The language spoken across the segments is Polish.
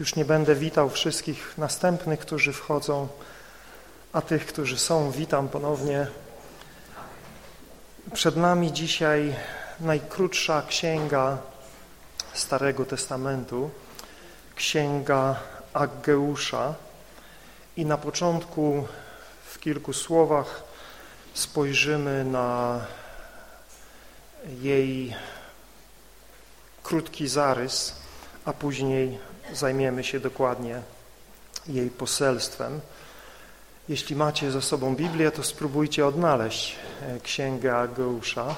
Już nie będę witał wszystkich następnych, którzy wchodzą, a tych, którzy są, witam ponownie. Przed nami dzisiaj najkrótsza księga Starego Testamentu, księga Aggeusza i na początku w kilku słowach spojrzymy na jej krótki zarys, a później zajmiemy się dokładnie jej poselstwem. Jeśli macie ze sobą Biblię, to spróbujcie odnaleźć e, Księgę Ageusza.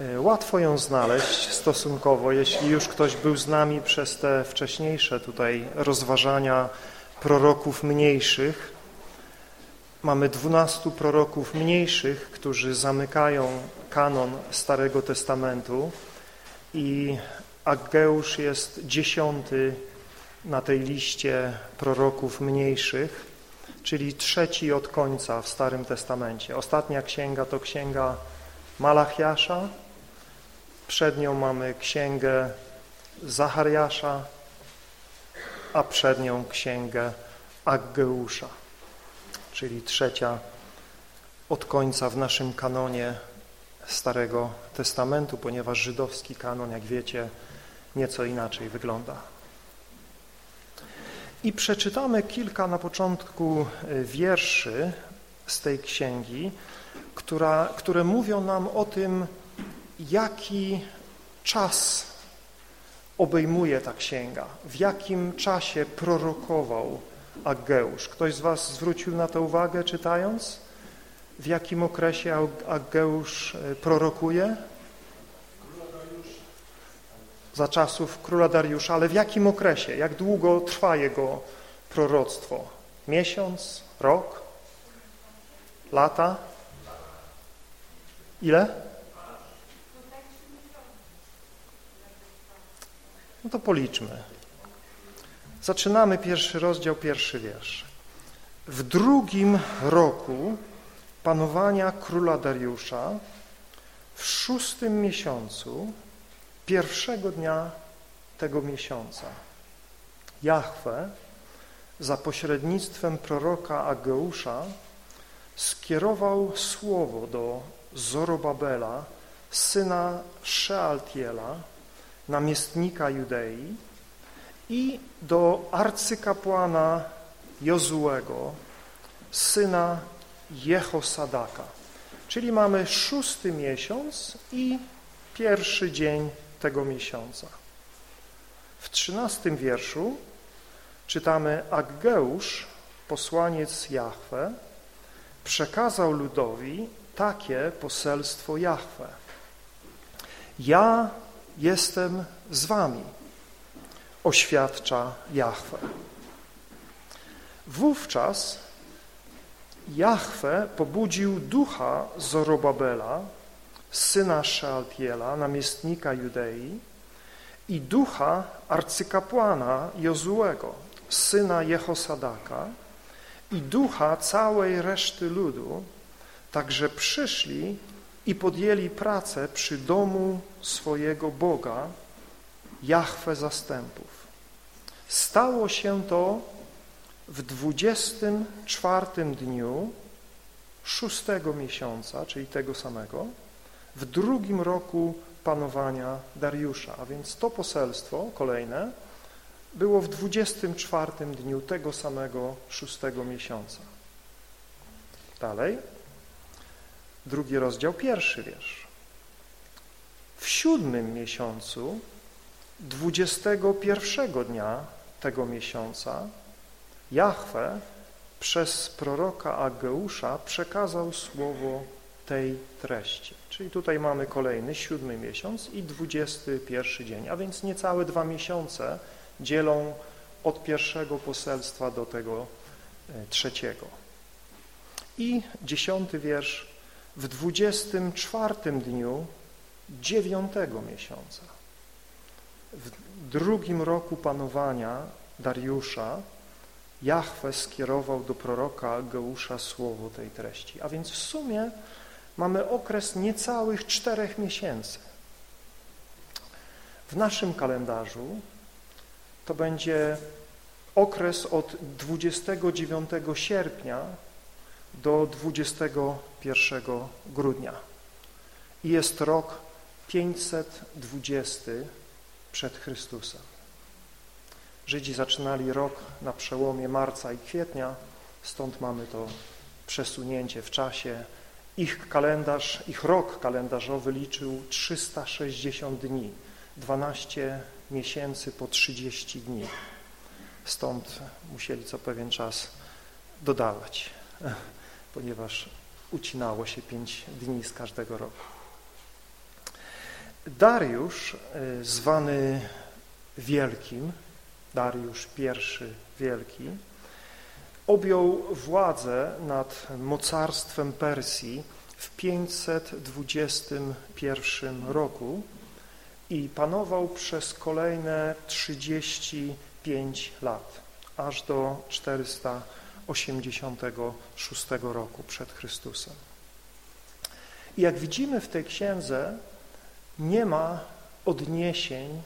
E, łatwo ją znaleźć stosunkowo, jeśli już ktoś był z nami przez te wcześniejsze tutaj rozważania proroków mniejszych. Mamy dwunastu proroków mniejszych, którzy zamykają kanon Starego Testamentu i Aggeusz jest dziesiąty na tej liście proroków mniejszych, czyli trzeci od końca w Starym Testamencie. Ostatnia księga to księga Malachiasza, przed nią mamy księgę Zachariasza, a przed nią księgę Aggeusza, czyli trzecia od końca w naszym kanonie Starego Testamentu, ponieważ żydowski kanon, jak wiecie, nieco inaczej wygląda. I przeczytamy kilka na początku e, wierszy z tej księgi, która, które mówią nam o tym, jaki czas obejmuje ta księga, w jakim czasie prorokował Ageusz. Ktoś z Was zwrócił na to uwagę czytając? W jakim okresie Ageusz e, prorokuje? Za czasów króla Dariusza, ale w jakim okresie, jak długo trwa jego proroctwo? Miesiąc, rok, lata? Ile? No to policzmy. Zaczynamy pierwszy rozdział, pierwszy wiersz. W drugim roku panowania króla Dariusza, w szóstym miesiącu, pierwszego dnia tego miesiąca Jahwe za pośrednictwem proroka Ageusza skierował słowo do Zorobabela, syna Shealtiela, namiestnika Judei i do arcykapłana Jozułego, syna Jehosadaka. Czyli mamy szósty miesiąc i pierwszy dzień tego miesiąca. W trzynastym wierszu czytamy Aggeusz, posłaniec Jahwe, przekazał ludowi takie poselstwo Jahwe. Ja jestem z wami, oświadcza Jahwe. Wówczas Jahwe pobudził ducha Zorobabela, syna Szealtiela, namiestnika Judei i ducha arcykapłana Jozułego, syna Jehosadaka i ducha całej reszty ludu, także przyszli i podjęli pracę przy domu swojego Boga, Jahwe zastępów. Stało się to w dwudziestym czwartym dniu szóstego miesiąca, czyli tego samego, w drugim roku panowania Dariusza. A więc to poselstwo kolejne było w 24 dniu tego samego szóstego miesiąca. Dalej, drugi rozdział, pierwszy wiersz. W siódmym miesiącu, 21 dnia tego miesiąca, Jahwe przez proroka Ageusza przekazał słowo tej treści. Czyli tutaj mamy kolejny, siódmy miesiąc i dwudziesty pierwszy dzień, a więc niecałe dwa miesiące dzielą od pierwszego poselstwa do tego e, trzeciego. I dziesiąty wiersz, w dwudziestym czwartym dniu dziewiątego miesiąca, w drugim roku panowania Dariusza, Jahwe skierował do proroka Geusza słowo tej treści. A więc w sumie mamy okres niecałych czterech miesięcy. W naszym kalendarzu to będzie okres od 29 sierpnia do 21 grudnia. I jest rok 520 przed Chrystusem. Żydzi zaczynali rok na przełomie marca i kwietnia, stąd mamy to przesunięcie w czasie. Ich kalendarz, ich rok kalendarzowy liczył 360 dni, 12 miesięcy po 30 dni. Stąd musieli co pewien czas dodawać, ponieważ ucinało się 5 dni z każdego roku. Dariusz, y, zwany Wielkim, Dariusz I Wielki, objął władzę nad mocarstwem Persji w 521 roku i panował przez kolejne 35 lat, aż do 486 roku przed Chrystusem. I jak widzimy w tej księdze, nie ma odniesień,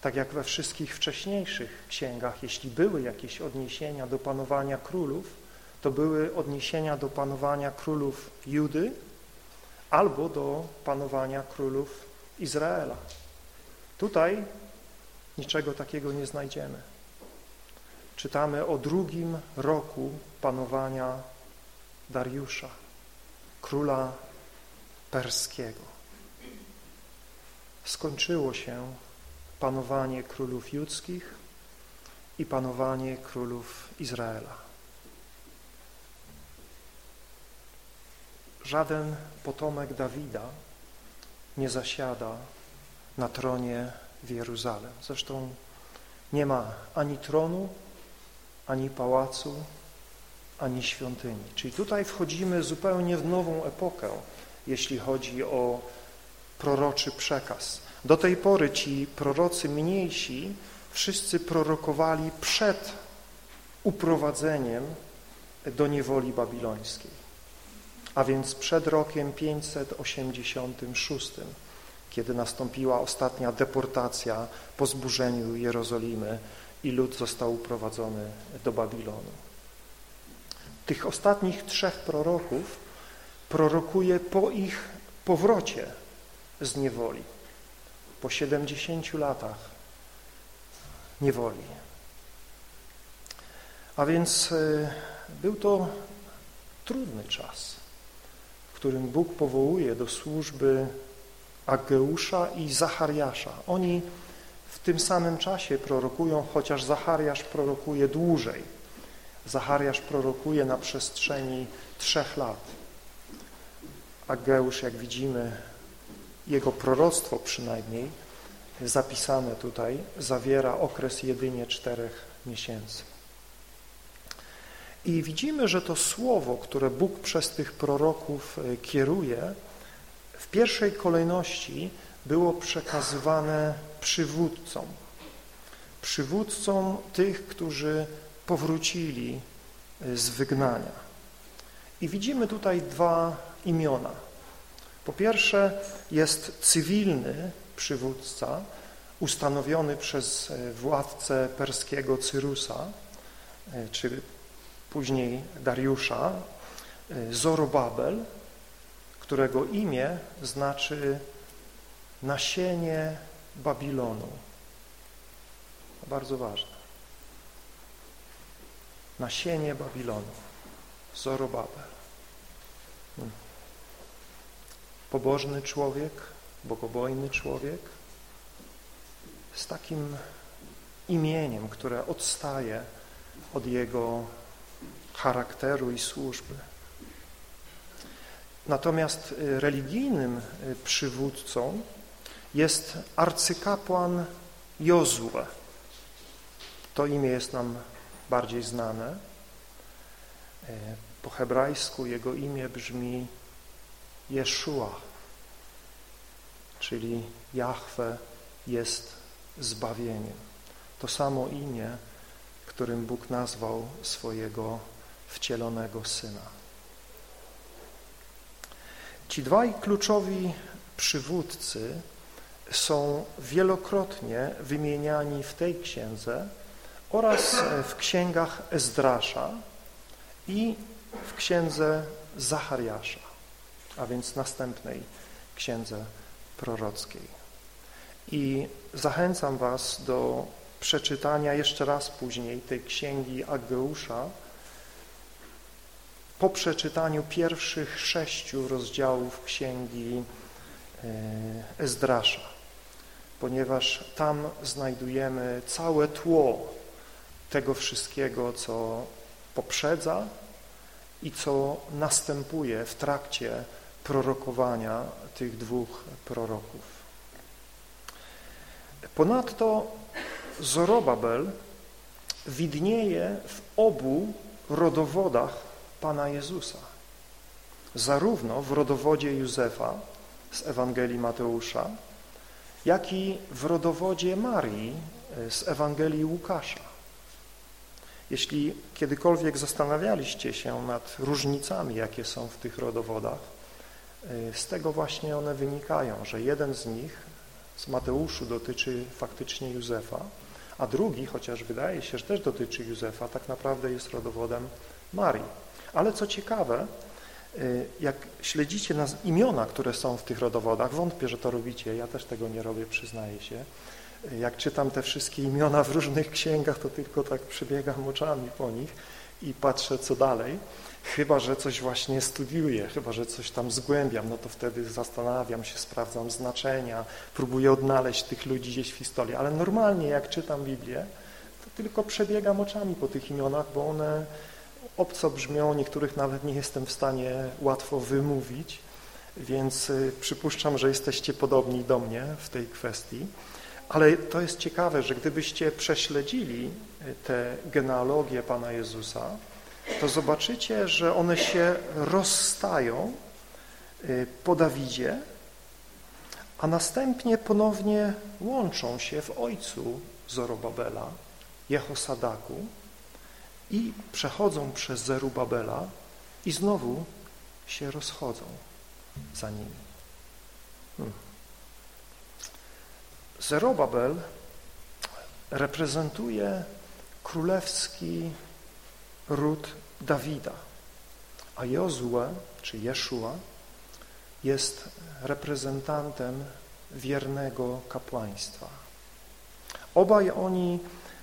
tak jak we wszystkich wcześniejszych księgach, jeśli były jakieś odniesienia do panowania królów, to były odniesienia do panowania królów Judy albo do panowania królów Izraela. Tutaj niczego takiego nie znajdziemy. Czytamy o drugim roku panowania Dariusza, króla perskiego skończyło się panowanie królów judzkich i panowanie królów Izraela. Żaden potomek Dawida nie zasiada na tronie w Jeruzalem. Zresztą nie ma ani tronu, ani pałacu, ani świątyni. Czyli tutaj wchodzimy zupełnie w nową epokę, jeśli chodzi o proroczy przekaz. Do tej pory ci prorocy mniejsi wszyscy prorokowali przed uprowadzeniem do niewoli babilońskiej, a więc przed rokiem 586, kiedy nastąpiła ostatnia deportacja po zburzeniu Jerozolimy i lud został uprowadzony do Babilonu. Tych ostatnich trzech proroków prorokuje po ich powrocie z niewoli. Po 70 latach niewoli. A więc e, był to trudny czas, w którym Bóg powołuje do służby Ageusza i Zachariasza. Oni w tym samym czasie prorokują, chociaż Zachariasz prorokuje dłużej. Zachariasz prorokuje na przestrzeni trzech lat. Ageusz, jak widzimy, jego proroctwo przynajmniej zapisane tutaj zawiera okres jedynie czterech miesięcy. I widzimy, że to słowo, które Bóg przez tych proroków e, kieruje, w pierwszej kolejności było przekazywane przywódcom. Przywódcom tych, którzy powrócili e, z wygnania. I widzimy tutaj dwa imiona – po pierwsze jest cywilny przywódca ustanowiony przez e, władcę perskiego Cyrusa, e, czy później Dariusza, e, Zorobabel, którego imię znaczy nasienie Babilonu. Bardzo ważne. Nasienie Babilonu. Zorobabel. Hmm pobożny człowiek, bogobojny człowiek z takim imieniem, które odstaje od jego charakteru i służby. Natomiast y, religijnym y, przywódcą jest arcykapłan Jozue. To imię jest nam bardziej znane. Y, po hebrajsku jego imię brzmi Jeszua, czyli Jahwe jest zbawieniem. To samo imię, którym Bóg nazwał swojego wcielonego Syna. Ci dwaj kluczowi przywódcy są wielokrotnie wymieniani w tej księdze oraz w księgach Ezdrasza i w księdze Zachariasza, a więc następnej księdze prorockiej. I zachęcam Was do przeczytania jeszcze raz później tej księgi Ageusza po przeczytaniu pierwszych sześciu rozdziałów księgi e, Ezdrasza, ponieważ tam znajdujemy całe tło tego wszystkiego, co poprzedza i co następuje w trakcie prorokowania tych dwóch proroków. Ponadto Zorobabel widnieje w obu rodowodach Pana Jezusa. Zarówno w rodowodzie Józefa z Ewangelii Mateusza, jak i w rodowodzie Marii z Ewangelii Łukasza. Jeśli kiedykolwiek zastanawialiście się nad różnicami, jakie są w tych rodowodach, z tego właśnie one wynikają, że jeden z nich z Mateuszu dotyczy faktycznie Józefa, a drugi, chociaż wydaje się, że też dotyczy Józefa, tak naprawdę jest rodowodem Marii. Ale co ciekawe, y, jak śledzicie imiona, które są w tych rodowodach, wątpię, że to robicie, ja też tego nie robię, przyznaję się, y, jak czytam te wszystkie imiona w różnych księgach, to tylko tak przebiegam oczami po nich i patrzę, co dalej. Chyba, że coś właśnie studiuję, chyba, że coś tam zgłębiam, no to wtedy zastanawiam się, sprawdzam znaczenia, próbuję odnaleźć tych ludzi gdzieś w historii, ale normalnie jak czytam Biblię, to tylko przebiegam oczami po tych imionach, bo one obco brzmią, niektórych nawet nie jestem w stanie łatwo wymówić, więc y, przypuszczam, że jesteście podobni do mnie w tej kwestii. Ale to jest ciekawe, że gdybyście prześledzili y, tę genealogię Pana Jezusa, to zobaczycie, że one się rozstają y, po Dawidzie, a następnie ponownie łączą się w ojcu Zorobabela, Jehosadaku i przechodzą przez Zerubabela i znowu się rozchodzą za nimi. Hmm. Zerobabel reprezentuje królewski ród Dawida, a Jozue, czy Jeszua, jest reprezentantem wiernego kapłaństwa. Obaj oni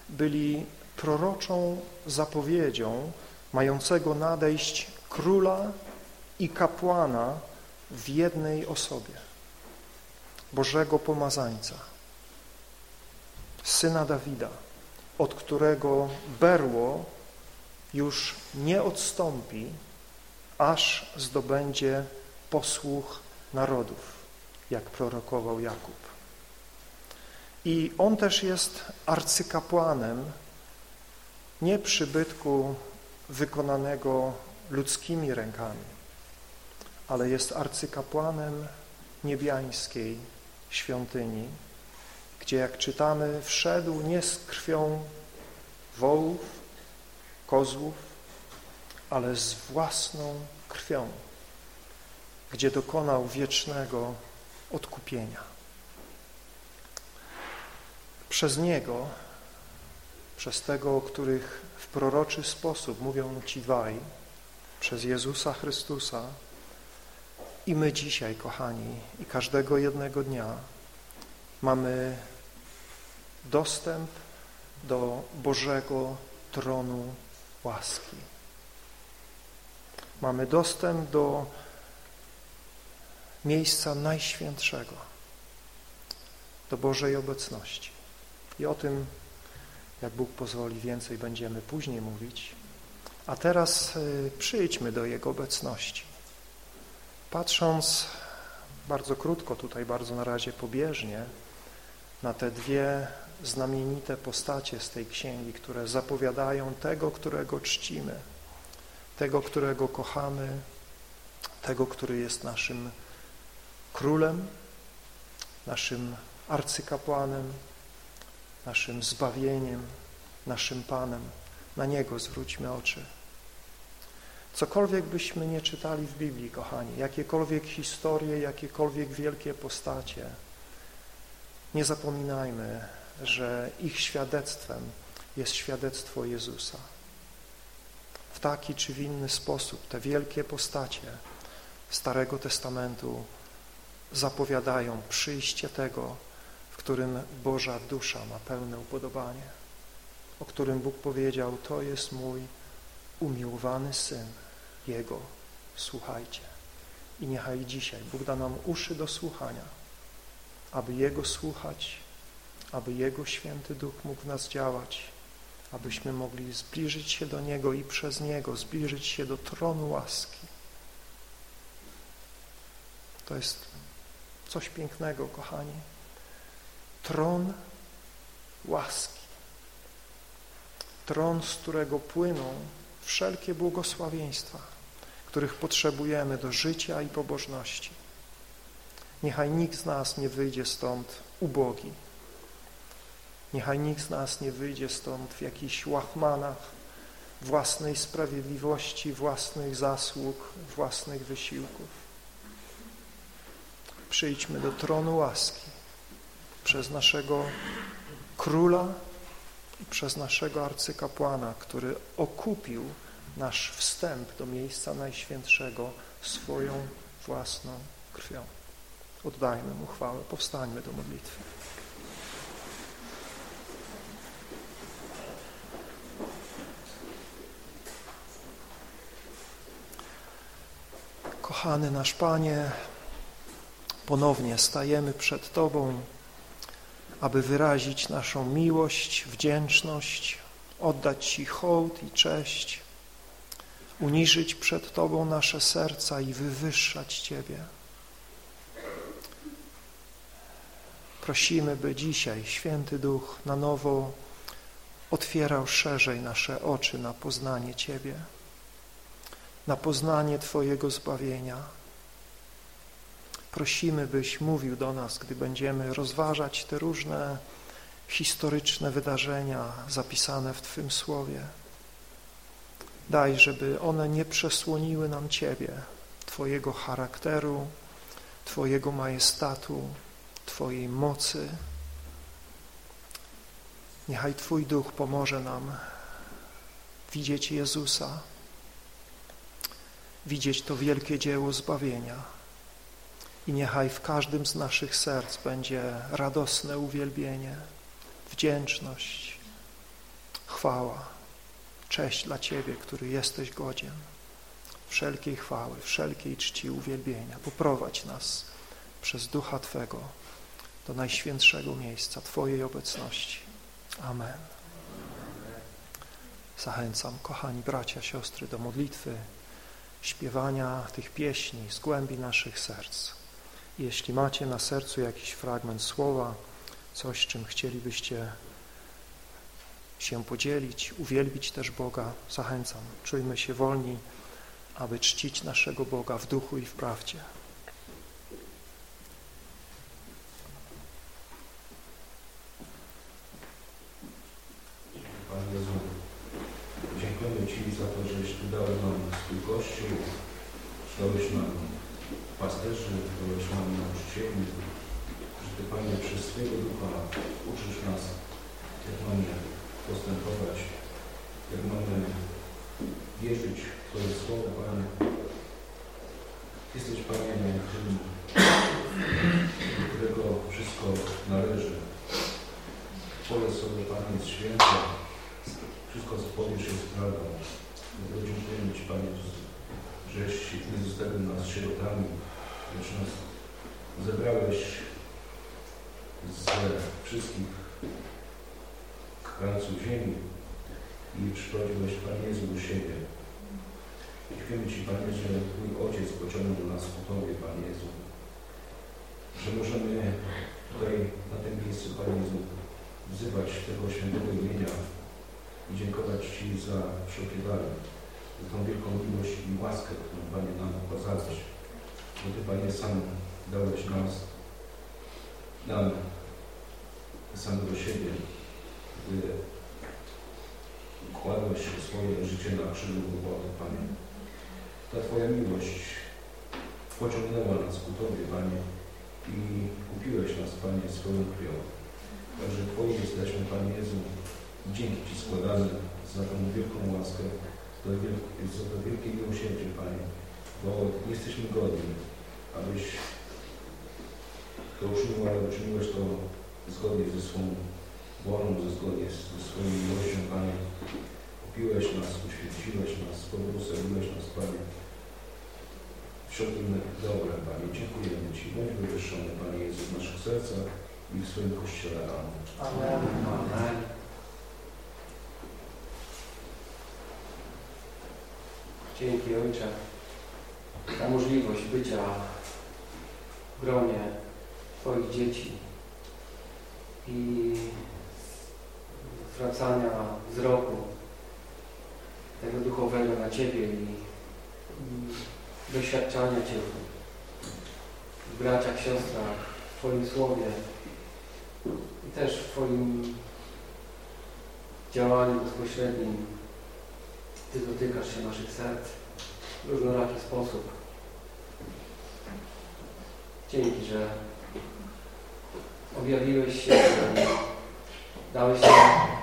byli proroczą zapowiedzią mającego nadejść króla i kapłana w jednej osobie, Bożego Pomazańca, syna Dawida, od którego berło już nie odstąpi, aż zdobędzie posłuch narodów, jak prorokował Jakub. I on też jest arcykapłanem nie przybytku wykonanego ludzkimi rękami, ale jest arcykapłanem niebiańskiej świątyni, gdzie jak czytamy wszedł nie z krwią wołów, kozłów, ale z własną krwią, gdzie dokonał wiecznego odkupienia. Przez Niego, przez tego, o których w proroczy sposób mówią Ci dwaj, przez Jezusa Chrystusa i my dzisiaj, kochani, i każdego jednego dnia mamy dostęp do Bożego tronu łaski. Mamy dostęp do miejsca najświętszego, do Bożej obecności. I o tym, jak Bóg pozwoli, więcej będziemy później mówić. A teraz y, przyjdźmy do Jego obecności. Patrząc bardzo krótko, tutaj bardzo na razie pobieżnie, na te dwie znamienite postacie z tej księgi, które zapowiadają tego, którego czcimy, tego, którego kochamy, tego, który jest naszym królem, naszym arcykapłanem, naszym zbawieniem, naszym Panem. Na Niego zwróćmy oczy. Cokolwiek byśmy nie czytali w Biblii, kochani, jakiekolwiek historie, jakiekolwiek wielkie postacie, Nie zapominajmy, że ich świadectwem jest świadectwo Jezusa. W taki czy w inny sposób te wielkie postacie Starego Testamentu zapowiadają przyjście tego, w którym Boża dusza ma pełne upodobanie, o którym Bóg powiedział, to jest mój umiłowany Syn, Jego słuchajcie. I niechaj dzisiaj Bóg da nam uszy do słuchania, aby Jego słuchać, aby Jego Święty Duch mógł w nas działać, abyśmy mogli zbliżyć się do Niego i przez Niego zbliżyć się do tronu łaski. To jest coś pięknego, kochani. Tron łaski. Tron, z którego płyną wszelkie błogosławieństwa, których potrzebujemy do życia i pobożności. Niechaj nikt z nas nie wyjdzie stąd ubogi. Niechaj nikt z nas nie wyjdzie stąd w jakichś łachmanach własnej sprawiedliwości, własnych zasług, własnych wysiłków. Przyjdźmy do tronu łaski przez naszego Króla i przez naszego arcykapłana, który okupił nasz wstęp do miejsca Najświętszego swoją własną krwią. Oddajmy Mu chwałę, powstańmy do modlitwy. Kochany nasz Panie, ponownie stajemy przed Tobą, aby wyrazić naszą miłość, wdzięczność, oddać Ci hołd i cześć, uniżyć przed Tobą nasze serca i wywyższać Ciebie. Prosimy, by dzisiaj Święty Duch na nowo otwierał szerzej nasze oczy na poznanie Ciebie, na poznanie Twojego zbawienia. Prosimy, byś mówił do nas, gdy będziemy rozważać te różne historyczne wydarzenia zapisane w Twym Słowie. Daj, żeby one nie przesłoniły nam Ciebie, Twojego charakteru, Twojego majestatu, Twojej mocy. Niechaj Twój Duch pomoże nam widzieć Jezusa, widzieć to wielkie dzieło zbawienia i niechaj w każdym z naszych serc będzie radosne uwielbienie, wdzięczność, chwała, cześć dla Ciebie, który jesteś godzien wszelkiej chwały, wszelkiej czci uwielbienia. Poprowadź nas przez Ducha Twego do najświętszego miejsca Twojej obecności. Amen. Zachęcam, kochani bracia, siostry, do modlitwy, śpiewania tych pieśni z głębi naszych serc. Jeśli macie na sercu jakiś fragment słowa, coś, czym chcielibyście się podzielić, uwielbić też Boga, zachęcam. Czujmy się wolni, aby czcić naszego Boga w duchu i w prawdzie. Panie Jezu, dziękujemy Ci za to, żeś tu dał nam Kościół, dałeś nam pasterzy, dałeś nam nauczycieli, że Ty, Panie, przez swojego Ducha uczysz nas, jak mamy postępować, jak mamy wierzyć w Twoje Słowo, Panie. Jesteś, Panie, tym, do którego wszystko należy. Twoje Słowo, Panie, jest święte, wszystko co powiesz jest prawdą. Dziękujemy Ci, Panie, żeś nie zostawił nas sierotami, lecz nas zebrałeś ze wszystkich krańców ziemi i przyprowadziłeś, Panie Jezu, do siebie. Dziękujemy Ci, Panie, że Twój Ojciec pociągnął nas ku Tobie, Panie Jezu. Że możemy tutaj, na tym miejscu, Panie Jezu, wzywać tego świętego imienia i dziękować Ci za za tą wielką miłość i łaskę, którą Panie nam okazałeś. Bo Ty, Panie, sam dałeś nas, nam samego siebie, gdy kładłeś swoje życie na krzyżu Golgoty, Panie. Ta Twoja miłość pociągnęła nas ku Tobie, Panie. i kupiłeś nas, Panie, swoją krwią. Także Twoi jesteśmy, Panie Jezu. Dzięki Ci składamy za tą wielką łaskę, za to wielkie miłosierdzie, Panie, bo jesteśmy godni, abyś to uczynił, ale uczyniłeś to zgodnie ze swą wolą, ze zgodnie ze swoją miłością, Panie. Kupiłeś nas, uświęciłeś nas, pobłogosławiłeś nas, Panie. Wszelkim dobrem, Panie. Dziękujemy Ci. Bądź wywyższony, Panie Jezu, w naszych sercach i w swoim Kościele. Amen. Amen. Amen. Dzięki Ojcze za możliwość bycia w gronie Twoich dzieci i zwracania wzroku tego duchowego na Ciebie i, doświadczania Cię w braciach, siostrach, w Twoim Słowie i też w Twoim działaniu bezpośrednim. Ty dotykasz się naszych serc w różnoraki sposób. Dzięki, że objawiłeś się, dałeś nam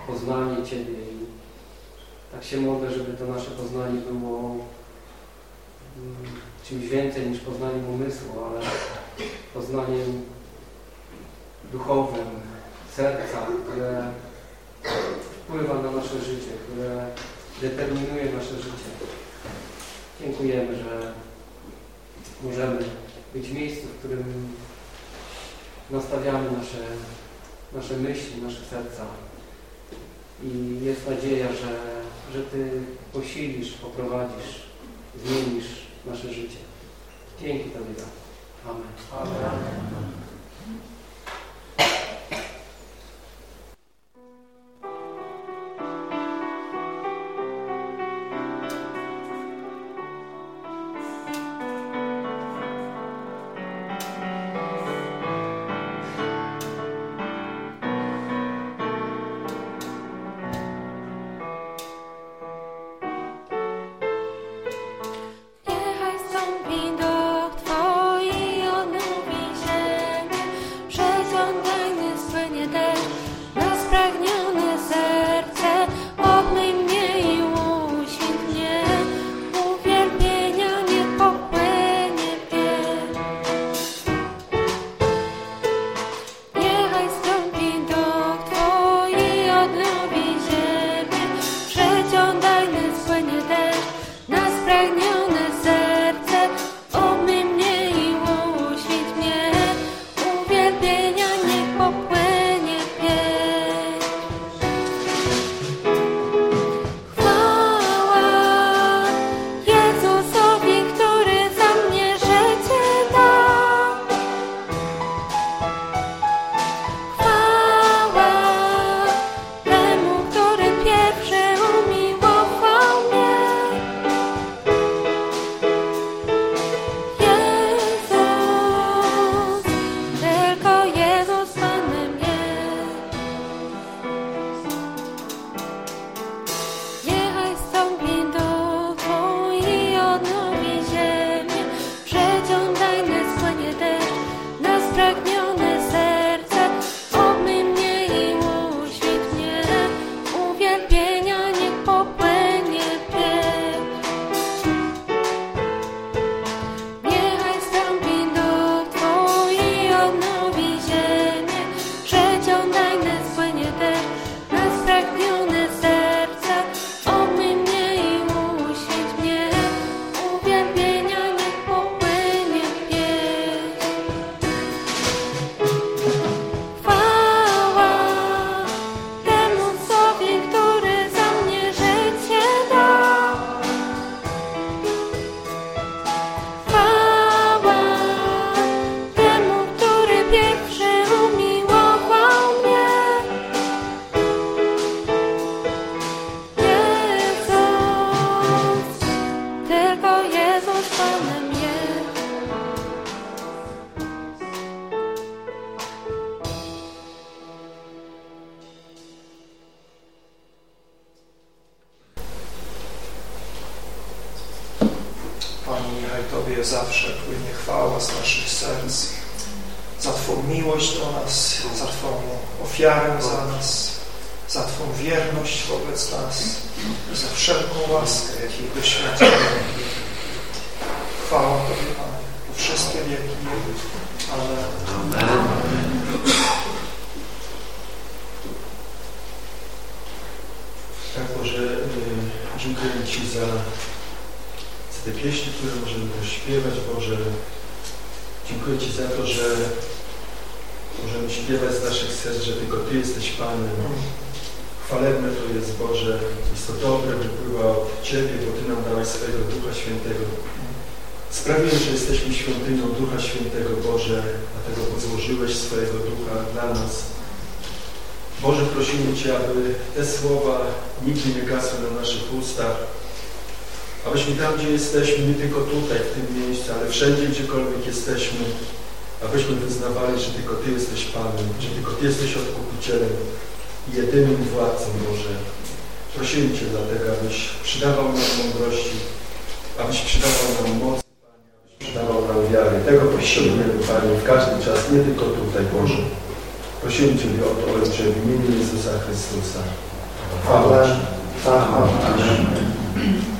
poznanie Ciebie i tak się modlę, żeby to nasze poznanie było mm, czymś więcej niż poznaniem umysłu, ale poznaniem duchowym, serca, które wpływa na nasze życie, które determinuje nasze życie. Dziękujemy, że możemy być w miejscu, w którym nastawiamy nasze, nasze myśli, nasze serca i jest nadzieja, że, że Ty posilisz, poprowadzisz, zmienisz nasze życie. Dzięki Tobie za Amen. Panie, niechaj Tobie zawsze płynie chwała z naszych serc, za Twą miłość do nas, za Twą ofiarę za nas, za Twą wierność wobec nas, za wszelką łaskę, jakiej doświadczamy. Chwała Tobie, Panie, po wszystkie wieki. Amen. Amen. Tak, Boże, y, dziękuję Ci za te pieśni, które możemy śpiewać, Boże. Dziękuję Ci za to, że możemy śpiewać z naszych serc, że tylko Ty jesteś Panem. Chwalebne to jest, Boże. Jest to dobre, wypływa od Ciebie, bo Ty nam dałeś swojego Ducha Świętego. Sprawiłem, że jesteśmy świątynią Ducha Świętego, Boże, dlatego pozłożyłeś swojego Ducha dla nas. Boże, prosimy Cię, aby te słowa nigdy nie gasły na naszych ustach, abyśmy tam, gdzie jesteśmy, nie tylko tutaj, w tym miejscu, ale wszędzie, gdziekolwiek jesteśmy, abyśmy wyznawali, że tylko Ty jesteś Panem, że tylko Ty jesteś odkupicielem i jedynym władcą, Boże. Prosimy Cię dlatego, abyś przydawał nam mądrości, abyś przydawał nam moc, Panie, abyś przydawał nam wiary. Tego prosimy, Panie, w każdy czas, nie tylko tutaj, Boże. Prosimy Ciebie o to, Ojcze, w imieniu Jezusa Chrystusa. Amen. Amen.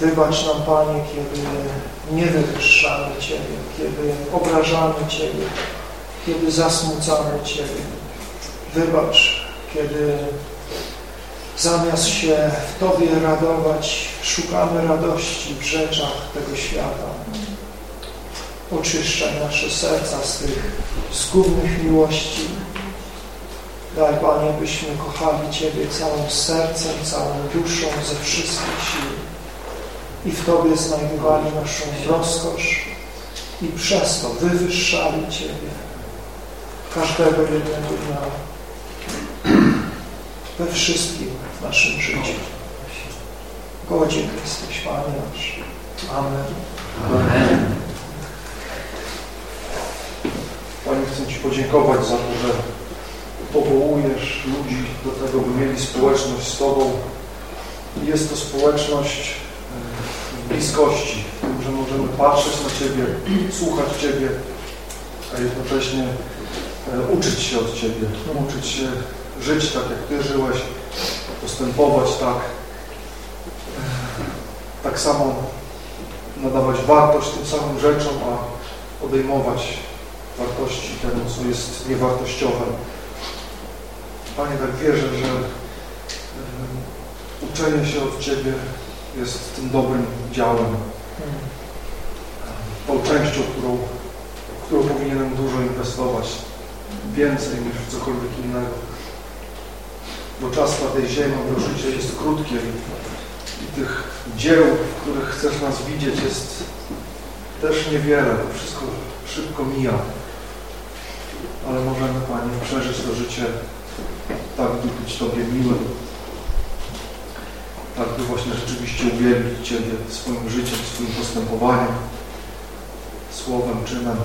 Wybacz nam, Panie, kiedy nie wywyższamy Ciebie, kiedy obrażamy Ciebie, kiedy zasmucamy Ciebie. Wybacz, kiedy zamiast się w Tobie radować, szukamy radości w rzeczach tego świata. Oczyszczaj nasze serca z tych zgubnych miłości. Daj, Panie, byśmy kochali Ciebie całym sercem, całą duszą, ze wszystkich sił i w Tobie znajdowali naszą rozkosz i przez to wywyższali Ciebie każdego jednego dnia we wszystkim w naszym życiu. Godzien jesteś, Panie nasz. Amen. Amen. Panie, chcę Ci podziękować za to, że powołujesz ludzi do tego, by mieli społeczność z Tobą. Jest to społeczność e, bliskości, tym, że możemy patrzeć na Ciebie, słuchać Ciebie, a jednocześnie e, uczyć się od Ciebie, uczyć się żyć tak, jak Ty żyłeś, postępować tak, e, tak samo nadawać wartość tym samym rzeczom, a odejmować wartości temu, co jest niewartościowe. Panie, tak wierzę, że uczenie się od Ciebie jest tym dobrym działem, tą częścią, którą, którą powinienem dużo inwestować, więcej niż w cokolwiek innego. Bo czas na tej ziemi, to życie jest krótkie i, tych dzieł, w których chcesz nas widzieć jest też niewiele, wszystko szybko mija. Ale możemy, Panie, przeżyć to życie tak, by być Tobie miłym, tak, by właśnie rzeczywiście uwielbić Ciebie swoim życiem, swoim postępowaniem, słowem, czynem.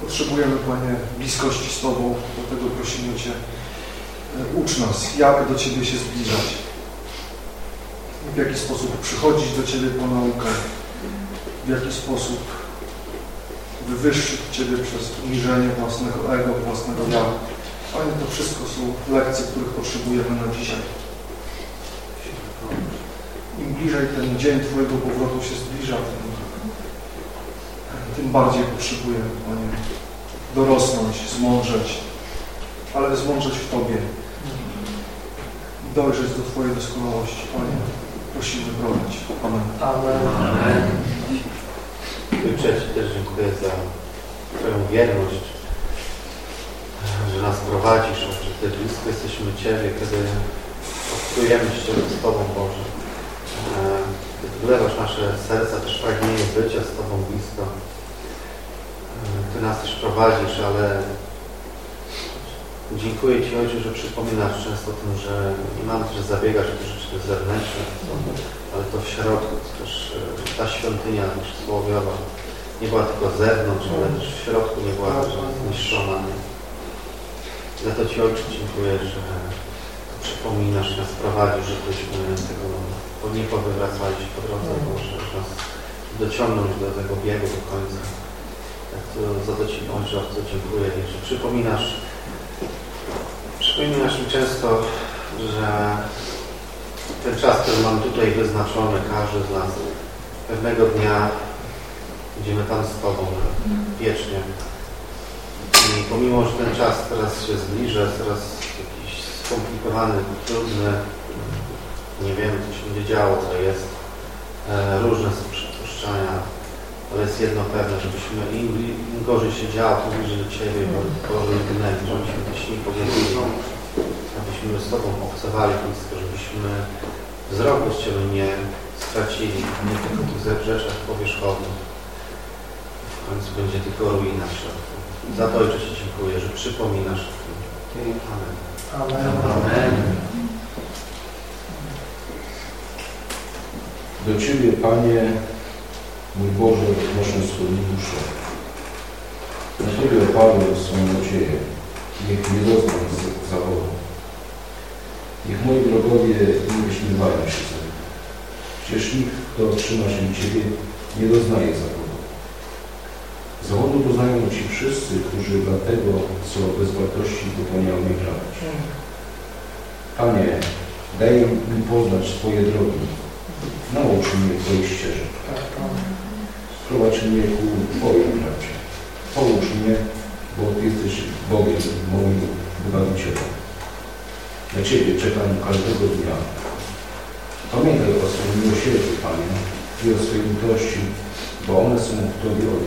Potrzebujemy, Panie, bliskości z Tobą, dlatego prosimy Cię, e, ucz nas, jak do Ciebie się zbliżać, w jaki sposób przychodzić do Ciebie po naukę, w jaki sposób wywyższyć Ciebie przez uniżenie własnego ego, własnego ja. Panie, to wszystko są lekcje, których potrzebujemy na dzisiaj. Im bliżej ten dzień Twojego powrotu się zbliża, tym, tym bardziej potrzebujemy, Panie, dorosnąć, zmądrzeć, ale zmądrzeć w Tobie dojrzeć do Twojej doskonałości. Panie, prosimy prowadź. Amen. Amen. Amen. Ojcze, też dziękuję za Twoją wierność, że nas prowadzisz, że Ty blisko jesteśmy Ciebie, kiedy odkrujemy się z Tobą, Boże. Wlewasz nasze serca też pragnienie bycia z Tobą blisko. Ty nas też prowadzisz, ale dziękuję Ci, Ojcze, że przypominasz często o tym, że nie mamy też zabiegać o te rzeczy zewnętrzne, ale to w środku, też ta świątynia przysłowiowa nie była tylko z zewnątrz, ale też w środku nie była zniszczona. Nie? Za to Ci Ojcze dziękuję, że przypominasz nas prowadzisz, żebyśmy tego nie powywracali się po drodze, Boże, że nas dociągnąć do tego biegu do końca. Tak to, za to Ci Ojcze bardzo dziękuję, że przypominasz przypominasz mi często, że ten czas, który mam tutaj wyznaczony, każdy z nas pewnego dnia Idziemy tam z Tobą wiecznie. I pomimo, że ten czas teraz się zbliża, jakiś skomplikowany, trudny, nie wiemy, co się będzie działo, co jest. E, różne są przypuszczenia, ale jest jedno pewne, żebyśmy im, im gorzej się działo, tym bliżej do Ciebie, gorzej gnęli, żebyśmy Tyś nie abyśmy z Tobą obcowali blisko, żebyśmy wzroku z Ciebie nie stracili, nie tylko w tych rzeczach powierzchownych końcu będzie tylko ruina w środku. Za to Ojcze Ci dziękuję, że przypominasz. Amen. Amen. Amen. Do Ciebie, Panie, mój Boże, odnoszę swoją duszę. Na Ciebie oparłem swoją nadzieję. Niech nie doznam zawodu. Niech moi wrogowie nie wyśmiewają się ze mną. Przecież nikt, kto trzyma się Ciebie, nie doznaje zawodu. Zawodu poznają ci wszyscy, którzy dla tego, co bez wartości popełniają nieprawość. Panie, daj mi poznać Twoje drogi Naucz mnie Twoich ścieżek. Prowadź mnie ku Twojej prawdzie. Pomóż mnie, bo Ty jesteś Bogiem moim Wybawicielem. Na Ciebie czekam każdego dnia. Pamiętaj o swoim miłosierdziu, Panie, i o swojej litości, bo one są w Tobie od.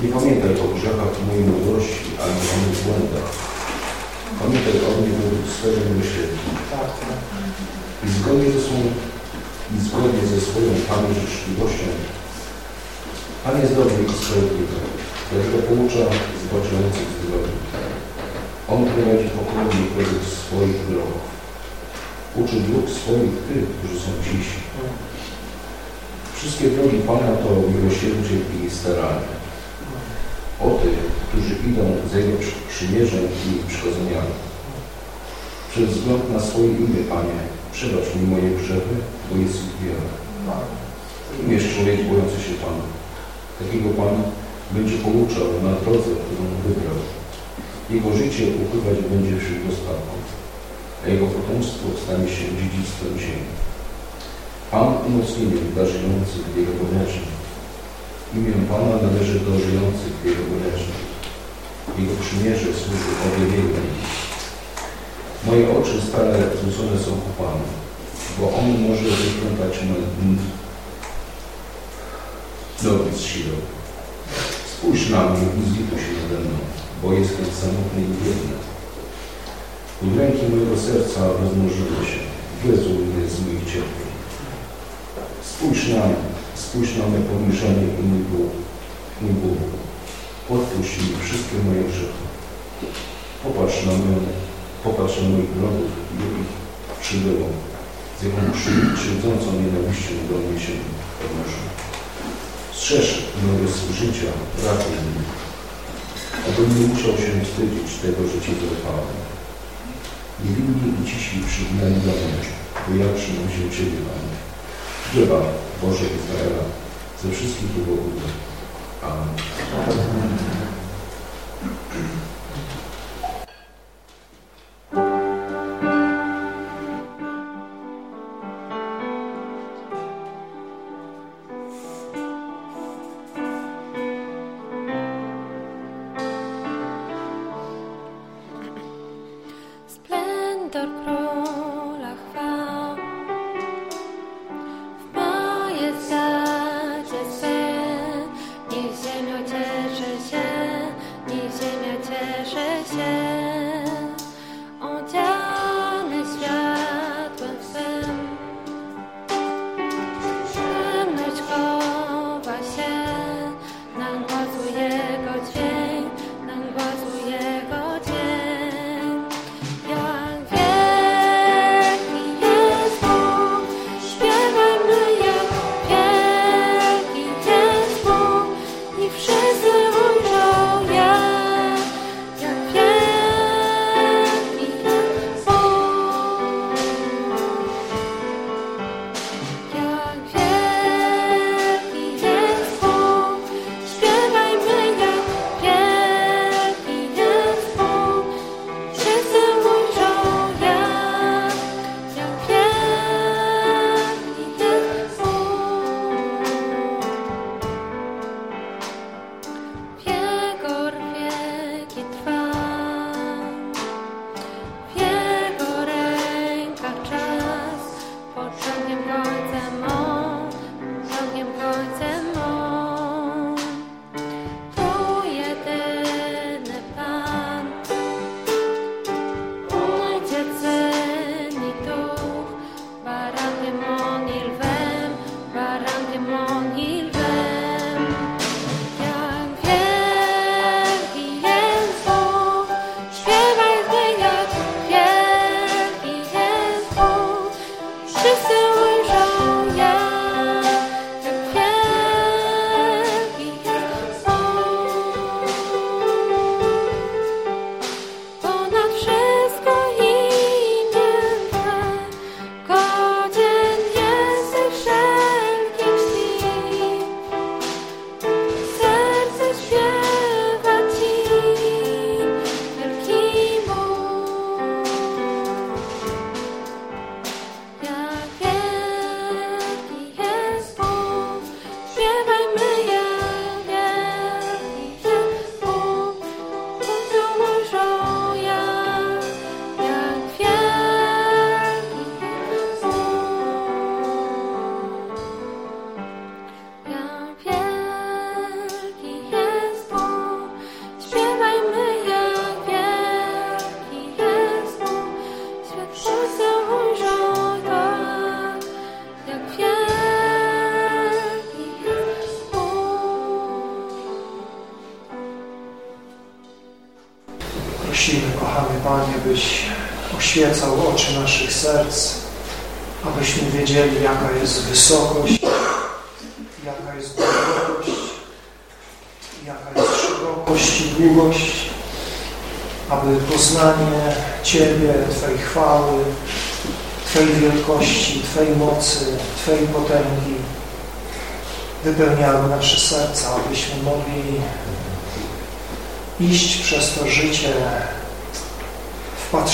Nie pamiętaj o grzechach mojej młodości, ani o moich błędach. Pamiętaj o mnie według swojego miłosierdzia. I zgodnie ze swoją, i zgodnie ze swoją Panie życzliwością, Pan jest dobry i sprawiedliwy, dlatego poucza zbaczających z drogi. On prowadzi pokornie według swoich wyrobów. Uczy dróg swoich tych, którzy są cisi. Wszystkie drogi Pana to miłosierdzie i staranie. O tych, którzy idą za Jego przymierzem i przykazaniami. Przez wzgląd na swoje imię, Panie, przebacz mi moje grzechy, bo jest ich wiele. Kim jest człowiek bojący się Pana? Takiego Pan będzie pouczał na drodze, którą wybrał. Jego życie upływać będzie wśród dostatków, a jego potomstwo stanie się dziedzictwem ziemi. Pan umocnieniem dla żyjących w Jego boleżni. Imię Pana należy do żyjących w Jego boleżni. Jego przymierze służy objawieniu. Moje oczy stale zwrócone są ku Panu, bo On może wyplątać nogi z siłą. Spójrz na mnie i zlituj się nade mną, bo jestem samotny i biedny. Udręki mojego serca rozmnożyły się. Wyzuł mnie z moich cierpień. Spójrz na mnie, spójrz na moje poniżenie i mój ból. Mój ból. Odpuść mi wszystkie moje grzechy. Popatrz na moją, popatrz na moich wrogów i ich przybyło, z jaką krzywdzącą nienawiścią do mnie się odnoszą. Strzeż mojego życia, ratuj mnie, abym nie musiał się wstydzić tego, że Cię zerwałem. Niewinni i cisi przygnali do mnie, bo ja trzymam się Ciebie, Panie. Drzewa Boże Izraela, ze wszystkich dowodów. Amen.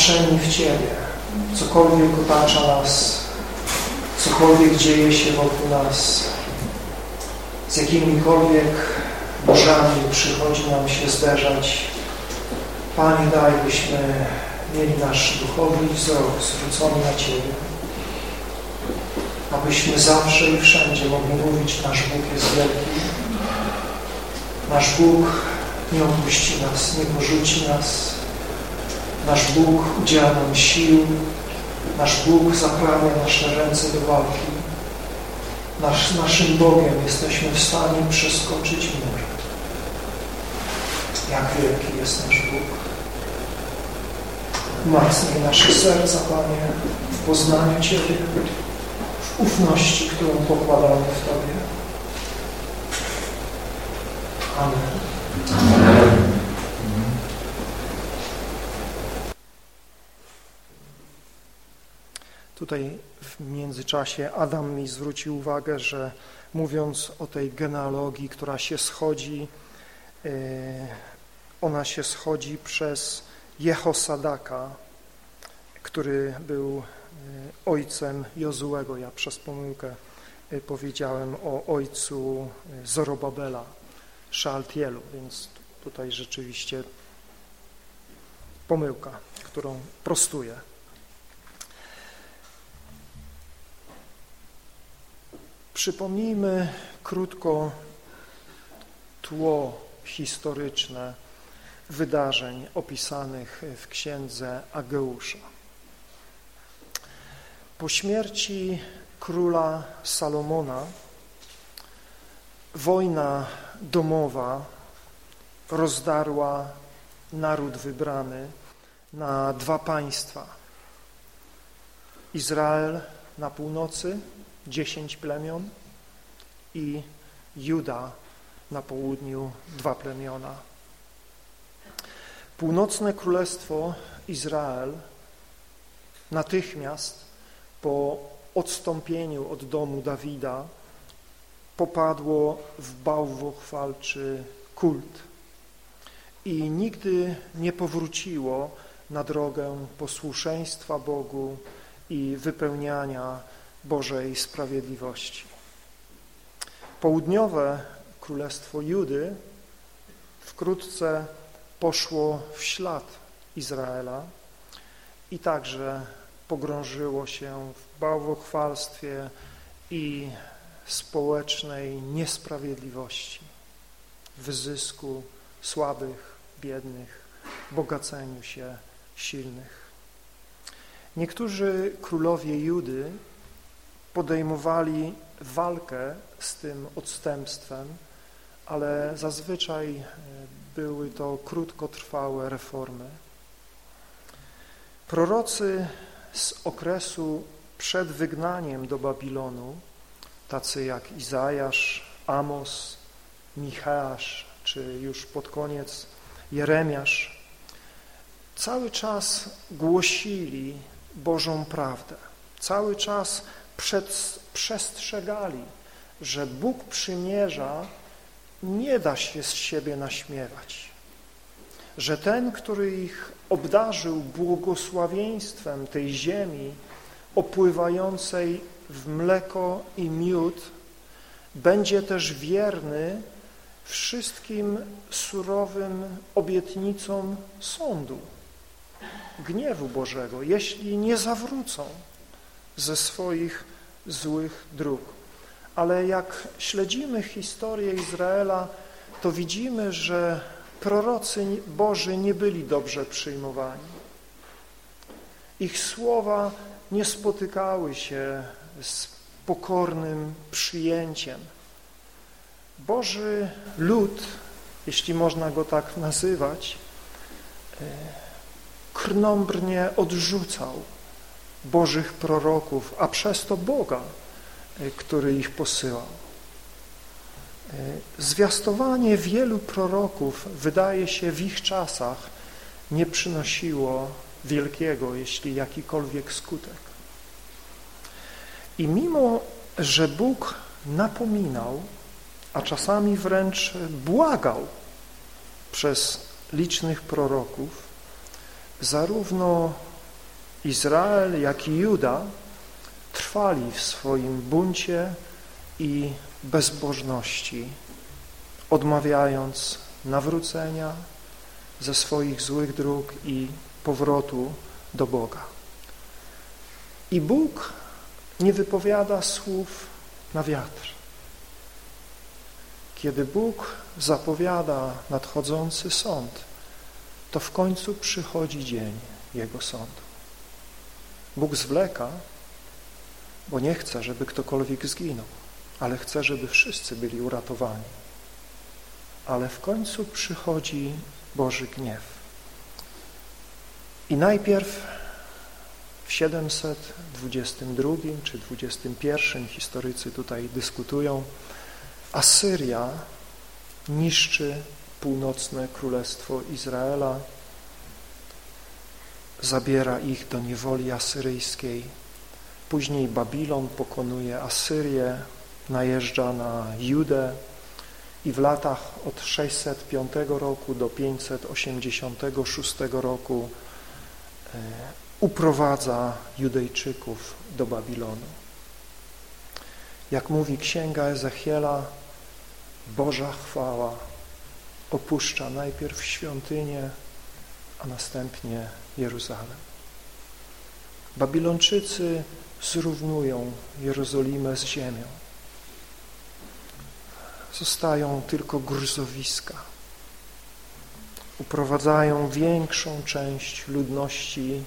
Wpatrzeni w Ciebie. Cokolwiek otacza nas, cokolwiek dzieje się wokół nas, z jakimikolwiek burzami przychodzi nam się zderzać. Panie, daj, byśmy mieli nasz duchowy wzrok zwrócony na Ciebie, abyśmy zawsze i wszędzie mogli mówić, nasz Bóg jest wielki, nasz Bóg nie opuści nas, nie porzuci nas, nasz Bóg udziela nam sił, nasz Bóg zaprawia nasze ręce do walki. Nasz, naszym Bogiem jesteśmy w stanie przeskoczyć mur. Jak wielki jest nasz Bóg. Umacnij nasze serca, Panie, w poznaniu Ciebie, w ufności, którą pokładamy w Tobie. Amen. Tutaj w międzyczasie Adam mi zwrócił uwagę, że mówiąc o tej genealogii, która się schodzi, e, ona się schodzi przez Jehosadaka, który był e, ojcem Jozułego. Ja przez pomyłkę e, powiedziałem o ojcu Zorobabela, Szaltielu, więc tutaj rzeczywiście pomyłka, którą prostuję. Przypomnijmy krótko tło historyczne wydarzeń opisanych w księdze Ageusza. Po śmierci króla Salomona wojna domowa rozdarła naród wybrany na dwa państwa. Izrael na północy dziesięć plemion i Juda na południu dwa plemiona. Północne Królestwo Izrael natychmiast po odstąpieniu od domu Dawida popadło w bałwochwalczy kult i nigdy nie powróciło na drogę posłuszeństwa Bogu i wypełniania Bożej sprawiedliwości. Południowe Królestwo Judy wkrótce poszło w ślad Izraela i także pogrążyło się w bałwochwalstwie i społecznej niesprawiedliwości, wyzysku słabych, biednych, bogaceniu się silnych. Niektórzy królowie Judy podejmowali walkę z tym odstępstwem, ale zazwyczaj e, były to krótkotrwałe reformy. Prorocy z okresu przed wygnaniem do Babilonu, tacy jak Izajasz, Amos, Micheasz, czy już pod koniec Jeremiasz, cały czas głosili Bożą prawdę. Cały czas przed, przestrzegali, że Bóg przymierza nie da się z siebie naśmiewać, że ten, który ich obdarzył błogosławieństwem tej ziemi opływającej w mleko i miód, będzie też wierny wszystkim surowym obietnicom sądu, gniewu Bożego, jeśli nie zawrócą ze swoich złych dróg. Ale jak śledzimy historię Izraela, to widzimy, że prorocy Boży nie byli dobrze przyjmowani. Ich słowa nie spotykały się z pokornym przyjęciem. Boży lud, jeśli można go tak nazywać, e, krnąbrnie odrzucał Bożych proroków, a przez to Boga, e, który ich posyłał. E, zwiastowanie wielu proroków wydaje się w ich czasach nie przynosiło wielkiego, jeśli jakikolwiek skutek. I mimo, że Bóg napominał, a czasami wręcz błagał przez licznych proroków, zarówno Izrael, jak i Juda trwali w swoim buncie i bezbożności, odmawiając nawrócenia ze swoich złych dróg i powrotu do Boga. I Bóg nie wypowiada słów na wiatr. Kiedy Bóg zapowiada nadchodzący sąd, to w końcu przychodzi dzień Jego sądu. Bóg zwleka, bo nie chce, żeby ktokolwiek zginął, ale chce, żeby wszyscy byli uratowani. Ale w końcu przychodzi Boży gniew. I najpierw w 722 czy 21 historycy tutaj dyskutują, Asyria niszczy północne królestwo Izraela, zabiera ich do niewoli asyryjskiej. Później Babilon pokonuje Asyrię, najeżdża na Judę i w latach od 605 roku do 586 roku e, uprowadza Judejczyków do Babilonu. Jak mówi księga Ezechiela, Boża chwała opuszcza najpierw świątynię, a następnie Jeruzalem. Babilończycy zrównują Jerozolimę z ziemią. Zostają tylko gruzowiska. Uprowadzają większą część ludności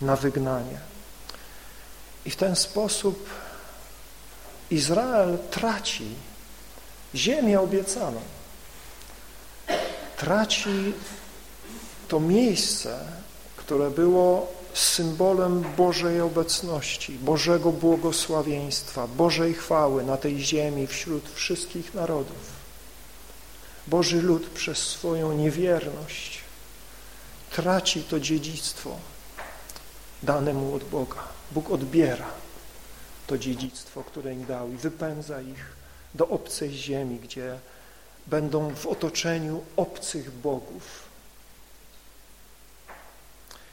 na wygnanie. I w ten sposób Izrael traci ziemię obiecaną. Traci to miejsce, które było symbolem Bożej obecności, Bożego błogosławieństwa, Bożej chwały na tej ziemi wśród wszystkich narodów. Boży lud przez swoją niewierność traci to dziedzictwo dane mu od Boga. Bóg odbiera to dziedzictwo, które im dał i wypędza ich do obcej ziemi, gdzie będą w otoczeniu obcych bogów.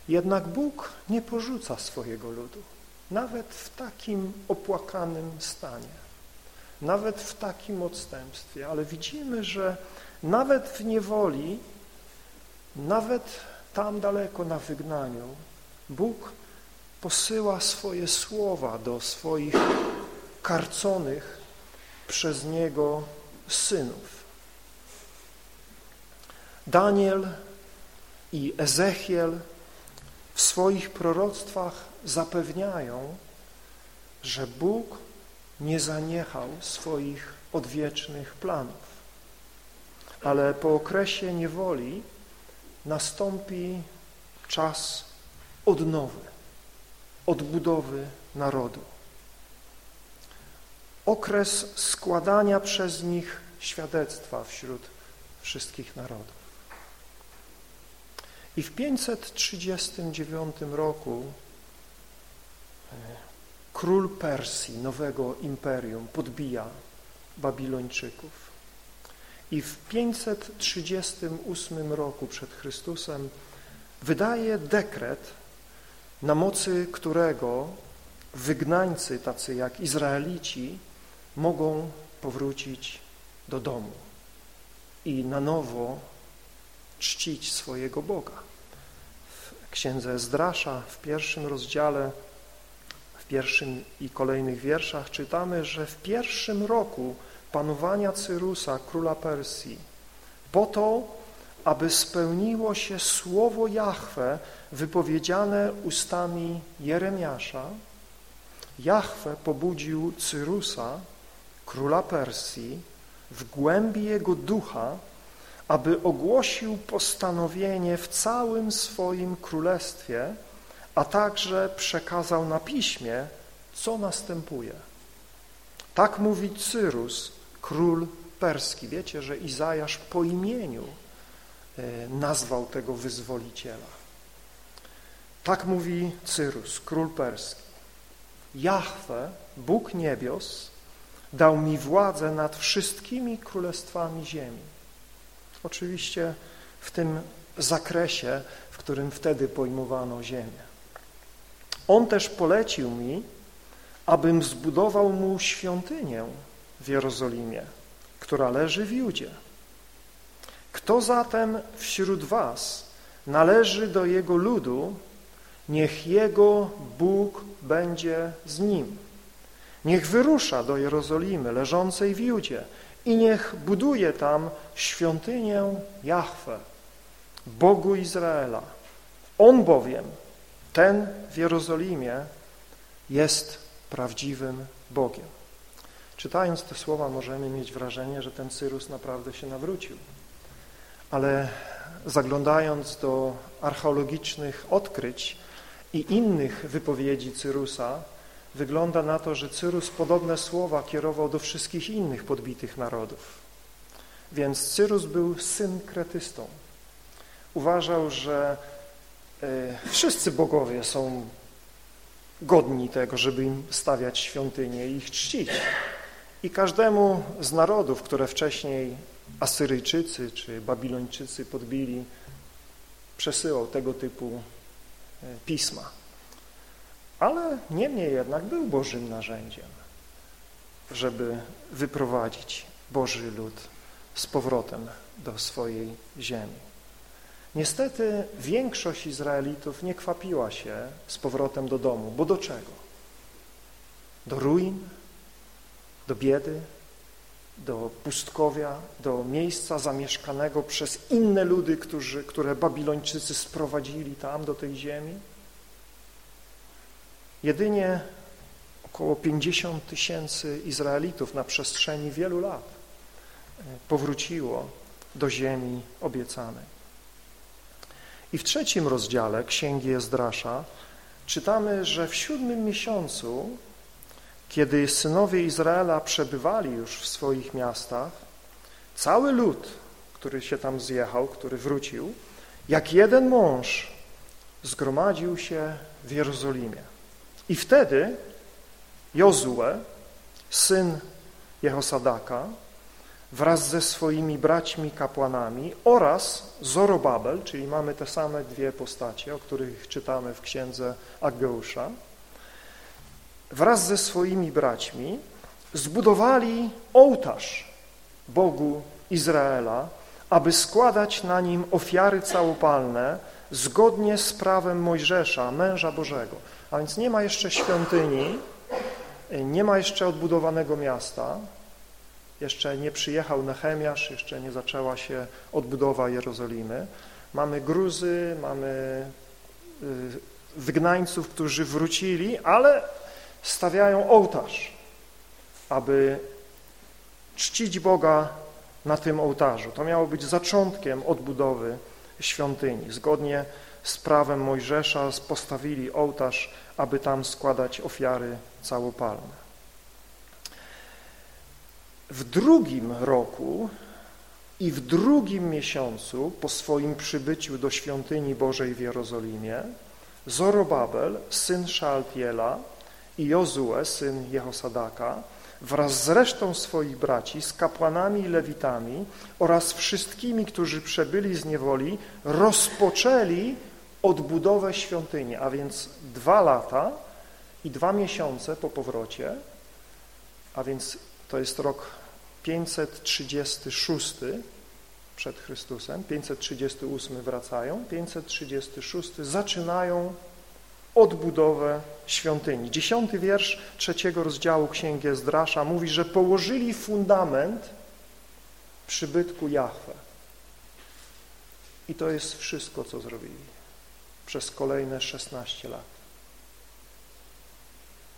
Jednak Bóg nie porzuca swojego ludu, nawet w takim opłakanym stanie, nawet w takim odstępstwie, ale widzimy, że nawet w niewoli, nawet tam daleko na wygnaniu, Bóg posyła swoje słowa do swoich karconych przez Niego synów. Daniel i Ezechiel w swoich proroctwach zapewniają, że Bóg nie zaniechał swoich odwiecznych planów. Ale po okresie niewoli nastąpi czas odnowy, odbudowy narodu. Okres składania przez nich świadectwa wśród wszystkich narodów. I w 539 roku e, król Persji, nowego imperium, podbija Babilończyków. I w 538 roku przed Chrystusem wydaje dekret, na mocy którego wygnańcy, tacy jak Izraelici, mogą powrócić do domu i na nowo czcić swojego Boga. W księdze Ezdrasza w pierwszym rozdziale, w pierwszym i kolejnych wierszach czytamy, że w pierwszym roku panowania Cyrusa, króla Persji, po to, aby spełniło się słowo Jahwe wypowiedziane ustami Jeremiasza, Jahwe pobudził Cyrusa, króla Persji, w głębi jego ducha, aby ogłosił postanowienie w całym swoim królestwie, a także przekazał na piśmie, co następuje. Tak mówi Cyrus, król perski. Wiecie, że Izajasz po imieniu e, nazwał tego wyzwoliciela. Tak mówi Cyrus, król perski. Jahwe, Bóg niebios, dał mi władzę nad wszystkimi królestwami ziemi. Oczywiście w tym zakresie, w którym wtedy pojmowano ziemię. On też polecił mi, abym zbudował mu świątynię w Jerozolimie, która leży w Judzie. Kto zatem wśród was należy do jego ludu, niech jego Bóg będzie z nim. Niech wyrusza do Jerozolimy leżącej w Judzie i niech buduje tam świątynię Jahwe, Bogu Izraela. On bowiem, ten w Jerozolimie, jest prawdziwym Bogiem. Czytając te słowa możemy mieć wrażenie, że ten Cyrus naprawdę się nawrócił. Ale zaglądając do archeologicznych odkryć i innych wypowiedzi Cyrusa, wygląda na to, że Cyrus podobne słowa kierował do wszystkich innych podbitych narodów. Więc Cyrus był synkretystą. Uważał, że e, wszyscy bogowie są godni tego, żeby im stawiać świątynie i ich czcić. I każdemu z narodów, które wcześniej Asyryjczycy czy Babilończycy podbili, przesyłał tego typu e, pisma. Ale niemniej jednak był Bożym narzędziem, żeby wyprowadzić Boży lud z powrotem do swojej ziemi. Niestety większość Izraelitów nie kwapiła się z powrotem do domu, bo do czego? Do ruin, do biedy, do pustkowia, do miejsca zamieszkanego przez inne ludy, którzy, które Babilończycy sprowadzili tam do tej ziemi. Jedynie około 50 tysięcy Izraelitów na przestrzeni wielu lat e, powróciło do ziemi obiecanej. I w trzecim rozdziale Księgi Ezdrasza czytamy, że w siódmym miesiącu, kiedy synowie Izraela przebywali już w swoich miastach, cały lud, który się tam zjechał, który wrócił, jak jeden mąż zgromadził się w Jerozolimie. I wtedy Jozue, syn Jehosadaka, wraz ze swoimi braćmi kapłanami oraz Zorobabel, czyli mamy te same dwie postacie, o których czytamy w księdze Ageusza, wraz ze swoimi braćmi zbudowali ołtarz Bogu Izraela, aby składać na nim ofiary całopalne zgodnie z prawem Mojżesza, męża Bożego. A więc nie ma jeszcze świątyni, nie ma jeszcze odbudowanego miasta, jeszcze nie przyjechał Nehemiasz, jeszcze nie zaczęła się odbudowa Jerozolimy. Mamy Gruzy, mamy y, wygnańców, którzy wrócili, ale stawiają ołtarz, aby czcić Boga na tym ołtarzu. To miało być zaczątkiem odbudowy świątyni. Zgodnie z prawem Mojżesza postawili ołtarz, aby tam składać ofiary całopalne. W drugim roku i w drugim miesiącu po swoim przybyciu do świątyni Bożej w Jerozolimie Zorobabel, syn Szaltiela i Jozue, syn Jehosadaka wraz z resztą swoich braci, z kapłanami i lewitami oraz wszystkimi, którzy przebyli z niewoli, rozpoczęli odbudowę świątyni, a więc dwa lata i dwa miesiące po powrocie, a więc to jest rok 536 przed Chrystusem, 538 wracają, 536 zaczynają odbudowę świątyni. Dziesiąty wiersz trzeciego rozdziału Księgi Ezdrasza mówi, że położyli fundament przybytku Jahwe. I to jest wszystko, co zrobili przez kolejne 16 lat.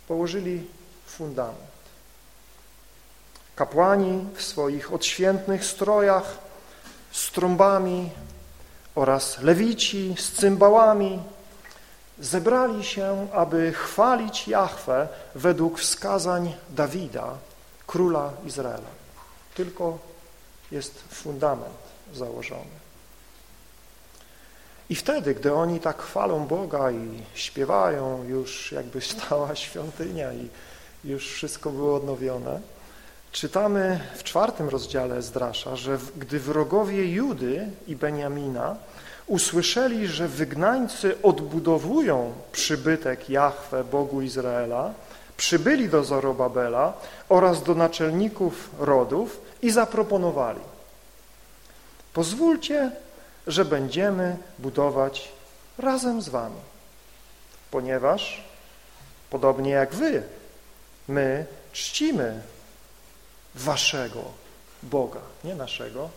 Położyli fundament. Kapłani w swoich odświętnych strojach z trąbami oraz lewici z cymbałami zebrali się, aby chwalić Jahwe według wskazań Dawida, króla Izraela. Tylko jest fundament założony. I wtedy, gdy oni tak chwalą Boga i śpiewają, już jakby stała świątynia i już wszystko było odnowione, czytamy w czwartym rozdziale Zdrasza, że gdy wrogowie Judy i Beniamina usłyszeli, że wygnańcy odbudowują przybytek Jahwe, Bogu Izraela, przybyli do Zorobabela oraz do naczelników rodów i zaproponowali pozwólcie, że będziemy budować razem z wami, ponieważ podobnie jak wy, my czcimy waszego Boga, nie naszego,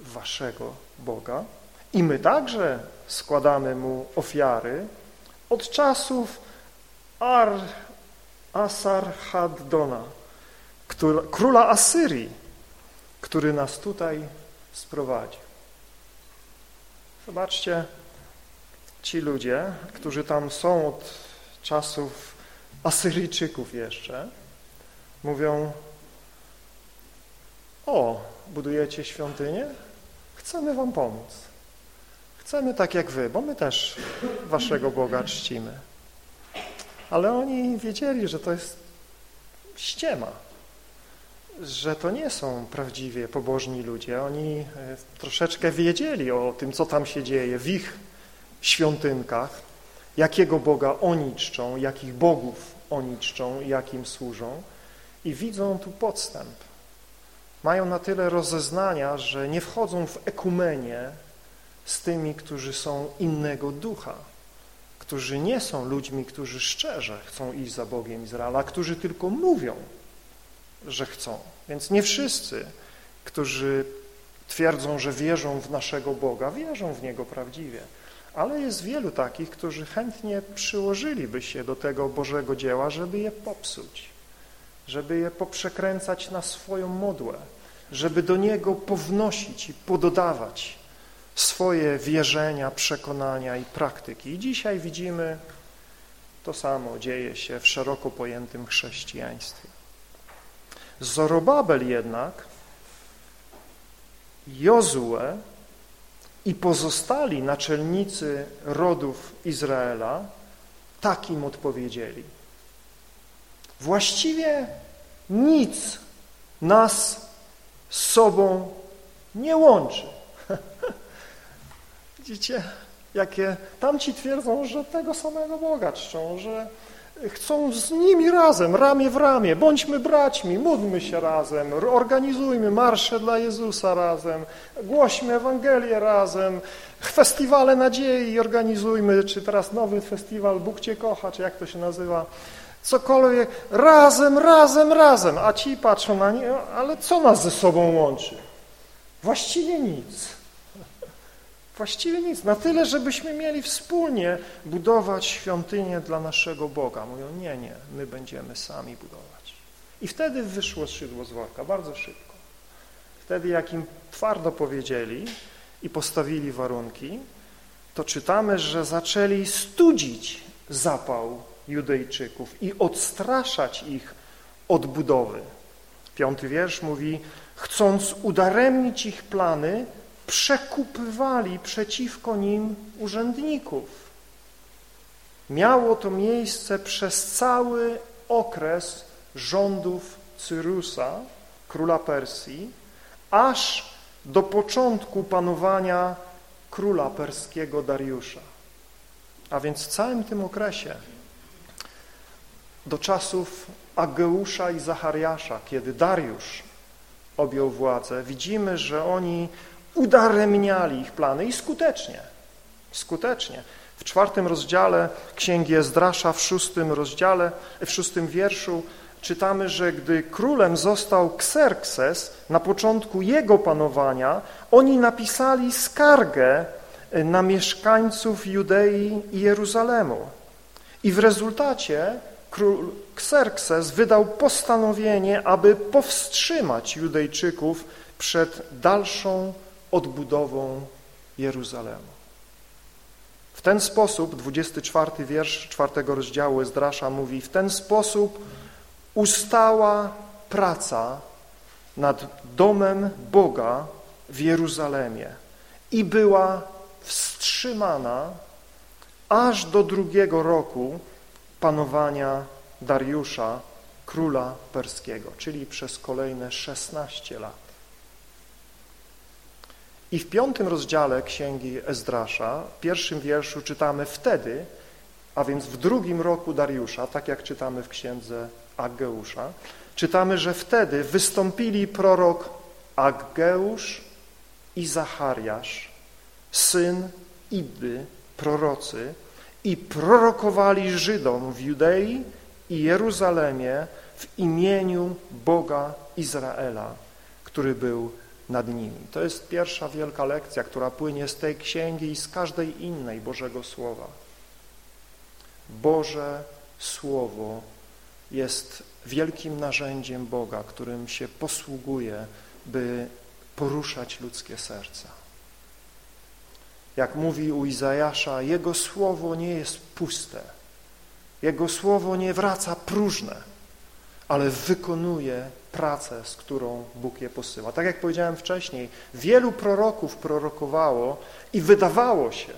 waszego Boga i my także składamy Mu ofiary od czasów Ar, Asarhaddona, króla Asyrii, który nas tutaj sprowadził. Zobaczcie, ci ludzie, którzy tam są od czasów Asyryjczyków jeszcze, mówią o, budujecie świątynię? Chcemy wam pomóc. Chcemy tak jak wy, bo my też waszego Boga czcimy. Ale oni wiedzieli, że to jest ściema, że to nie są prawdziwie pobożni ludzie. Oni e, troszeczkę wiedzieli o tym, co tam się dzieje w ich świątynkach, jakiego Boga oni czczą, jakich bogów oni czczą, jakim służą i widzą tu podstęp. Mają na tyle rozeznania, że nie wchodzą w ekumenię z tymi, którzy są innego ducha, którzy nie są ludźmi, którzy szczerze chcą iść za Bogiem Izraela, którzy tylko mówią, że chcą. Więc nie wszyscy, którzy twierdzą, że wierzą w naszego Boga, wierzą w Niego prawdziwie. Ale jest wielu takich, którzy chętnie przyłożyliby się do tego Bożego dzieła, żeby je popsuć, żeby je poprzekręcać na swoją modłę, żeby do niego pownosić i pododawać swoje wierzenia, przekonania i praktyki. I dzisiaj widzimy, to samo dzieje się w szeroko pojętym chrześcijaństwie. Zorobabel jednak, Jozue i pozostali naczelnicy rodów Izraela takim odpowiedzieli. Właściwie nic nas z sobą nie łączy. Widzicie, jakie tamci twierdzą, że tego samego Boga czczą, że chcą z nimi razem, ramię w ramię, bądźmy braćmi, módlmy się razem, organizujmy marsze dla Jezusa razem, głośmy Ewangelię razem, festiwale nadziei organizujmy, czy teraz nowy festiwal Bóg Cię kocha, czy jak to się nazywa, cokolwiek, razem, razem, razem, a ci patrzą na nie, ale co nas ze sobą łączy? Właściwie nic. Właściwie nic, na tyle, żebyśmy mieli wspólnie budować świątynię dla naszego Boga. Mówią, nie, nie, my będziemy sami budować. I wtedy wyszło szydło z worka, bardzo szybko. Wtedy jak im twardo powiedzieli i postawili warunki, to czytamy, że zaczęli studzić zapał Judejczyków i odstraszać ich od budowy. Piąty wiersz mówi, chcąc udaremnić ich plany, przekupywali przeciwko nim urzędników. Miało to miejsce przez cały okres rządów Cyrusa, króla Persji, aż do początku panowania króla perskiego Dariusza. A więc w całym tym okresie, do czasów Ageusza i Zachariasza, kiedy Dariusz objął władzę, widzimy, że oni udaremniali ich plany i skutecznie, skutecznie. W czwartym rozdziale Księgi Ezdrasza, w szóstym rozdziale, w szóstym wierszu czytamy, że gdy królem został Xerxes, na początku jego panowania, oni napisali skargę na mieszkańców Judei i Jeruzalemu. I w rezultacie król Xerxes wydał postanowienie, aby powstrzymać Judejczyków przed dalszą odbudową Jeruzalemu. W ten sposób, 24 wiersz czwartego rozdziału Ezdrasza mówi, w ten sposób ustała praca nad domem Boga w Jeruzalemie i była wstrzymana aż do drugiego roku panowania Dariusza, króla perskiego, czyli przez kolejne 16 lat. I w piątym rozdziale Księgi Ezdrasza, w pierwszym wierszu czytamy wtedy, a więc w drugim roku Dariusza, tak jak czytamy w księdze Aggeusza, czytamy, że wtedy wystąpili prorok Aggeusz i Zachariasz, syn Iddy, prorocy, i prorokowali Żydom w Judei i Jeruzalemie w imieniu Boga Izraela, który był nad nimi. To jest pierwsza wielka lekcja, która płynie z tej księgi i z każdej innej Bożego Słowa. Boże Słowo jest wielkim narzędziem Boga, którym się posługuje, by poruszać ludzkie serca. Jak mówi u Izajasza, Jego Słowo nie jest puste, Jego Słowo nie wraca próżne, ale wykonuje pracę, z którą Bóg je posyła. Tak jak powiedziałem wcześniej, wielu proroków prorokowało i wydawało się,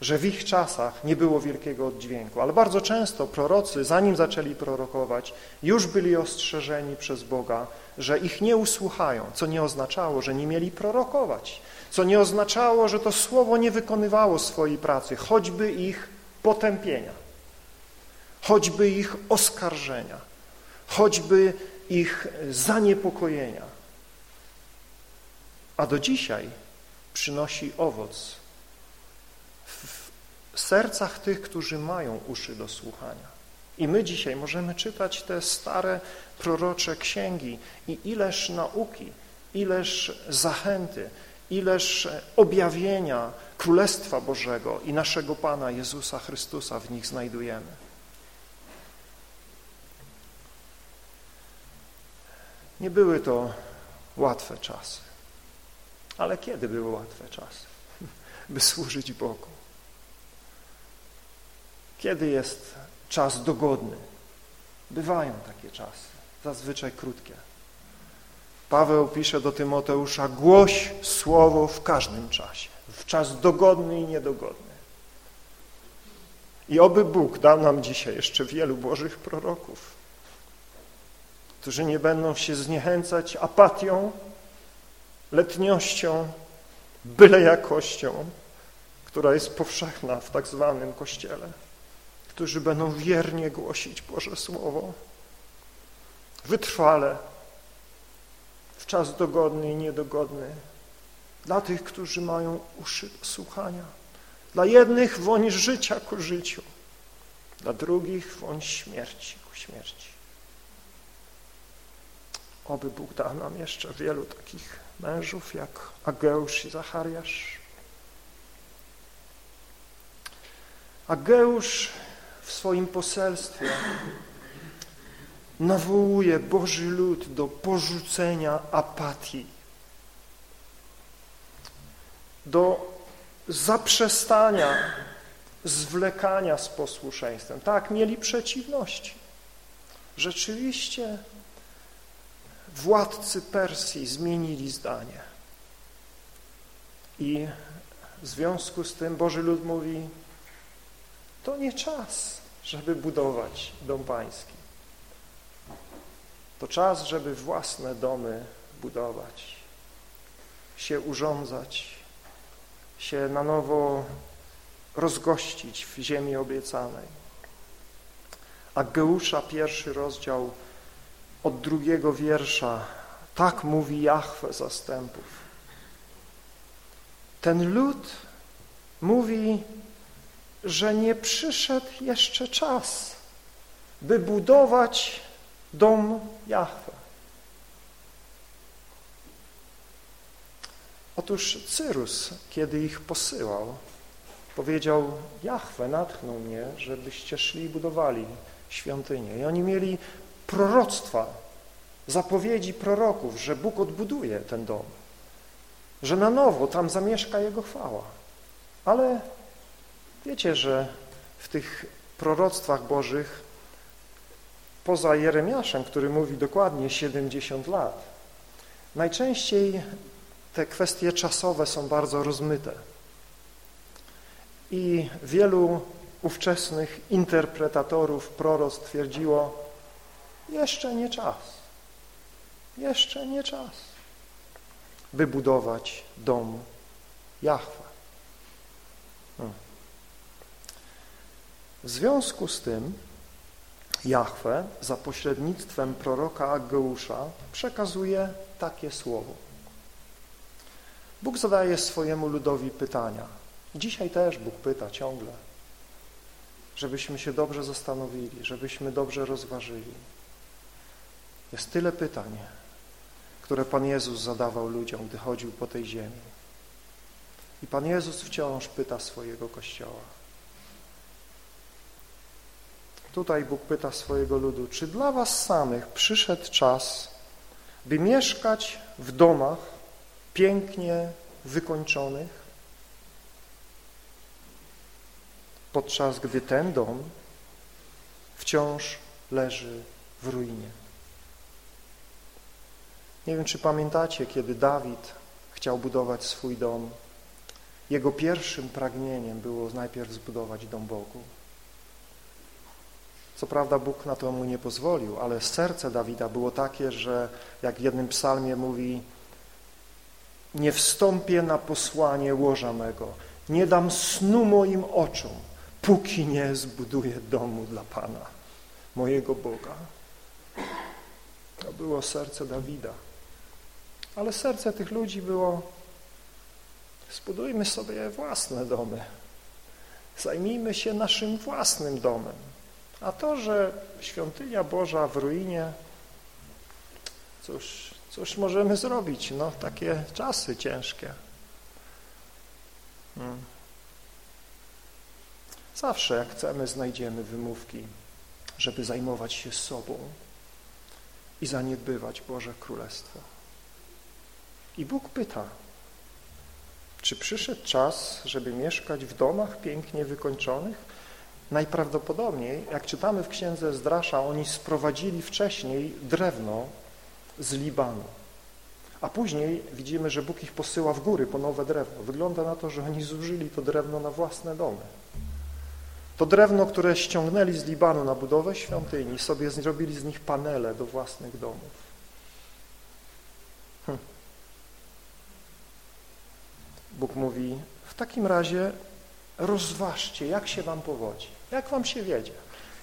że w ich czasach nie było wielkiego oddźwięku, ale bardzo często prorocy, zanim zaczęli prorokować, już byli ostrzeżeni przez Boga, że ich nie usłuchają, co nie oznaczało, że nie mieli prorokować, co nie oznaczało, że to słowo nie wykonywało swojej pracy, choćby ich potępienia, choćby ich oskarżenia, choćby ich zaniepokojenia. A do dzisiaj przynosi owoc w sercach tych, którzy mają uszy do słuchania. I my dzisiaj możemy czytać te stare prorocze księgi i ileż nauki, ileż zachęty, ileż objawienia Królestwa Bożego i naszego Pana Jezusa Chrystusa w nich znajdujemy. Nie były to łatwe czasy. Ale kiedy były łatwe czasy? By służyć Bogu. Kiedy jest czas dogodny? Bywają takie czasy, zazwyczaj krótkie. Paweł pisze do Tymoteusza, głoś słowo w każdym czasie, w czas dogodny i niedogodny. I oby Bóg dał nam dzisiaj jeszcze wielu Bożych proroków, którzy nie będą się zniechęcać apatią, letniością, byle jakością, która jest powszechna w tak zwanym Kościele, którzy będą wiernie głosić Boże Słowo, wytrwale, w czas dogodny i niedogodny, dla tych, którzy mają uszy do słuchania, dla jednych woń życia ku życiu, dla drugich woń śmierci ku śmierci. Oby Bóg dał nam jeszcze wielu takich mężów jak Ageusz i Zachariasz. Ageusz w swoim poselstwie nawołuje Boży lud do porzucenia apatii, do zaprzestania zwlekania z posłuszeństwem. Tak, mieli przeciwności. Rzeczywiście władcy Persji zmienili zdanie. I w związku z tym Boży lud mówi, to nie czas, żeby budować dom pański. To czas, żeby własne domy budować, się urządzać, się na nowo rozgościć w ziemi obiecanej. A Geusza, pierwszy rozdział od drugiego wiersza, tak mówi Jahwe zastępów. Ten lud mówi, że nie przyszedł jeszcze czas, by budować dom Jahwe. Otóż Cyrus, kiedy ich posyłał, powiedział, Jahwe natchnął mnie, żebyście szli i budowali świątynię. I oni mieli proroctwa, zapowiedzi proroków, że Bóg odbuduje ten dom. że na nowo tam zamieszka Jego chwała. Ale wiecie, że w tych proroctwach Bożych, poza Jeremiaszem, który mówi dokładnie 70 lat, najczęściej te kwestie czasowe są bardzo rozmyte. I wielu ówczesnych interpretatorów proroc twierdziło, jeszcze nie czas, jeszcze nie czas, by budować dom Jahwe. Hmm. W związku z tym Jahwe za pośrednictwem proroka Ageusza przekazuje takie słowo. Bóg zadaje swojemu ludowi pytania. Dzisiaj też Bóg pyta ciągle, żebyśmy się dobrze zastanowili, żebyśmy dobrze rozważyli. Jest tyle pytań, które Pan Jezus zadawał ludziom, gdy chodził po tej ziemi. I Pan Jezus wciąż pyta swojego Kościoła. Tutaj Bóg pyta swojego ludu, czy dla was samych przyszedł czas, by mieszkać w domach pięknie wykończonych, podczas gdy ten dom wciąż leży w ruinie. Nie wiem, czy pamiętacie, kiedy Dawid chciał budować swój dom, jego pierwszym pragnieniem było najpierw zbudować dom Bogu. Co prawda Bóg na to mu nie pozwolił, ale serce Dawida było takie, że jak w jednym psalmie mówi nie wstąpię na posłanie łoża mego, nie dam snu moim oczom, póki nie zbuduję domu dla Pana, mojego Boga. To było serce Dawida. Ale serce tych ludzi było zbudujmy sobie własne domy. Zajmijmy się naszym własnym domem. A to, że świątynia Boża w ruinie, cóż, cóż możemy zrobić? No, takie czasy ciężkie. Hmm. Zawsze jak chcemy, znajdziemy wymówki, żeby zajmować się sobą i zaniedbywać Boże Królestwo. I Bóg pyta, czy przyszedł czas, żeby mieszkać w domach pięknie wykończonych? Najprawdopodobniej, jak czytamy w księdze Zdrasza, oni sprowadzili wcześniej drewno z Libanu. A później widzimy, że Bóg ich posyła w góry po nowe drewno. Wygląda na to, że oni zużyli to drewno na własne domy. To drewno, które ściągnęli z Libanu na budowę świątyni, sobie zrobili z nich panele do własnych domów. Bóg mówi, w takim razie rozważcie, jak się wam powodzi, jak wam się wiedzie.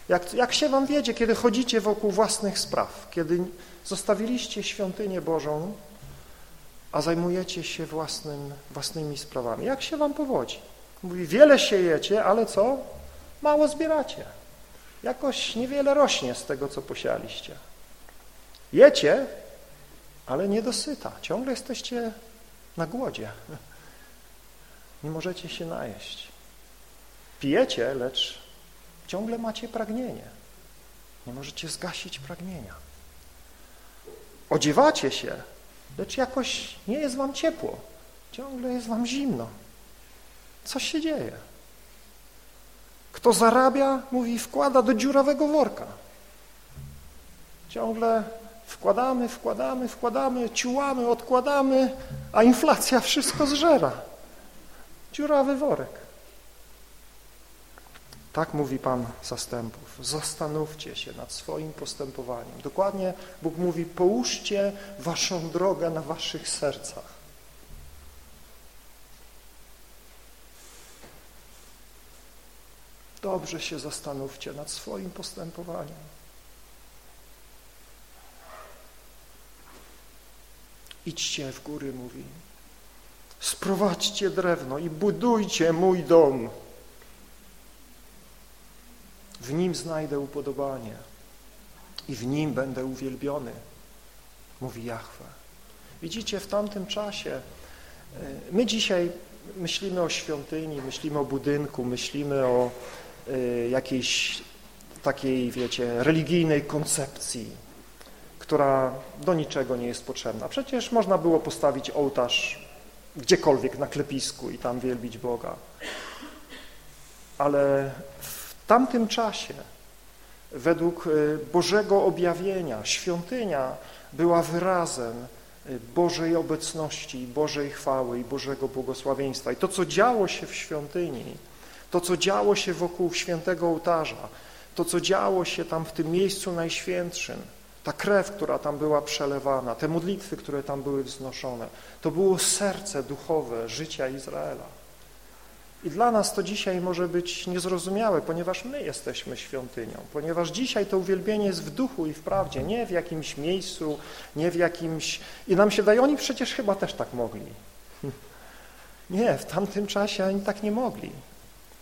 Jak, jak się wam wiedzie, kiedy chodzicie wokół własnych spraw, kiedy zostawiliście świątynię Bożą, a zajmujecie się własnym, własnymi sprawami. Jak się wam powodzi? Mówi, wiele siejecie, ale co? Mało zbieracie. Jakoś niewiele rośnie z tego, co posialiście. Jecie, ale nie dosyta. Ciągle jesteście na głodzie. Nie możecie się najeść. Pijecie, lecz ciągle macie pragnienie. Nie możecie zgasić pragnienia. Odziewacie się, lecz jakoś nie jest wam ciepło. Ciągle jest wam zimno. Co się dzieje? Kto zarabia, mówi, wkłada do dziurawego worka. Ciągle wkładamy, wkładamy, wkładamy, ciułamy, odkładamy, a inflacja wszystko zżera. Dziurawy worek. Tak mówi Pan zastępów. Zastanówcie się nad swoim postępowaniem. Dokładnie Bóg mówi, połóżcie waszą drogę na waszych sercach. Dobrze się zastanówcie nad swoim postępowaniem. Idźcie w góry, mówi. Sprowadźcie drewno i budujcie mój dom. W nim znajdę upodobanie i w nim będę uwielbiony, mówi Jahwe. Widzicie, w tamtym czasie, e, my dzisiaj myślimy o świątyni, myślimy o budynku, myślimy o Y, jakiejś takiej, wiecie, religijnej koncepcji, która do niczego nie jest potrzebna. Przecież można było postawić ołtarz gdziekolwiek na klepisku i tam wielbić Boga. Ale w tamtym czasie, według y, Bożego objawienia, świątynia była wyrazem y, Bożej obecności, Bożej chwały i Bożego błogosławieństwa. I to, co działo się w świątyni, to, co działo się wokół świętego ołtarza, to, co działo się tam w tym miejscu najświętszym, ta krew, która tam była przelewana, te modlitwy, które tam były wznoszone, to było serce duchowe życia Izraela. I dla nas to dzisiaj może być niezrozumiałe, ponieważ my jesteśmy świątynią, ponieważ dzisiaj to uwielbienie jest w duchu i w prawdzie, nie w jakimś miejscu, nie w jakimś... I nam się daje, oni przecież chyba też tak mogli. Nie, w tamtym czasie oni tak nie mogli.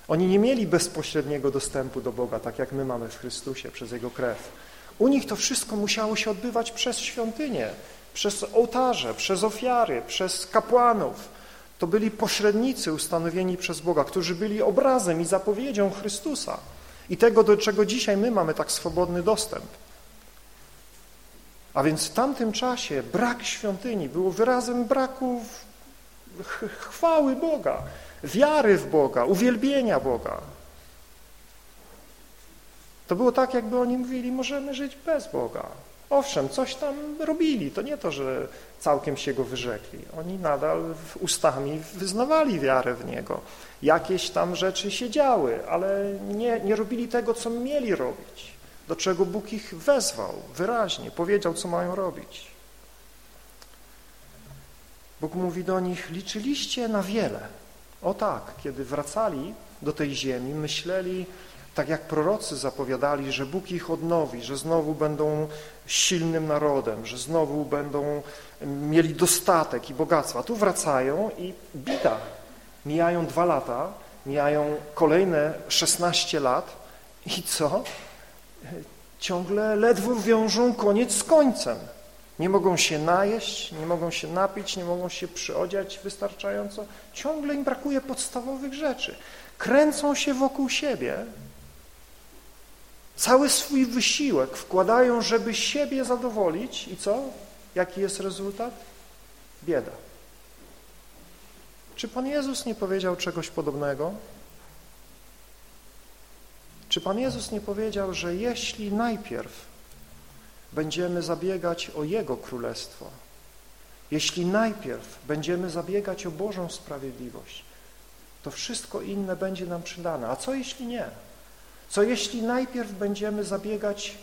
Oni nie mieli bezpośredniego dostępu do Boga, tak jak my mamy w Chrystusie, przez Jego krew. U nich to wszystko musiało się odbywać przez świątynię, przez ołtarze, przez ofiary, przez kapłanów. To byli pośrednicy ustanowieni przez Boga, którzy byli obrazem i zapowiedzią Chrystusa i tego, do czego dzisiaj my mamy tak swobodny dostęp. A więc w tamtym czasie brak świątyni był wyrazem braku chwały Boga, wiary w Boga, uwielbienia Boga. To było tak, jakby oni mówili, możemy żyć bez Boga. Owszem, coś tam robili, to nie to, że całkiem się Go wyrzekli. Oni nadal ustami wyznawali wiarę w Niego. Jakieś tam rzeczy się działy, ale nie, nie robili tego, co mieli robić, do czego Bóg ich wezwał wyraźnie, powiedział, co mają robić. Bóg mówi do nich, liczyliście na wiele. O tak, kiedy wracali do tej ziemi, myśleli, tak jak prorocy zapowiadali, że Bóg ich odnowi, że znowu będą silnym narodem, że znowu będą mieli dostatek i bogactwo. A tu wracają i bida. Mijają dwa lata, mijają kolejne 16 lat i co? Ciągle ledwo wiążą koniec z końcem. Nie mogą się najeść, nie mogą się napić, nie mogą się przyodziać wystarczająco. Ciągle im brakuje podstawowych rzeczy. Kręcą się wokół siebie, cały swój wysiłek wkładają, żeby siebie zadowolić i co? Jaki jest rezultat? Bieda. Czy Pan Jezus nie powiedział czegoś podobnego? Czy Pan Jezus nie powiedział, że jeśli najpierw będziemy zabiegać o Jego Królestwo, jeśli najpierw będziemy zabiegać o Bożą sprawiedliwość, to wszystko inne będzie nam przydane. A co jeśli nie? Co jeśli najpierw będziemy zabiegać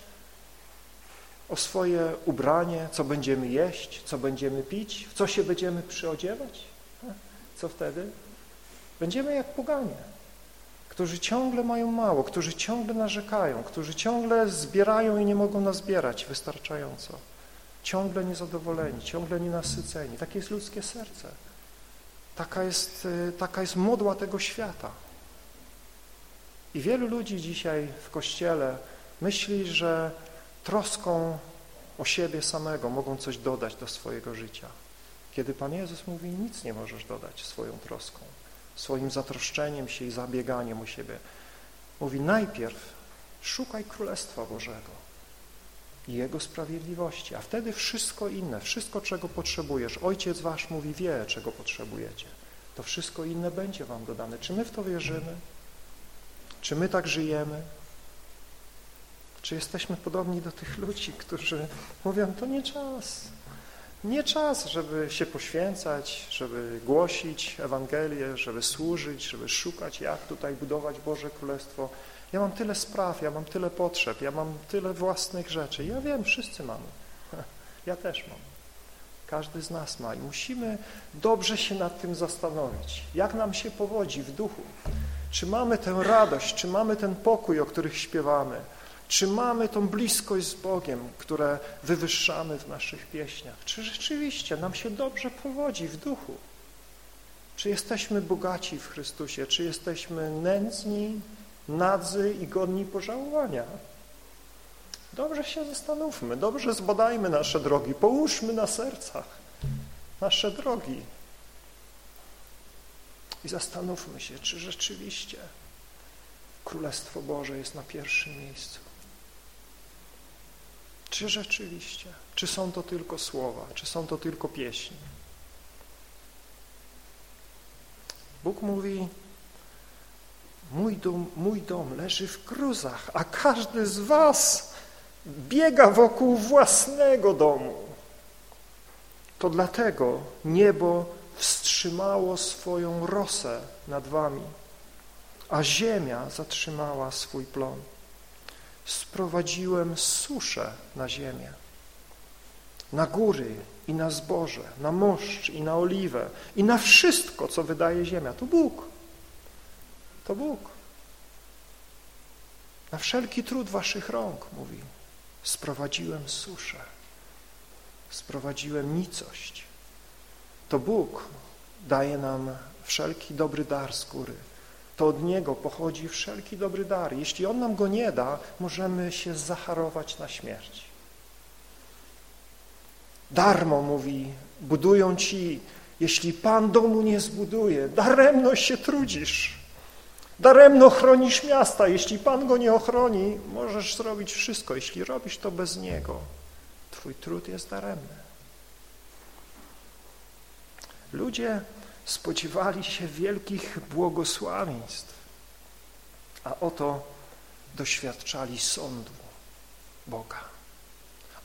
o swoje ubranie, co będziemy jeść, co będziemy pić, w co się będziemy przyodziewać? Co wtedy? Będziemy jak poganie, którzy ciągle mają mało, którzy ciągle narzekają, którzy ciągle zbierają i nie mogą nazbierać wystarczająco. Ciągle niezadowoleni, ciągle nienasyceni. Takie jest ludzkie serce. Taka jest, y, taka jest modła tego świata. I wielu ludzi dzisiaj w Kościele myśli, że troską o siebie samego mogą coś dodać do swojego życia. Kiedy Pan Jezus mówi, nic nie możesz dodać swoją troską, swoim zatroszczeniem się i zabieganiem o siebie. Mówi, najpierw szukaj Królestwa Bożego i Jego sprawiedliwości, a wtedy wszystko inne, wszystko, czego potrzebujesz. Ojciec Wasz mówi, wie, czego potrzebujecie. To wszystko inne będzie Wam dodane. Czy my w to wierzymy? Czy my tak żyjemy? Czy jesteśmy podobni do tych ludzi, którzy mówią, to nie czas, nie czas, żeby się poświęcać, żeby głosić Ewangelię, żeby służyć, żeby szukać, jak tutaj budować Boże Królestwo. Ja mam tyle spraw, ja mam tyle potrzeb, ja mam tyle własnych rzeczy. Ja wiem, wszyscy mamy. Ja też mam. Każdy z nas ma i musimy dobrze się nad tym zastanowić, jak nam się powodzi w duchu. Czy mamy tę radość, czy mamy ten pokój, o których śpiewamy, czy mamy tą bliskość z Bogiem, które wywyższamy w naszych pieśniach? Czy rzeczywiście nam się dobrze powodzi w duchu? Czy jesteśmy bogaci w Chrystusie? Czy jesteśmy nędzni, nadzy i godni pożałowania? Dobrze się zastanówmy, dobrze zbadajmy nasze drogi, połóżmy na sercach nasze drogi i zastanówmy się, czy rzeczywiście Królestwo Boże jest na pierwszym miejscu. Czy rzeczywiście? Czy są to tylko słowa? Czy są to tylko pieśni? Bóg mówi, mój dom, mój dom leży w gruzach, a każdy z was biega wokół własnego domu. To dlatego niebo wstrzymało swoją rosę nad wami, a ziemia zatrzymała swój plon. Sprowadziłem suszę na ziemię, na góry i na zboże, na moszcz i na oliwę i na wszystko, co wydaje ziemia. To Bóg. To Bóg. Na wszelki trud waszych rąk, mówi, sprowadziłem suszę, sprowadziłem nicość. To Bóg daje nam wszelki dobry dar z góry. To od Niego pochodzi wszelki dobry dar. Jeśli On nam go nie da, możemy się zacharować na śmierć. Darmo, mówi, budują ci, jeśli Pan domu nie zbuduje, daremno się trudzisz. Daremno chronisz miasta, jeśli Pan go nie ochroni, możesz zrobić wszystko. Jeśli robisz to bez Niego, Twój trud jest daremny. Ludzie spodziewali się wielkich błogosławieństw, a oto doświadczali sądu Boga.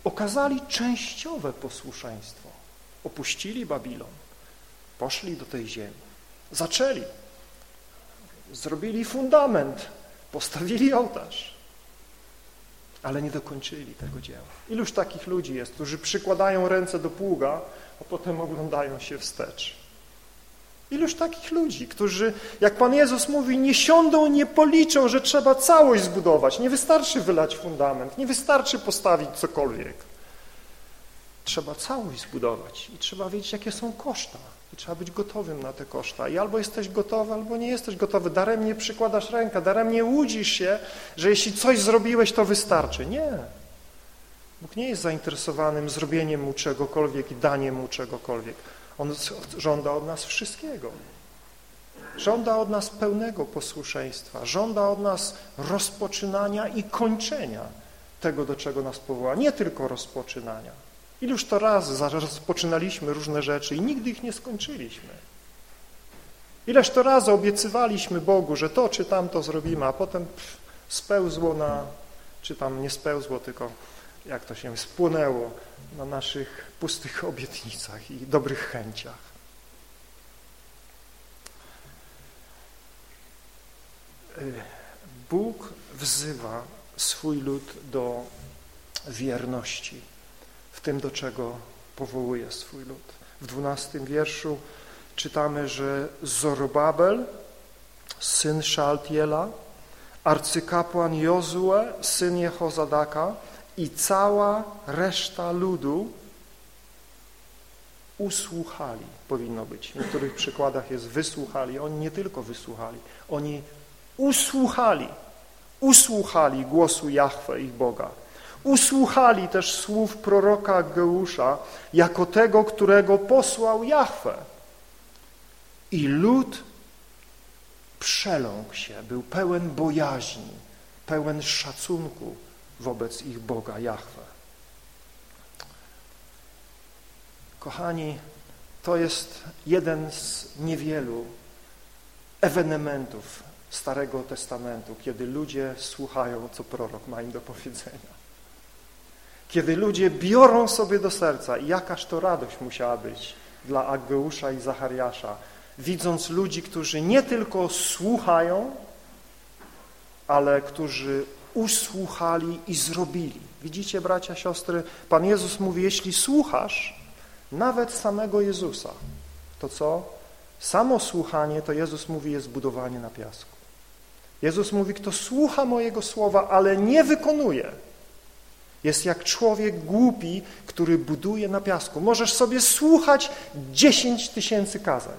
Okazali częściowe posłuszeństwo. Opuścili Babilon, poszli do tej ziemi, zaczęli, zrobili fundament, postawili ołtarz, ale nie dokończyli tego dzieła. Iluż takich ludzi jest, którzy przykładają ręce do pługa, a potem oglądają się wstecz. Iluż takich ludzi, którzy, jak Pan Jezus mówi, nie siądą, nie policzą, że trzeba całość zbudować. Nie wystarczy wylać fundament, nie wystarczy postawić cokolwiek. Trzeba całość zbudować i trzeba wiedzieć, jakie są koszta. I trzeba być gotowym na te koszta. I albo jesteś gotowy, albo nie jesteś gotowy. Daremnie przykładasz rękę, daremnie łudzisz się, że jeśli coś zrobiłeś, to wystarczy. Nie. Bóg nie jest zainteresowanym zrobieniem mu czegokolwiek i daniem mu czegokolwiek. On żąda od nas wszystkiego. Żąda od nas pełnego posłuszeństwa. Żąda od nas rozpoczynania i kończenia tego, do czego nas powoła. Nie tylko rozpoczynania. Iluż to razy rozpoczynaliśmy różne rzeczy i nigdy ich nie skończyliśmy. Ileż to razy obiecywaliśmy Bogu, że to czy tamto zrobimy, a potem pff, spełzło na, czy tam nie spełzło, tylko jak to się spłonęło na naszych pustych obietnicach i dobrych chęciach. Y, Bóg wzywa swój lud do wierności w tym, do czego powołuje swój lud. W dwunastym wierszu czytamy, że Zorobabel, syn Szaltiela, arcykapłan Jozue, syn Jehozadaka i cała reszta ludu usłuchali, powinno być. W niektórych przykładach jest wysłuchali. Oni nie tylko wysłuchali, oni usłuchali, usłuchali głosu Jahwe, ich Boga. Usłuchali też słów proroka Geusza jako tego, którego posłał Jahwe. I lud przeląkł się, był pełen bojaźni, pełen szacunku wobec ich Boga Jahwe. Kochani, to jest jeden z niewielu ewenementów Starego Testamentu, kiedy ludzie słuchają, co prorok ma im do powiedzenia. Kiedy ludzie biorą sobie do serca jakaż to radość musiała być dla Ageusza i Zachariasza, widząc ludzi, którzy nie tylko słuchają, ale którzy usłuchali i zrobili. Widzicie, bracia, siostry, Pan Jezus mówi, jeśli słuchasz nawet samego Jezusa, to co? Samo słuchanie, to Jezus mówi, jest budowanie na piasku. Jezus mówi, kto słucha mojego słowa, ale nie wykonuje, jest jak człowiek głupi, który buduje na piasku. Możesz sobie słuchać dziesięć tysięcy kazań.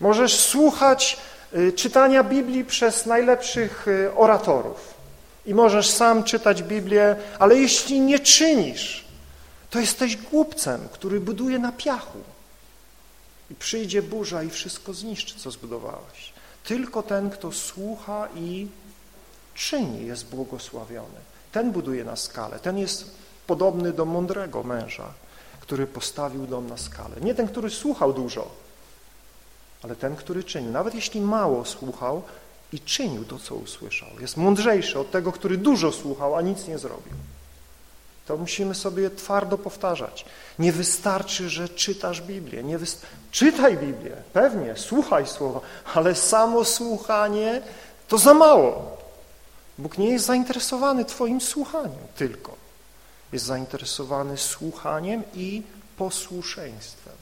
Możesz słuchać y, czytania Biblii przez najlepszych y, oratorów. I możesz sam czytać Biblię, ale jeśli nie czynisz, to jesteś głupcem, który buduje na piachu. I przyjdzie burza i wszystko zniszczy, co zbudowałeś. Tylko ten, kto słucha i czyni, jest błogosławiony. Ten buduje na skalę. Ten jest podobny do mądrego męża, który postawił dom na skalę. Nie ten, który słuchał dużo, ale ten, który czynił. Nawet jeśli mało słuchał i czynił to, co usłyszał. Jest mądrzejszy od tego, który dużo słuchał, a nic nie zrobił. To musimy sobie twardo powtarzać. Nie wystarczy, że czytasz Biblię. Nie. Czytaj Biblię, pewnie, słuchaj słowa, ale samo słuchanie to za mało. Bóg nie jest zainteresowany twoim słuchaniem tylko. Jest zainteresowany słuchaniem i posłuszeństwem.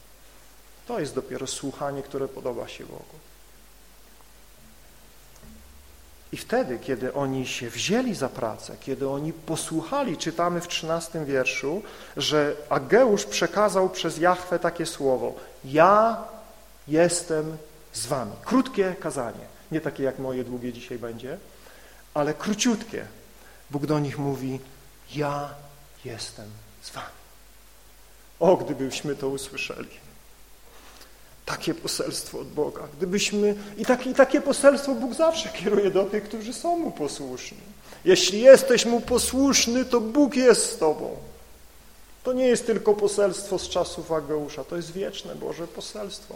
To jest dopiero słuchanie, które podoba się Bogu. I wtedy, kiedy oni się wzięli za pracę, kiedy oni posłuchali, czytamy w trzynastym wierszu, że Ageusz przekazał przez Jachwę takie słowo ja jestem z wami. Krótkie kazanie, nie takie jak moje długie dzisiaj będzie, ale króciutkie. Bóg do nich mówi ja jestem z wami. O, gdybyśmy to usłyszeli. Takie poselstwo od Boga. Gdybyśmy, i, tak, I takie poselstwo Bóg zawsze kieruje do tych, którzy są Mu posłuszni. Jeśli jesteś Mu posłuszny, to Bóg jest z Tobą. To nie jest tylko poselstwo z czasów Ageusza, to jest wieczne Boże poselstwo.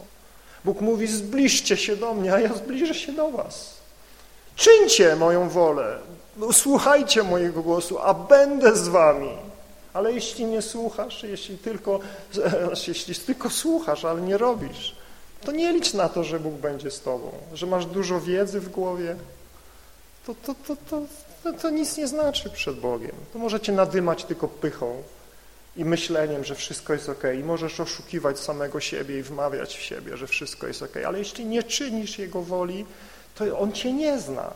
Bóg mówi, zbliżcie się do mnie, a ja zbliżę się do was. Czyńcie moją wolę, słuchajcie mojego głosu, a będę z wami. Ale jeśli nie słuchasz, jeśli tylko, znaczy, jeśli tylko słuchasz, ale nie robisz, to nie licz na to, że Bóg będzie z tobą, że masz dużo wiedzy w głowie. To, to, to, to, to, to nic nie znaczy przed Bogiem. To możecie nadymać tylko pychą i myśleniem, że wszystko jest ok. I możesz oszukiwać samego siebie i wmawiać w siebie, że wszystko jest ok. Ale jeśli nie czynisz Jego woli, to On cię nie zna.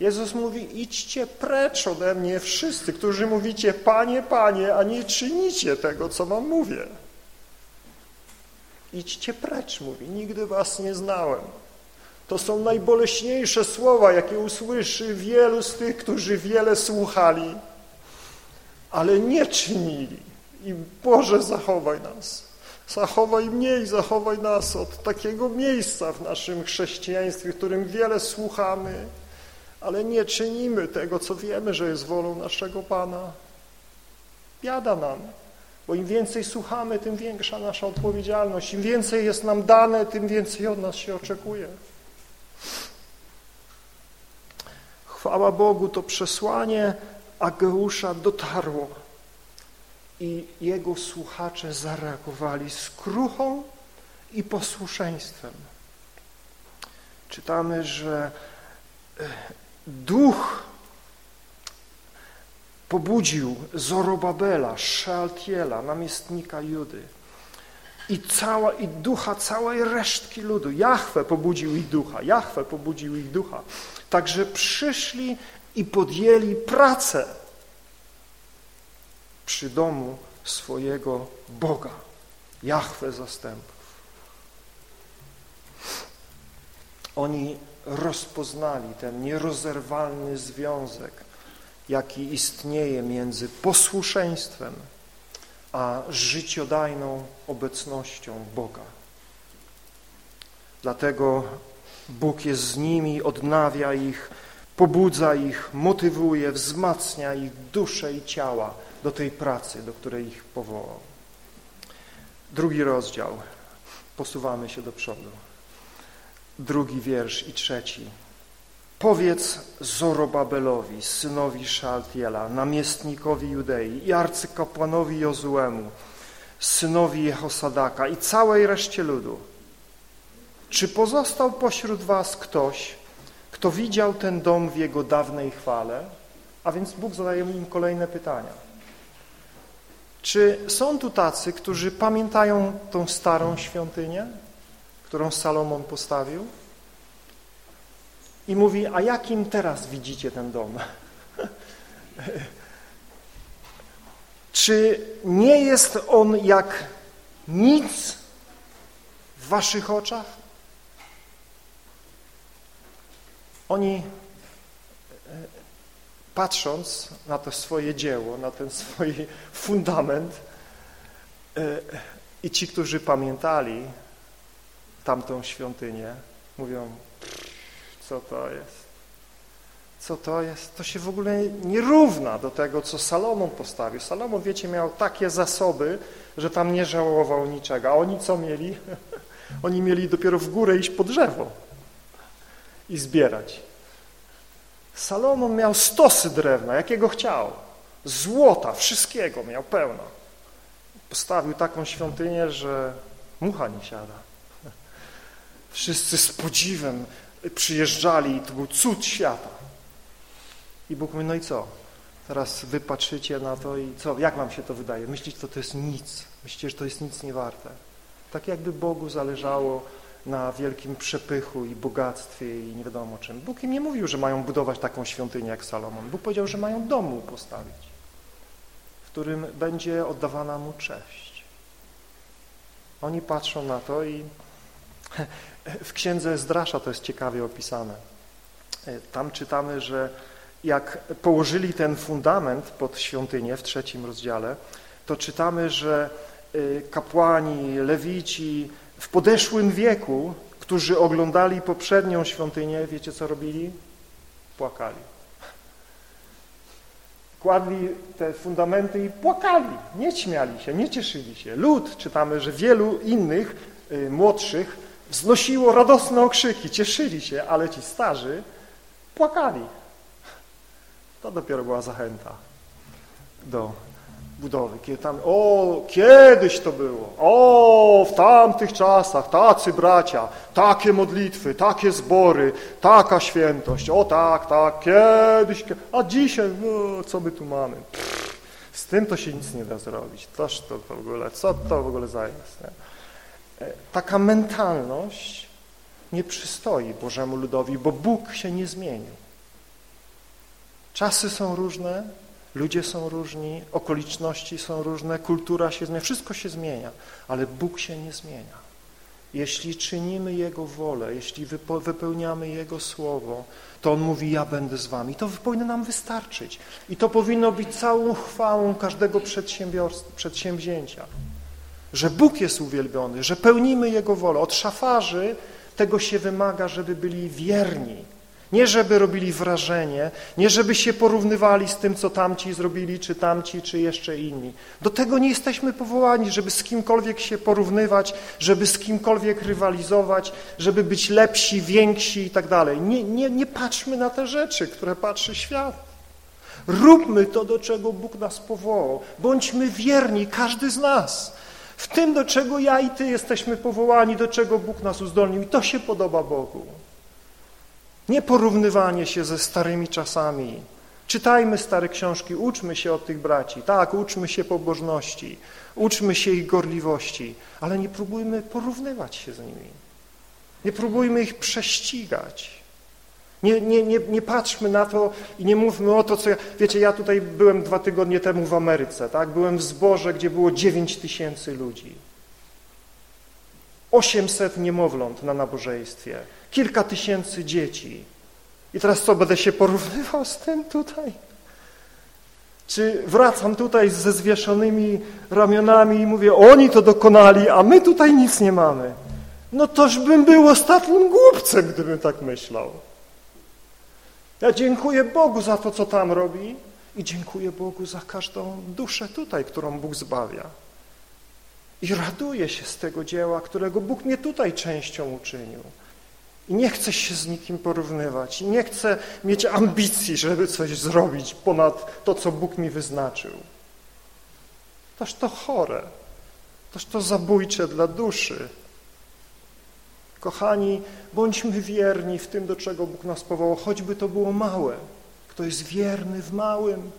Jezus mówi, idźcie precz ode mnie wszyscy, którzy mówicie, Panie, Panie, a nie czynicie tego, co wam mówię. Idźcie precz, mówi, nigdy was nie znałem. To są najboleśniejsze słowa, jakie usłyszy wielu z tych, którzy wiele słuchali, ale nie czynili. I Boże, zachowaj nas. Zachowaj mnie i zachowaj nas od takiego miejsca w naszym chrześcijaństwie, w którym wiele słuchamy, ale nie czynimy tego, co wiemy, że jest wolą naszego Pana. Biada nam, bo im więcej słuchamy, tym większa nasza odpowiedzialność. Im więcej jest nam dane, tym więcej od nas się oczekuje. Chwała Bogu, to przesłanie Ageusza dotarło i jego słuchacze zareagowali skruchą i posłuszeństwem. Czytamy, że e, duch pobudził Zorobabela, Szealtiela, namiestnika Judy i, cała, i ducha całej resztki ludu. Jachwę pobudził ich ducha, Jachwę pobudził ich ducha. Także przyszli i podjęli pracę przy domu swojego Boga, Jachwę zastępów. Oni rozpoznali ten nierozerwalny związek, jaki istnieje między posłuszeństwem a życiodajną obecnością Boga. Dlatego Bóg jest z nimi, odnawia ich, pobudza ich, motywuje, wzmacnia ich duszę i ciała do tej pracy, do której ich powołał. Drugi rozdział. Posuwamy się do przodu. Drugi wiersz i trzeci. Powiedz Zorobabelowi, synowi Szaltiela, namiestnikowi Judei i arcykapłanowi Jozuemu, synowi Jehosadaka i całej reszcie ludu, czy pozostał pośród was ktoś, kto widział ten dom w jego dawnej chwale? A więc Bóg zadaje im kolejne pytania. Czy są tu tacy, którzy pamiętają tą starą świątynię, którą Salomon postawił? I mówi, a jakim teraz widzicie ten dom? Czy nie jest on jak nic w waszych oczach? Oni patrząc na to swoje dzieło, na ten swój fundament e, i ci, którzy pamiętali tamtą świątynię, mówią, co to jest? Co to jest? To się w ogóle nie równa do tego, co Salomon postawił. Salomon, wiecie, miał takie zasoby, że tam nie żałował niczego. A oni co mieli? Oni mieli dopiero w górę iść po drzewo i zbierać. Salomon miał stosy drewna, jakiego chciał. Złota, wszystkiego miał pełno. Postawił taką świątynię, że mucha nie siada. Wszyscy z podziwem przyjeżdżali i to był cud świata. I Bóg mówi, no i co? Teraz wy patrzycie na to i co? Jak wam się to wydaje? Myślicie, że to jest nic. Myślicie, że to jest nic nie warte. Tak jakby Bogu zależało na wielkim przepychu i bogactwie i nie wiadomo czym. Bóg im nie mówił, że mają budować taką świątynię jak Salomon. Bóg powiedział, że mają domu postawić, w którym będzie oddawana mu cześć. Oni patrzą na to i w księdze Zdrasza to jest ciekawie opisane. Tam czytamy, że jak położyli ten fundament pod świątynię w trzecim rozdziale, to czytamy, że y, kapłani, lewici w podeszłym wieku, którzy oglądali poprzednią świątynię, wiecie co robili? Płakali. Kładli te fundamenty i płakali, nie śmiali się, nie cieszyli się. Lud, czytamy, że wielu innych, y, młodszych, wznosiło radosne okrzyki, cieszyli się, ale ci starzy płakali. To dopiero była zachęta do budowy. Kiedy tam, o, kiedyś to było, o, w tamtych czasach, tacy bracia, takie modlitwy, takie zbory, taka świętość, o tak, tak, kiedyś, a dzisiaj, no, co my tu mamy? Pff, z tym to się nic nie da zrobić. Toż to w ogóle, co to w ogóle za jest? Nie? E, taka mentalność nie przystoi Bożemu ludowi, bo Bóg się nie zmienił. Czasy są różne, ludzie są różni, okoliczności są różne, kultura się zmienia, wszystko się zmienia, ale Bóg się nie zmienia. Jeśli czynimy Jego wolę, jeśli wypełniamy Jego słowo, to On mówi, ja będę z wami. To powinno nam wystarczyć. I to powinno być całą chwałą każdego przedsięwzięcia. Że Bóg jest uwielbiony, że pełnimy Jego wolę. Od szafarzy tego się wymaga, żeby byli wierni, nie żeby robili wrażenie, nie żeby się porównywali z tym, co tamci zrobili, czy tamci, czy jeszcze inni. Do tego nie jesteśmy powołani, żeby z kimkolwiek się porównywać, żeby z kimkolwiek rywalizować, żeby być lepsi, więksi i tak dalej. Nie, nie, patrzmy na te rzeczy, które patrzy świat. Róbmy to, do czego Bóg nas powołał. Bądźmy wierni, każdy z nas. W tym, do czego ja i Ty jesteśmy powołani, do czego Bóg nas uzdolnił. I to się podoba Bogu. Nie porównywanie się ze starymi czasami. Czytajmy stare książki, uczmy się od tych braci. Tak, uczmy się pobożności, uczmy się ich gorliwości, ale nie próbujmy porównywać się z nimi. Nie próbujmy ich prześcigać. Nie, nie, nie, nie patrzmy na to i nie mówmy o to, co ja... Wiecie, ja tutaj byłem dwa tygodnie temu w Ameryce, tak? Byłem w zborze, gdzie było 9 tysięcy ludzi. 800 niemowląt na nabożeństwie kilka tysięcy dzieci. I teraz co, będę się porównywał z tym tutaj? Czy wracam tutaj ze zwieszonymi ramionami i mówię, oni to dokonali, a my tutaj nic nie mamy. No toż bym był ostatnim głupcem, gdybym tak myślał. Ja dziękuję Bogu za to, co tam robi i dziękuję Bogu za każdą duszę tutaj, którą Bóg zbawia. I raduję się z tego dzieła, którego Bóg mnie tutaj częścią uczynił. I nie chcę się z nikim porównywać. I nie chcę mieć ambicji, żeby coś zrobić ponad to, co Bóg mi wyznaczył. Toż to chore. Toż to zabójcze dla duszy. Kochani, bądźmy wierni w tym, do czego Bóg nas powołał, choćby to było małe. Kto jest wierny w małym,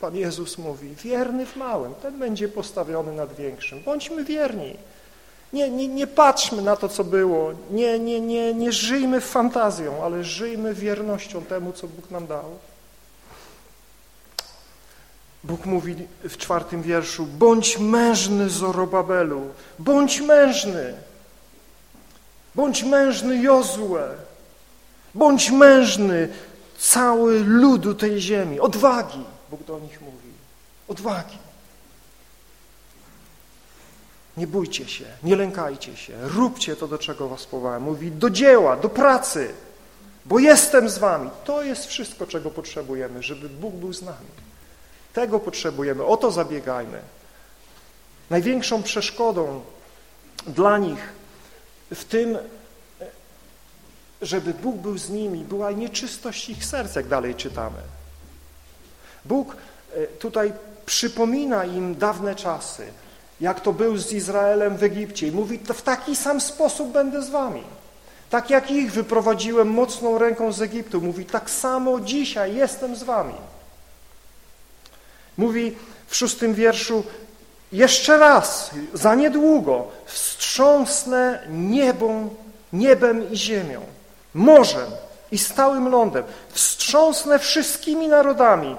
Pan Jezus mówi, wierny w małym, ten będzie postawiony nad większym. Bądźmy wierni. Nie, nie, nie patrzmy na to, co było. Nie, nie, nie, nie żyjmy fantazją, ale żyjmy wiernością temu, co Bóg nam dał. Bóg mówi w czwartym wierszu, bądź mężny Zorobabelu, bądź mężny, bądź mężny Jozue, bądź mężny cały ludu tej ziemi, odwagi, Bóg do nich mówi, odwagi. Nie bójcie się, nie lękajcie się, róbcie to, do czego was powołałem. Mówi do dzieła, do pracy, bo jestem z wami. To jest wszystko, czego potrzebujemy, żeby Bóg był z nami. Tego potrzebujemy, o to zabiegajmy. Największą przeszkodą dla nich w tym, żeby Bóg był z nimi, była nieczystość ich serc, jak dalej czytamy. Bóg e, tutaj przypomina im dawne czasy, jak to był z Izraelem w Egipcie i mówi, w taki sam sposób będę z wami. Tak jak ich wyprowadziłem mocną ręką z Egiptu, mówi, tak samo dzisiaj jestem z wami. Mówi w szóstym wierszu, jeszcze raz, za niedługo wstrząsnę niebą, niebem i ziemią, morzem i stałym lądem. Wstrząsnę wszystkimi narodami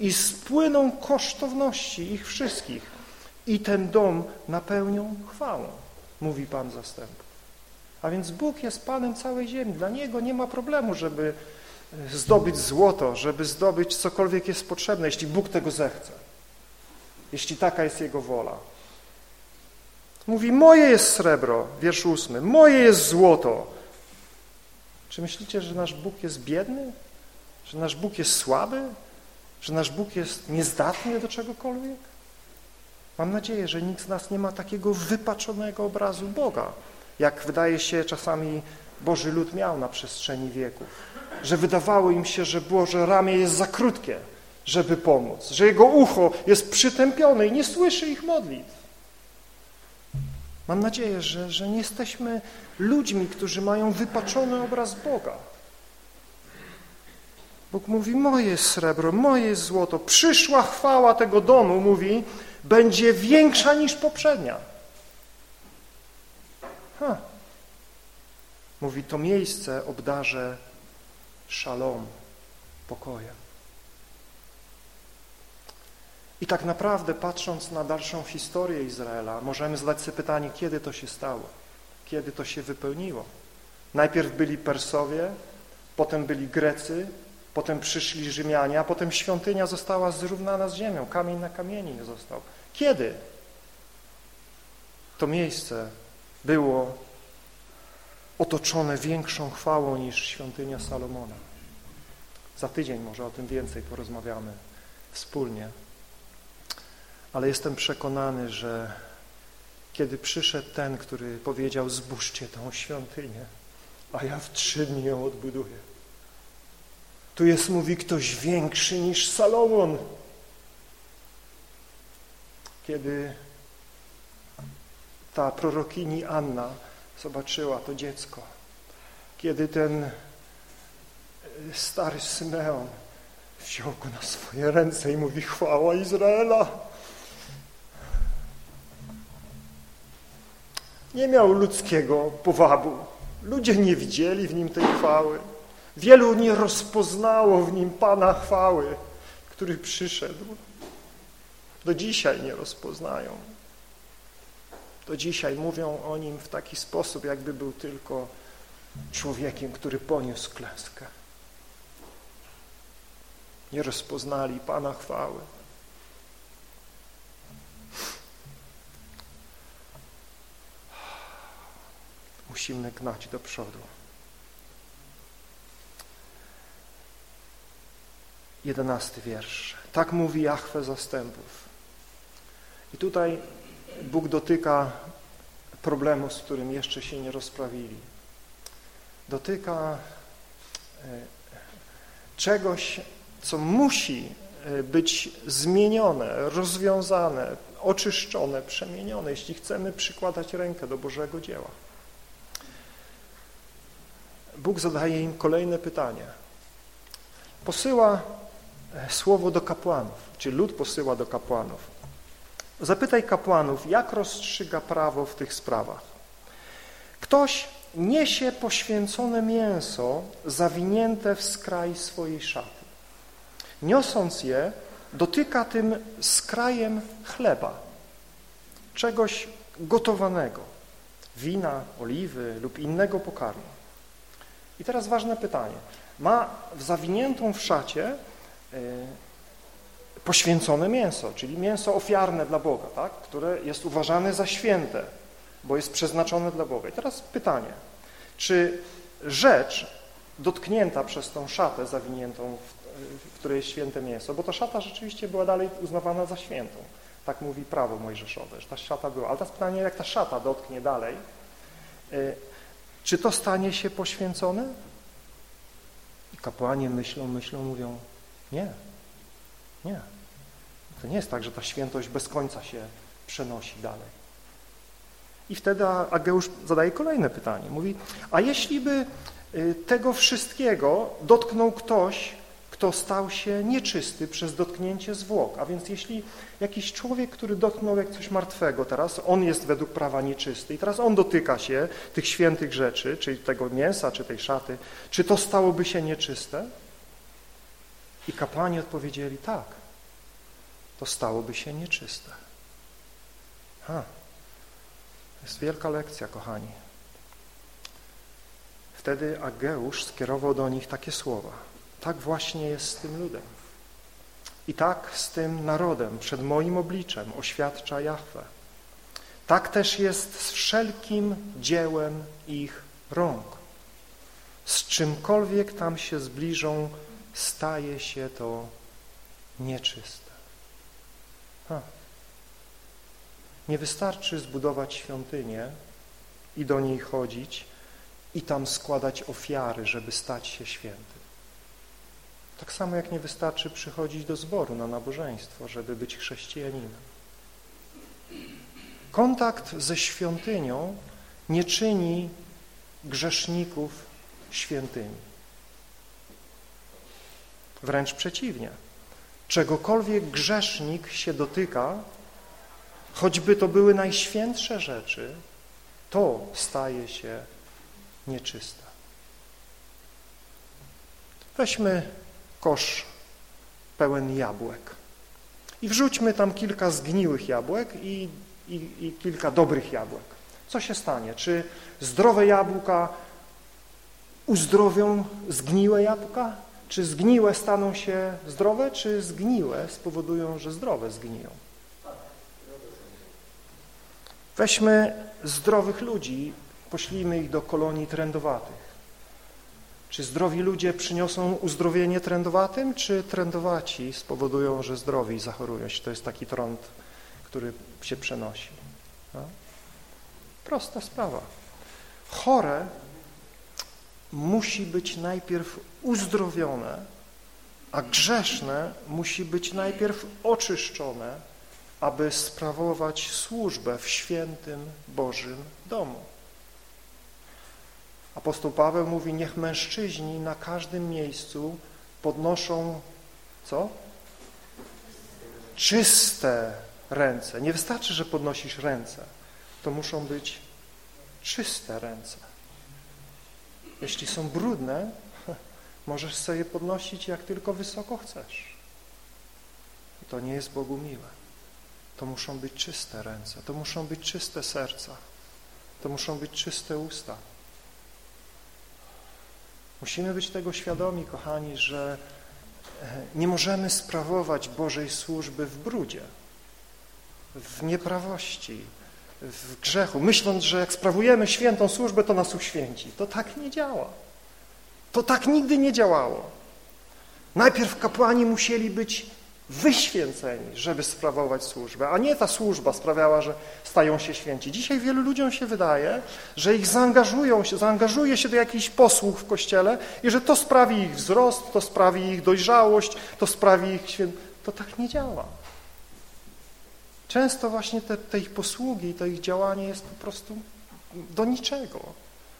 i spłyną kosztowności ich wszystkich i ten dom napełnią chwałą, mówi Pan zastępów. A więc Bóg jest Panem całej ziemi. Dla Niego nie ma problemu, żeby zdobyć złoto, żeby zdobyć cokolwiek jest potrzebne, jeśli Bóg tego zechce jeśli taka jest Jego wola. Mówi, moje jest srebro, wiersz ósmy, moje jest złoto. Czy myślicie, że nasz Bóg jest biedny? Że nasz Bóg jest słaby? Że nasz Bóg jest niezdatny do czegokolwiek? Mam nadzieję, że nikt z nas nie ma takiego wypaczonego obrazu Boga, jak wydaje się czasami Boży lud miał na przestrzeni wieków. Że wydawało im się, że Boże ramię jest za krótkie, żeby pomóc, że jego ucho jest przytępione i nie słyszy ich modlitw. Mam nadzieję, że, że nie jesteśmy ludźmi, którzy mają wypaczony obraz Boga. Bóg mówi, moje srebro, moje złoto. Przyszła chwała tego domu, mówi, będzie większa niż poprzednia. Ha. Mówi, to miejsce obdarze szalom, pokojem. I tak naprawdę patrząc na dalszą historię Izraela, możemy zadać sobie pytanie, kiedy to się stało, kiedy to się wypełniło. Najpierw byli Persowie, potem byli Grecy, potem przyszli Rzymianie, a potem świątynia została zrównana z ziemią, kamień na kamieni nie został. Kiedy? To miejsce było otoczone większą chwałą niż świątynia Salomona. Za tydzień może o tym więcej porozmawiamy wspólnie ale jestem przekonany, że kiedy przyszedł ten, który powiedział zbóżcie tą świątynię, a ja w trzy dni ją odbuduję. Tu jest, mówi, ktoś większy niż Salomon. Kiedy ta prorokini Anna zobaczyła to dziecko, kiedy ten stary Symeon wziął go na swoje ręce i mówi chwała Izraela, Nie miał ludzkiego powabu. Ludzie nie widzieli w nim tej chwały. Wielu nie rozpoznało w nim Pana chwały, który przyszedł. Do dzisiaj nie rozpoznają. Do dzisiaj mówią o nim w taki sposób, jakby był tylko człowiekiem, który poniósł klęskę. Nie rozpoznali Pana chwały. Musimy gnać do przodu. Jedenasty wiersz. Tak mówi Jachwę zastępów. I tutaj Bóg dotyka problemu, z którym jeszcze się nie rozprawili. Dotyka e, czegoś, co musi e, być zmienione, rozwiązane, oczyszczone, przemienione, jeśli chcemy przykładać rękę do Bożego dzieła. Bóg zadaje im kolejne pytanie. Posyła e, słowo do kapłanów, czy lud posyła do kapłanów. Zapytaj kapłanów, jak rozstrzyga prawo w tych sprawach. Ktoś niesie poświęcone mięso zawinięte w skraj swojej szaty. Niosąc je, dotyka tym skrajem chleba, czegoś gotowanego, wina, oliwy lub innego pokarmu. I teraz ważne pytanie. Ma zawiniętą w szacie y, poświęcone mięso, czyli mięso ofiarne dla Boga, tak? które jest uważane za święte, bo jest przeznaczone dla Boga. I teraz pytanie, czy rzecz dotknięta przez tą szatę zawiniętą, w, której jest święte mięso, bo ta szata rzeczywiście była dalej uznawana za świętą, tak mówi prawo mojżeszowe, że ta szata była, ale teraz pytanie, jak ta szata dotknie dalej, y, Czy to stanie się poświęcone? I kapłani myślą, myślą, mówią, nie, nie. To nie jest tak, że ta świętość bez końca się przenosi dalej. I wtedy Ageusz zadaje kolejne pytanie. Mówi, a jeśli by y, tego wszystkiego dotknął ktoś, kto stał się nieczysty przez dotknięcie zwłok. A więc jeśli jakiś człowiek, który dotknął jak coś martwego teraz, on jest według prawa nieczysty i teraz on dotyka się tych świętych rzeczy, czyli tego mięsa, czy tej szaty, czy to stałoby się nieczyste? I kapłani odpowiedzieli tak, to stałoby się nieczyste. Ha. Jest wielka lekcja, kochani. Wtedy Ageusz skierował do nich takie słowa. Tak właśnie jest z tym ludem. I tak z tym narodem przed moim obliczem oświadcza Jahwe. Tak też jest z wszelkim dziełem ich rąk. Z czymkolwiek tam się zbliżą, staje się to nieczyste. Ha. Nie wystarczy zbudować świątynię i do niej chodzić i tam składać ofiary, żeby stać się świętym. Tak samo jak nie wystarczy przychodzić do zboru na nabożeństwo, żeby być chrześcijaninem. Kontakt ze świątynią nie czyni grzeszników świętymi. Wręcz przeciwnie. Czegokolwiek grzesznik się dotyka, choćby to były najświętsze rzeczy, to staje się nieczyste. Weźmy kosz pełen jabłek i wrzućmy tam kilka zgniłych jabłek i, i, i kilka dobrych jabłek. Co się stanie? Czy zdrowe jabłka uzdrowią zgniłe jabłka? Czy zgniłe staną się zdrowe, czy zgniłe spowodują, że zdrowe zgniją? Weźmy zdrowych ludzi, poślijmy ich do kolonii trędowatych. Czy zdrowi ludzie przyniosą uzdrowienie trędowatym, czy trędowaci spowodują, że zdrowi zachorują się? To jest taki trąd, który się przenosi. No? Prosta sprawa. Chore musi być najpierw uzdrowione, a grzeszne musi być najpierw oczyszczone, aby sprawować służbę w świętym Bożym domu. Apostoł Paweł mówi, niech mężczyźni na każdym miejscu podnoszą, co? Czyste ręce. Nie wystarczy, że podnosisz ręce. To muszą być czyste ręce. Jeśli są brudne, możesz sobie podnosić jak tylko wysoko chcesz. To nie jest Bogu miłe. To muszą być czyste ręce, to muszą być czyste serca, to muszą być czyste usta. Musimy być tego świadomi, kochani, że e, nie możemy sprawować Bożej służby w brudzie, w nieprawości, w grzechu, myśląc, że jak sprawujemy świętą służbę, to nas uświęci. To tak nie działa. To tak nigdy nie działało. Najpierw kapłani musieli być wyświęceni, żeby sprawować służbę, a nie ta służba sprawiała, że stają się święci. Dzisiaj wielu ludziom się wydaje, że ich zaangażują się, zaangażuje się do jakichś posług w Kościele i że to sprawi ich wzrost, to sprawi ich dojrzałość, to sprawi ich święt... To tak nie działa. Często właśnie te, te ich posługi, to ich działanie jest po prostu do niczego,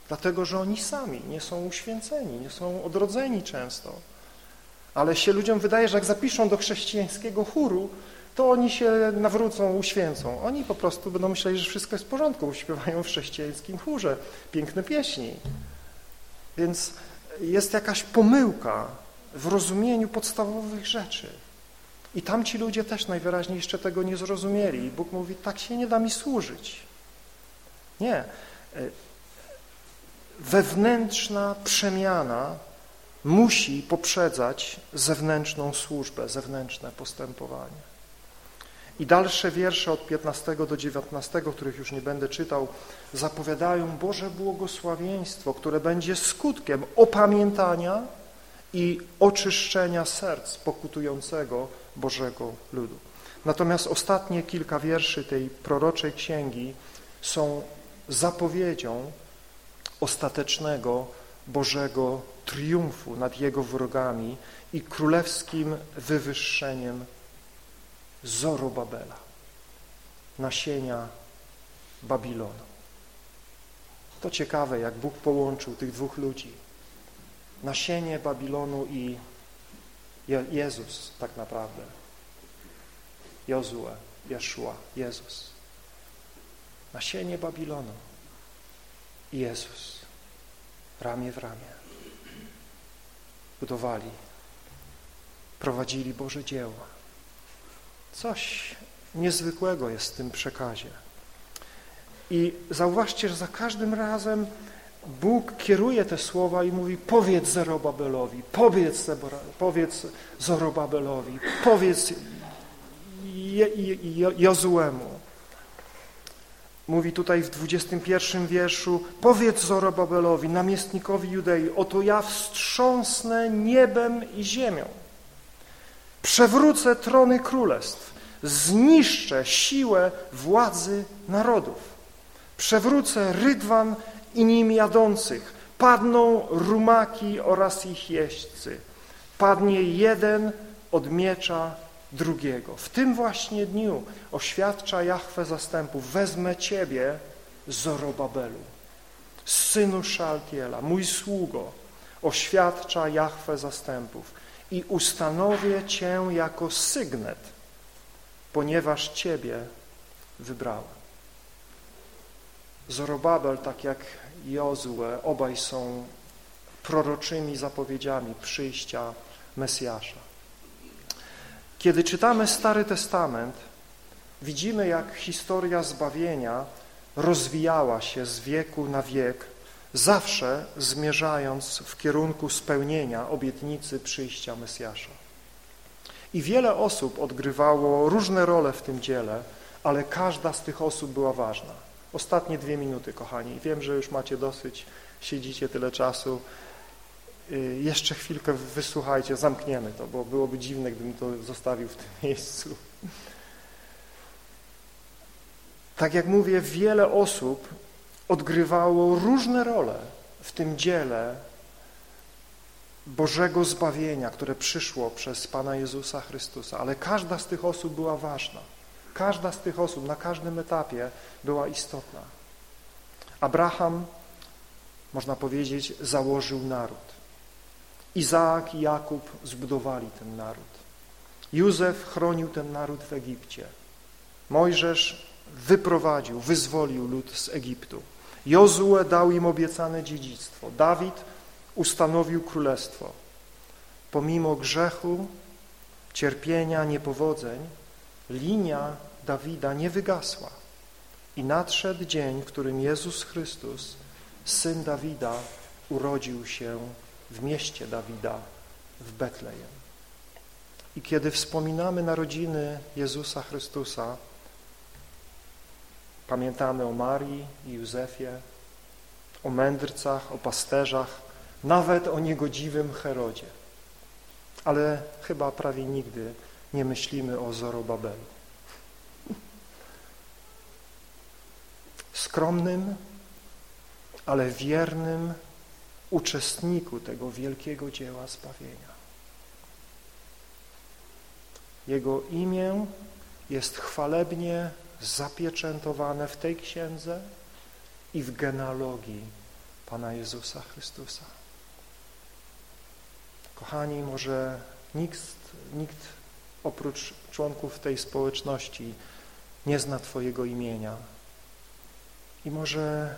dlatego że oni sami nie są uświęceni, nie są odrodzeni często. Ale się ludziom wydaje, że jak zapiszą do chrześcijańskiego chóru, to oni się nawrócą, uświęcą. Oni po prostu będą myśleli, że wszystko jest w porządku, śpiewają w chrześcijańskim chórze piękne pieśni. Więc jest jakaś pomyłka w rozumieniu podstawowych rzeczy. I tamci ludzie też najwyraźniej jeszcze tego nie zrozumieli. I Bóg mówi, tak się nie da mi służyć. Nie. Wewnętrzna przemiana musi poprzedzać zewnętrzną służbę, zewnętrzne postępowanie. I dalsze wiersze od 15 do 19, których już nie będę czytał, zapowiadają Boże błogosławieństwo, które będzie skutkiem opamiętania i oczyszczenia serc pokutującego Bożego ludu. Natomiast ostatnie kilka wierszy tej proroczej księgi są zapowiedzią ostatecznego Bożego triumfu nad Jego wrogami i królewskim wywyższeniem Zorobabela, nasienia Babilonu. To ciekawe, jak Bóg połączył tych dwóch ludzi. Nasienie Babilonu i Je Jezus tak naprawdę. Jozue, Jeszua, Jezus. Nasienie Babilonu i Jezus. Ramię w ramię. Budowali, prowadzili Boże dzieło. Coś niezwykłego jest w tym przekazie. I zauważcie, że za każdym razem Bóg kieruje te słowa i mówi powiedz Zerobabelowi, powiedz, powiedz Zorobabelowi, powiedz Jozuemu. Mówi tutaj w 21 wierszu powiedz Zorobabelowi, namiestnikowi Judei, oto ja wstrząsnę niebem i ziemią. Przewrócę trony królestw, zniszczę siłę władzy narodów Przewrócę rydwan i nim jadących, padną rumaki oraz ich jeźdźcy. Padnie jeden od miecza drugiego. W tym właśnie dniu oświadcza Jahwe zastępów, wezmę Ciebie, Zorobabelu, synu Szaltiela, mój sługo, oświadcza Jahwe zastępów i ustanowię Cię jako sygnet, ponieważ Ciebie wybrałem. Zorobabel, tak jak Jozue, obaj są proroczymi zapowiedziami przyjścia Mesjasza. Kiedy czytamy Stary Testament, widzimy, jak historia zbawienia rozwijała się z wieku na wiek, zawsze zmierzając w kierunku spełnienia obietnicy przyjścia Mesjasza. I wiele osób odgrywało różne role w tym dziele, ale każda z tych osób była ważna. Ostatnie dwie minuty, kochani. Wiem, że już macie dosyć, siedzicie tyle czasu. Y, jeszcze chwilkę wysłuchajcie, zamkniemy to, bo byłoby dziwne, gdybym to zostawił w tym miejscu. Tak jak mówię, wiele osób odgrywało różne role w tym dziele Bożego zbawienia, które przyszło przez Pana Jezusa Chrystusa, ale każda z tych osób była ważna. Każda z tych osób na każdym etapie była istotna. Abraham, można powiedzieć, założył naród. Izaak i Jakub zbudowali ten naród. Józef chronił ten naród w Egipcie. Mojżesz wyprowadził, wyzwolił lud z Egiptu. Jozue dał im obiecane dziedzictwo. Dawid ustanowił królestwo. Pomimo grzechu, cierpienia, niepowodzeń, linia Dawida nie wygasła. I nadszedł dzień, w którym Jezus Chrystus, Syn Dawida, urodził się w mieście Dawida, w Betlejem. I kiedy wspominamy narodziny Jezusa Chrystusa, pamiętamy o Marii i Józefie, o mędrcach, o pasterzach, nawet o niegodziwym Herodzie. Ale chyba prawie nigdy nie myślimy o Zorobabelu. Skromnym, ale wiernym uczestniku tego wielkiego dzieła zbawienia. Jego imię jest chwalebnie zapieczętowane w tej księdze i w genealogii Pana Jezusa Chrystusa. Kochani, może nikt, nikt oprócz członków tej społeczności nie zna Twojego imienia i może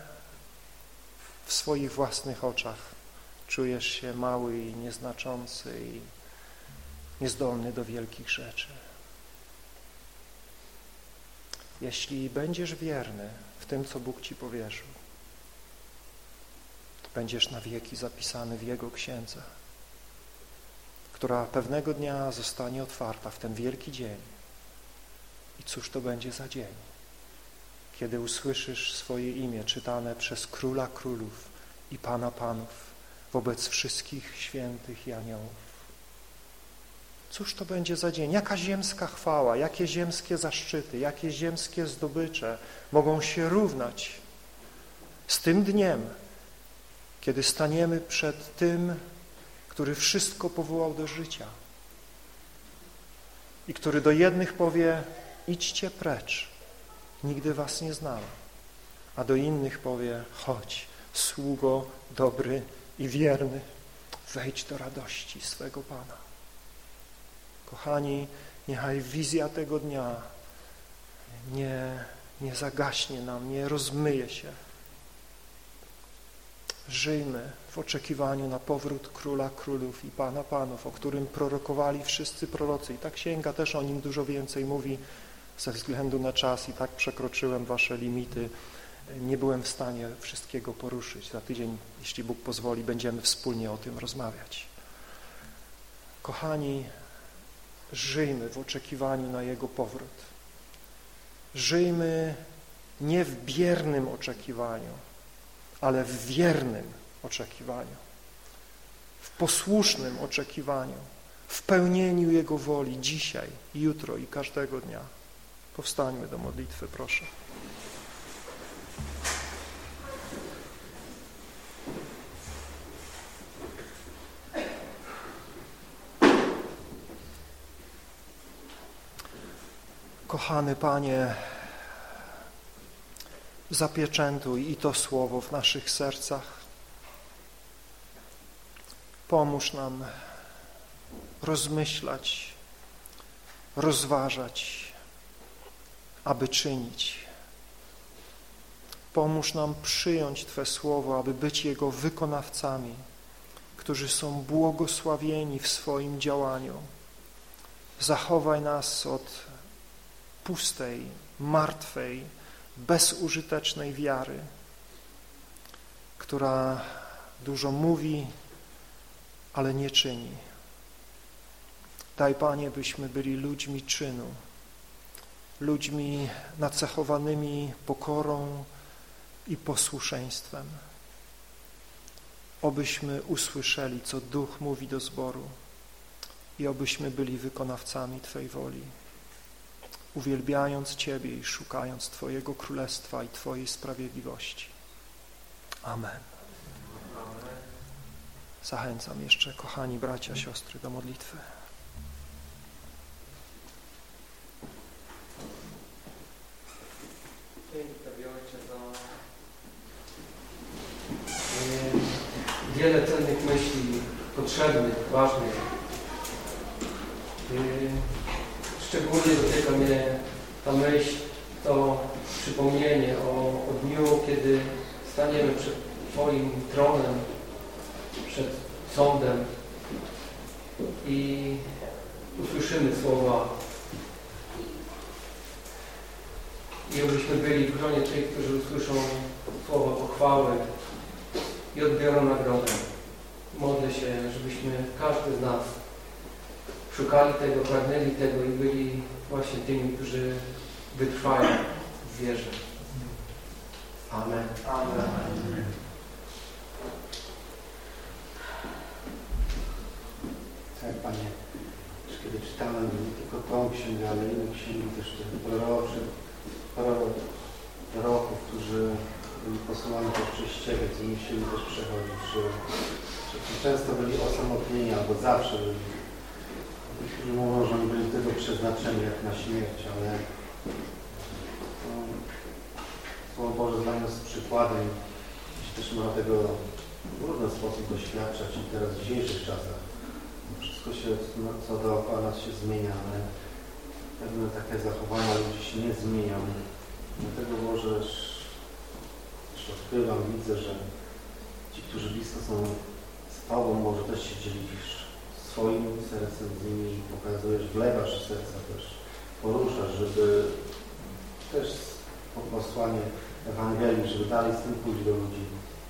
w swoich własnych oczach czujesz się mały i nieznaczący i niezdolny do wielkich rzeczy. Jeśli będziesz wierny w tym, co Bóg Ci powierzył, to będziesz na wieki zapisany w Jego księdze która pewnego dnia zostanie otwarta w ten wielki dzień. I cóż to będzie za dzień, kiedy usłyszysz swoje imię czytane przez Króla Królów i Pana Panów wobec wszystkich świętych i aniołów. Cóż to będzie za dzień? Jaka ziemska chwała, jakie ziemskie zaszczyty, jakie ziemskie zdobycze mogą się równać z tym dniem, kiedy staniemy przed tym, który wszystko powołał do życia i który do jednych powie, idźcie precz, nigdy was nie znałem, a do innych powie, chodź, sługo dobry i wierny, wejdź do radości swego Pana. Kochani, niechaj wizja tego dnia nie, nie zagaśnie nam, nie rozmyje się. Żyjmy w oczekiwaniu na powrót Króla Królów i Pana Panów, o którym prorokowali wszyscy prorocy. I ta księga też o nim dużo więcej mówi ze względu na czas i tak przekroczyłem wasze limity. Nie byłem w stanie wszystkiego poruszyć. Za tydzień, jeśli Bóg pozwoli, będziemy wspólnie o tym rozmawiać. Kochani, żyjmy w oczekiwaniu na Jego powrót. Żyjmy nie w biernym oczekiwaniu, ale w wiernym oczekiwaniu, w posłusznym oczekiwaniu, w pełnieniu Jego woli dzisiaj, jutro i każdego dnia. Powstańmy do modlitwy, proszę. Kochany Panie, zapieczętuj i to słowo w naszych sercach. Pomóż nam rozmyślać, rozważać, aby czynić. Pomóż nam przyjąć Twe słowo, aby być Jego wykonawcami, którzy są błogosławieni w swoim działaniu. Zachowaj nas od pustej, martwej, bezużytecznej wiary, która dużo mówi, ale nie czyni. Daj, Panie, byśmy byli ludźmi czynu, ludźmi nacechowanymi pokorą i posłuszeństwem. Obyśmy usłyszeli, co Duch mówi do zboru i obyśmy byli wykonawcami Twej woli uwielbiając Ciebie i szukając Twojego Królestwa i Twojej sprawiedliwości. Amen. Zachęcam jeszcze, kochani bracia, siostry, do modlitwy. Dzięki Tobie, Ojcze, za e, wiele cennych myśli, potrzebnych, ważnych. E, Szczególnie dotyka mnie ta myśl, to przypomnienie o, o dniu, kiedy staniemy przed Twoim tronem, przed sądem i usłyszymy słowa i abyśmy byli w gronie tych, którzy usłyszą słowa pochwały i odbiorą nagrodę. Modlę się, żebyśmy każdy z nas szukali tego, pragnęli tego i byli właśnie tymi, którzy wytrwają w wierze. Amen. Amen. Tak, Panie, kiedy czytałem nie tylko tą księgę, ale inne księgi też tych proroczy, proroków, którzy byli posłani też przez Ciebie, co musieli też przechodzić, że, że często byli osamotnieni albo zawsze byli nie mówią, że oni byli tego przeznaczeni jak na śmierć, ale no, Słowo Boże dla nas przykładem, jeśli też można tego w różny sposób doświadczać i teraz w dzisiejszych czasach. Wszystko się, no, co dookoła nas się zmienia, ale pewne takie zachowania ludzi się nie zmienią. Dlatego może odkrywam, widzę, że ci, którzy blisko są z Tobą, może też się dzielisz swoim sercem z nimi pokazujesz, wlewasz serca też, poruszasz, żeby też posłanie Ewangelii, żeby dalej z tym pójść do ludzi.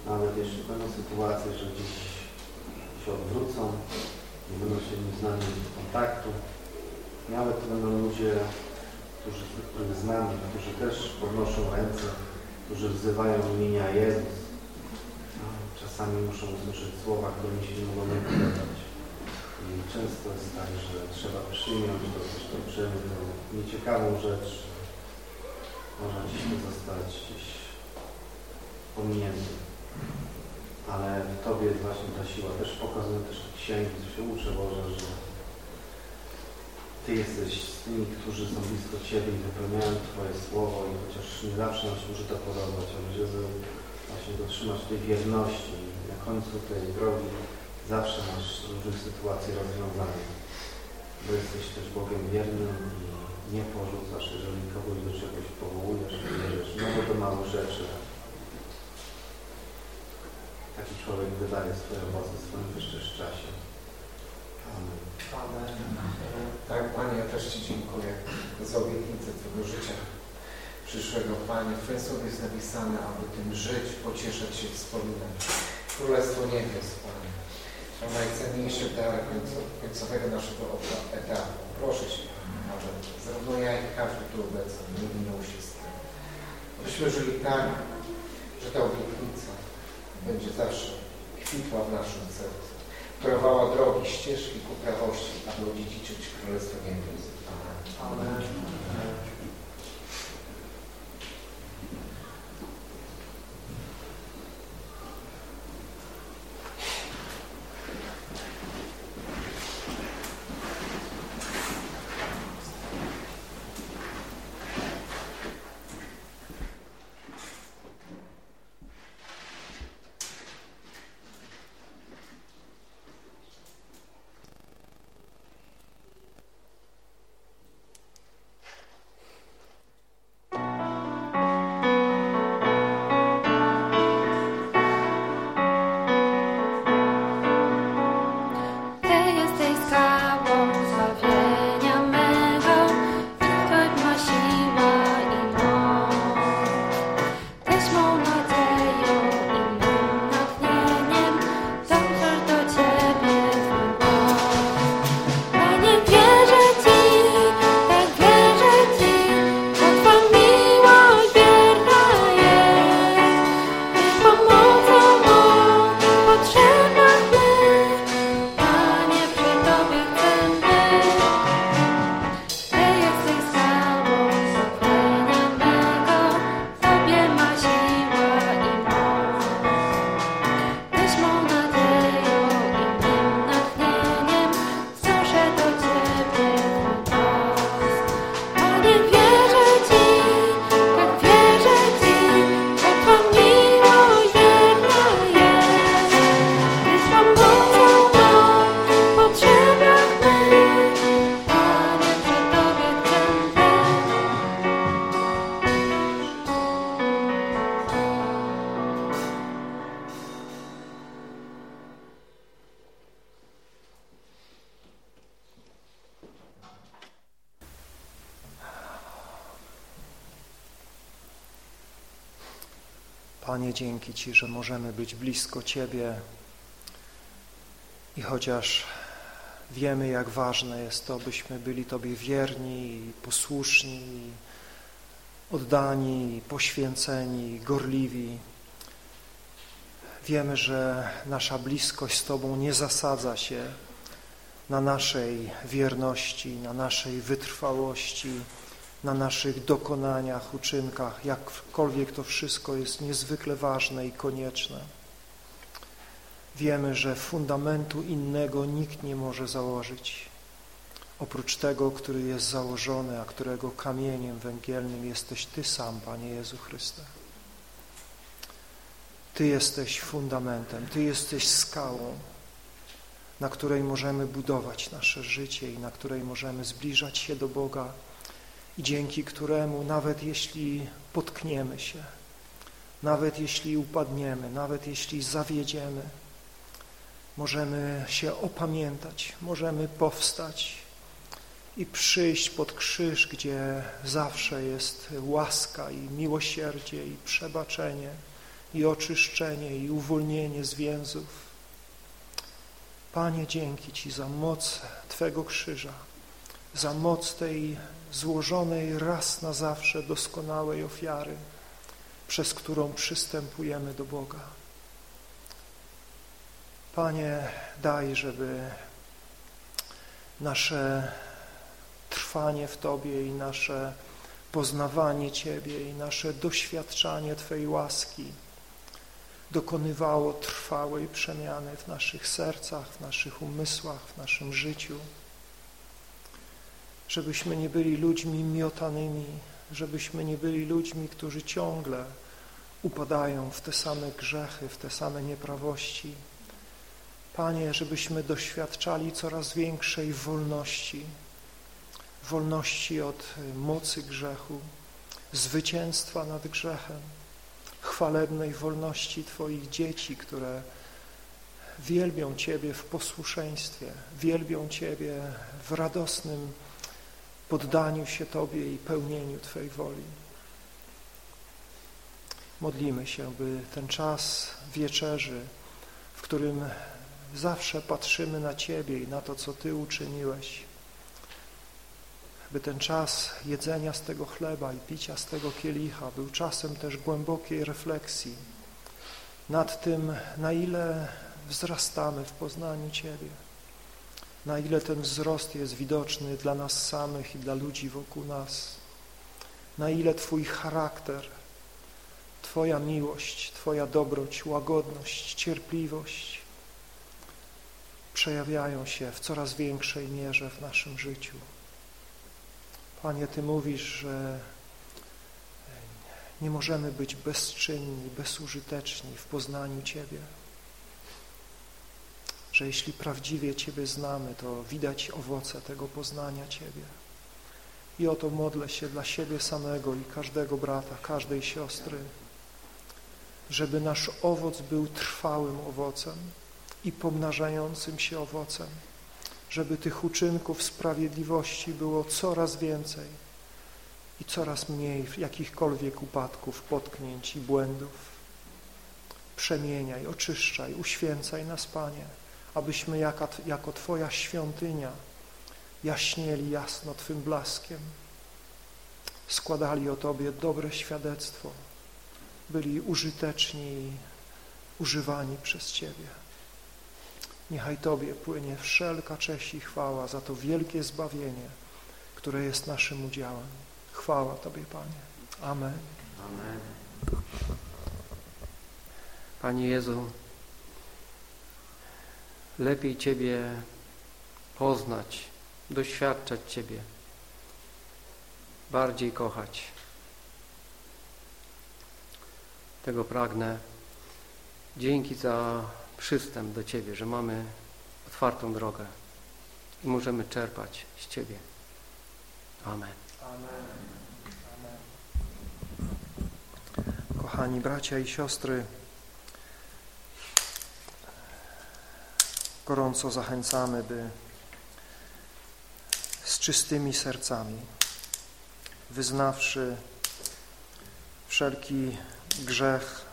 Nawet jeśli będą sytuacje, że gdzieś się odwrócą, nie będą się z nami kontaktu. Nawet to będą ludzie, którzy, których znamy, którzy też podnoszą ręce, którzy wzywają imienia Jezus. No, czasami muszą usłyszeć słowa, które mi się nie mogą podobać. I często jest tak, że trzeba przyjąć to, zresztą przyjemną, nieciekawą rzecz. Może gdzieś to zostać gdzieś pominięty. ale w Tobie jest właśnie ta siła. Też pokazuję też księgi, co się uczę Boże, że Ty jesteś z tymi, którzy są blisko Ciebie i wypełniają Twoje słowo i chociaż nie zawsze nam się może to podobać, ale żeby właśnie dotrzymać tej wierności na końcu tej drogi zawsze masz różnych sytuacji rozwiązanie. Bo jesteś też Bogiem wiernym i nie porzucasz, jeżeli kogoś do czegoś powołujesz, bierzesz, nawet do małych rzeczy. Taki człowiek wydaje swoje owoce w swoim też czasie. Amen. Amen. Tak, Panie, ja też Ci dziękuję za obietnicę Twojego życia przyszłego. Panie, w Twoim słowie jest napisane, aby tym żyć, pocieszać się wspominań. Królestwo Niebios, Panie. To najcenniejszy dar końcowego naszego etapu. Proszę Cię, Panie, aby zarówno ja, jak i każdy tu obecny nie minął się z tym. Abyśmy żyli tak, że ta obietnica będzie zawsze kwitła w naszym sercu. Torowała drogi, ścieżki ku prawości, aby odziedziczyć możemy być blisko Ciebie. I chociaż wiemy, jak ważne jest to, byśmy byli Tobie wierni, posłuszni, oddani, poświęceni, gorliwi, wiemy, że nasza bliskość z Tobą nie zasadza się na naszej wierności, na naszej wytrwałości, na naszych dokonaniach, uczynkach, jakkolwiek to wszystko jest niezwykle ważne i konieczne. Wiemy, że fundamentu innego nikt nie może założyć, oprócz tego, który jest założony, a którego kamieniem węgielnym jesteś Ty sam, Panie Jezu Chryste. Ty jesteś fundamentem, Ty jesteś skałą, na której możemy budować nasze życie i na której możemy zbliżać się do Boga dzięki któremu nawet jeśli potkniemy się, nawet jeśli upadniemy, nawet jeśli zawiedziemy, możemy się opamiętać, możemy powstać i przyjść pod krzyż, gdzie zawsze jest łaska i miłosierdzie i przebaczenie i oczyszczenie i uwolnienie z więzów. Panie, dzięki Ci za moc Twego krzyża, za moc tej złożonej raz na zawsze doskonałej ofiary, przez którą przystępujemy do Boga. Panie, daj, żeby nasze trwanie w Tobie i nasze poznawanie Ciebie i nasze doświadczanie Twojej łaski dokonywało trwałej przemiany w naszych sercach, w naszych umysłach, w naszym życiu. Żebyśmy nie byli ludźmi miotanymi, żebyśmy nie byli ludźmi, którzy ciągle upadają w te same grzechy, w te same nieprawości. Panie, żebyśmy doświadczali coraz większej wolności, wolności od mocy grzechu, zwycięstwa nad grzechem, chwalebnej wolności Twoich dzieci, które wielbią Ciebie w posłuszeństwie, wielbią Ciebie w radosnym poddaniu się Tobie i pełnieniu Twojej woli. Modlimy się, by ten czas wieczerzy, w którym zawsze patrzymy na Ciebie i na to, co Ty uczyniłeś, by ten czas jedzenia z tego chleba i picia z tego kielicha był czasem też głębokiej refleksji nad tym, na ile wzrastamy w poznaniu Ciebie, na ile ten wzrost jest widoczny dla nas samych i dla ludzi wokół nas, na ile Twój charakter, Twoja miłość, Twoja dobroć, łagodność, cierpliwość przejawiają się w coraz większej mierze w naszym życiu. Panie, Ty mówisz, że nie możemy być bezczynni, bezużyteczni w poznaniu Ciebie. Że jeśli prawdziwie Ciebie znamy, to widać owoce tego poznania Ciebie. I o to modlę się dla siebie samego i każdego brata, każdej siostry, żeby nasz owoc był trwałym owocem i pomnażającym się owocem, żeby tych uczynków sprawiedliwości było coraz więcej i coraz mniej jakichkolwiek upadków, potknięć i błędów. Przemieniaj, oczyszczaj, uświęcaj nas, Panie, abyśmy jako, Twoja świątynia jaśnieli jasno Twym blaskiem, składali o Tobie dobre świadectwo, byli użyteczni, używani przez Ciebie. Niechaj Tobie płynie wszelka cześć i chwała za to wielkie zbawienie, które jest naszym udziałem. Chwała Tobie, Panie. Amen. Amen. Panie Jezu, lepiej Ciebie poznać, doświadczać Ciebie, bardziej kochać. Tego pragnę. Dzięki za przystęp do Ciebie, że mamy otwartą drogę i możemy czerpać z Ciebie. Amen. Amen. Amen. Kochani bracia i siostry, gorąco zachęcamy, by z czystymi sercami, wyznawszy wszelki grzech,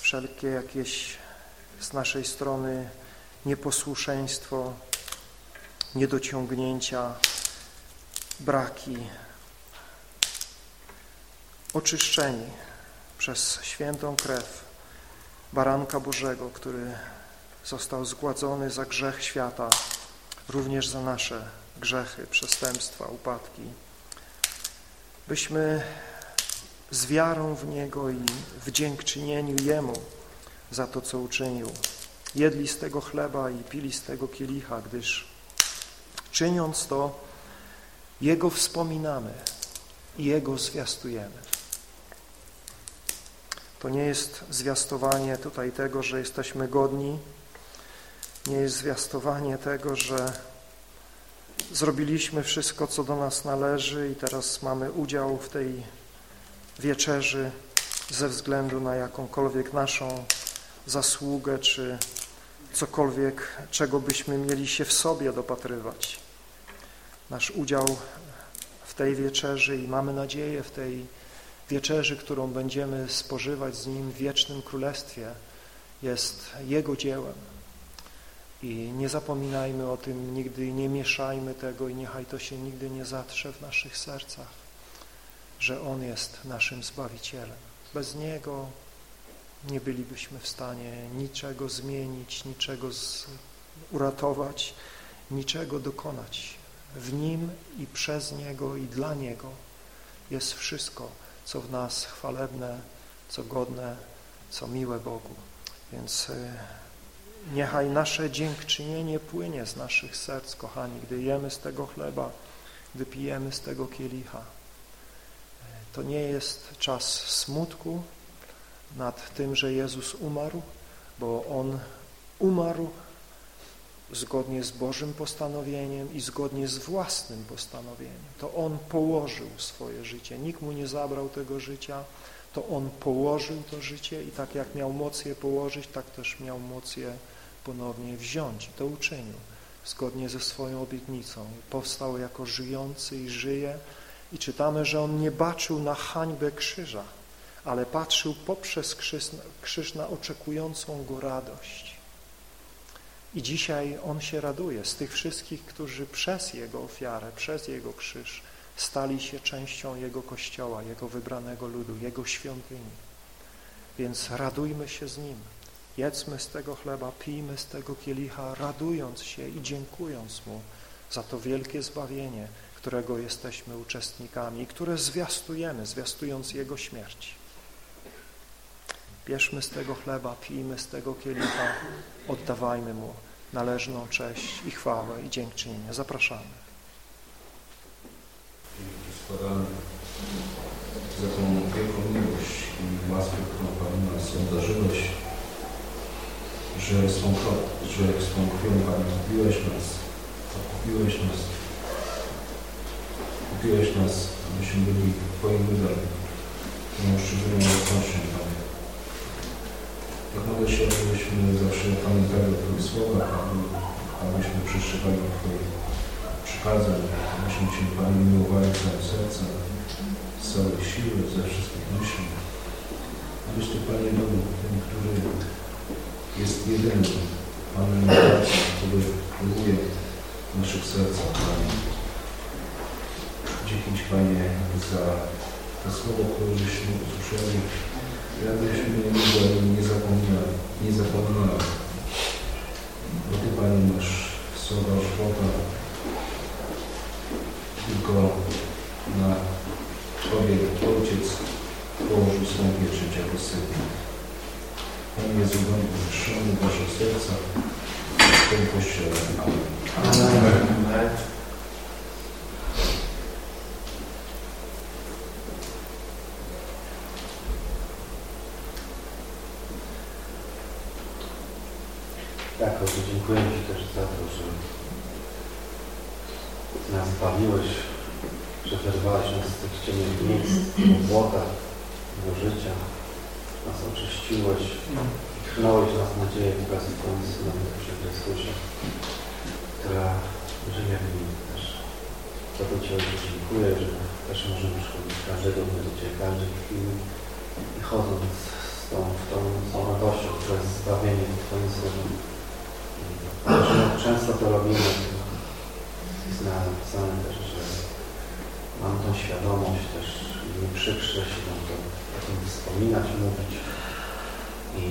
wszelkie jakieś z naszej strony nieposłuszeństwo, niedociągnięcia, braki, oczyszczeni przez świętą krew Baranka Bożego, który został zgładzony za grzech świata, również za nasze grzechy, przestępstwa, upadki. Byśmy z wiarą w Niego i w dziękczynieniu Jemu za to, co uczynił. Jedli z tego chleba i pili z tego kielicha, gdyż czyniąc to, Jego wspominamy i Jego zwiastujemy. To nie jest zwiastowanie tutaj tego, że jesteśmy godni, nie jest zwiastowanie tego, że zrobiliśmy wszystko, co do nas należy i teraz mamy udział w tej wieczerzy ze względu na jakąkolwiek naszą zasługę, czy cokolwiek, czego byśmy mieli się w sobie dopatrywać. Nasz udział w tej wieczerzy i mamy nadzieję w tej wieczerzy, którą będziemy spożywać z Nim w wiecznym Królestwie, jest Jego dziełem. I nie zapominajmy o tym nigdy, nie mieszajmy tego i niechaj to się nigdy nie zatrze w naszych sercach, że On jest naszym Zbawicielem. Bez Niego nie bylibyśmy w stanie niczego zmienić, niczego uratować, niczego dokonać. W Nim i przez Niego i dla Niego jest wszystko, co w nas chwalebne, co godne, co miłe Bogu. Więc e, niechaj nasze dziękczynienie płynie z naszych serc, kochani, gdy jemy z tego chleba, gdy pijemy z tego kielicha. To nie jest czas smutku nad tym, że Jezus umarł, bo On umarł zgodnie z Bożym postanowieniem i zgodnie z własnym postanowieniem. To On położył swoje życie. Nikt Mu nie zabrał tego życia, to On położył to życie i tak jak miał moc je położyć, tak też miał moc je ponownie wziąć. To uczynił zgodnie ze swoją obietnicą. Powstał jako żyjący i żyje i czytamy, że On nie baczył na hańbę krzyża, ale patrzył poprzez krzyż, krzyż na oczekującą Go radość. I dzisiaj On się raduje z tych wszystkich, którzy przez Jego ofiarę, przez Jego krzyż stali się częścią Jego Kościoła, Jego wybranego ludu, Jego świątyni. Więc radujmy się z Nim. Jedzmy z tego chleba, pijmy z tego kielicha, radując się i dziękując Mu za to wielkie zbawienie, którego jesteśmy uczestnikami i które zwiastujemy, zwiastując Jego śmierć. Bierzmy z tego chleba, pijmy z tego kielicha, oddawajmy Mu należną cześć i chwałę i dziękczynienie. Zapraszamy. Dzięki za tą wielką miłość i łaskę, którą Pan nas obdarzyłeś, że swą, że krwią Pan kupiłeś nas, kupiłeś nas, kupiłeś nas, abyśmy byli Twoim ludem, tą szczególną obecnością, Panie. Tak modlę się, abyśmy zawsze pamiętali o Twoich słowach, aby, abyśmy przestrzegali Twoich przykazań, abyśmy Cię, Panie, miłowali całym sercem, z całej siły, ze wszystkich myśli. Abyś Ty, Panie, był tym, który jest jedynym Panem który próbuje w naszych sercach. Dzięki Ci, Panie, za to słowo, które żeśmy usłyszeli, i abyśmy nigdy nie zapomnieli, nie zapominali. Bo Ty, Panie, masz słowa żywota, tylko na Tobie Ojciec położył swą pieczęć jako Syn. Panie Jezu, bądź wywyższony w Waszych sercach w tym Kościele. Amen. Tak, Ojcze, dziękuję Ci też za to, że nas bawiłeś, że wyrwałeś nas z tych ciemnych miejsc, błota, do życia, nas oczyściłeś, tchnąłeś nas nadzieję Twoim Synem przy Chrystusie, która żyje w nim też. Za to Ci Ojcze dziękuję, że też możemy przychodzić każdego dnia do Ciebie, każdej chwili i chodząc z tą, w tą, z tą radością, która jest zbawienie w Twoim. I często to robimy, jest napisane też, że mam tą świadomość też nie przykrze się to tym wspominać, mówić i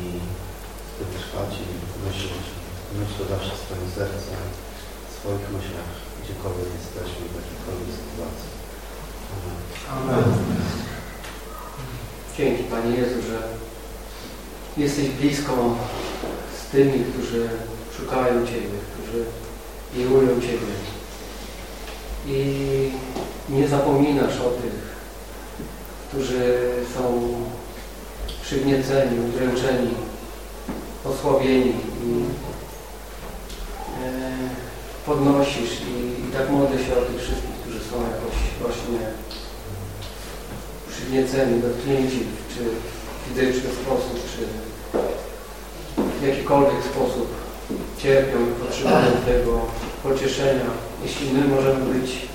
z tym trwać i myśleć. Myślę zawsze w swoim sercu, w swoich myślach, gdziekolwiek jesteśmy, w jakiejkolwiek sytuacji. Amen. Amen. Dzięki Panie Jezu, że jesteś blisko z tymi, którzy szukają Ciebie, którzy miłują Ciebie. I nie zapominasz o tych, którzy są przygnieceni, udręczeni, osłabieni i e, podnosisz i, i tak modlę się o tych wszystkich, którzy są jakoś właśnie przygnieceni, dotknięci, czy w fizyczny sposób, czy w jakikolwiek sposób cierpią i potrzebują tego pocieszenia. Jeśli my możemy być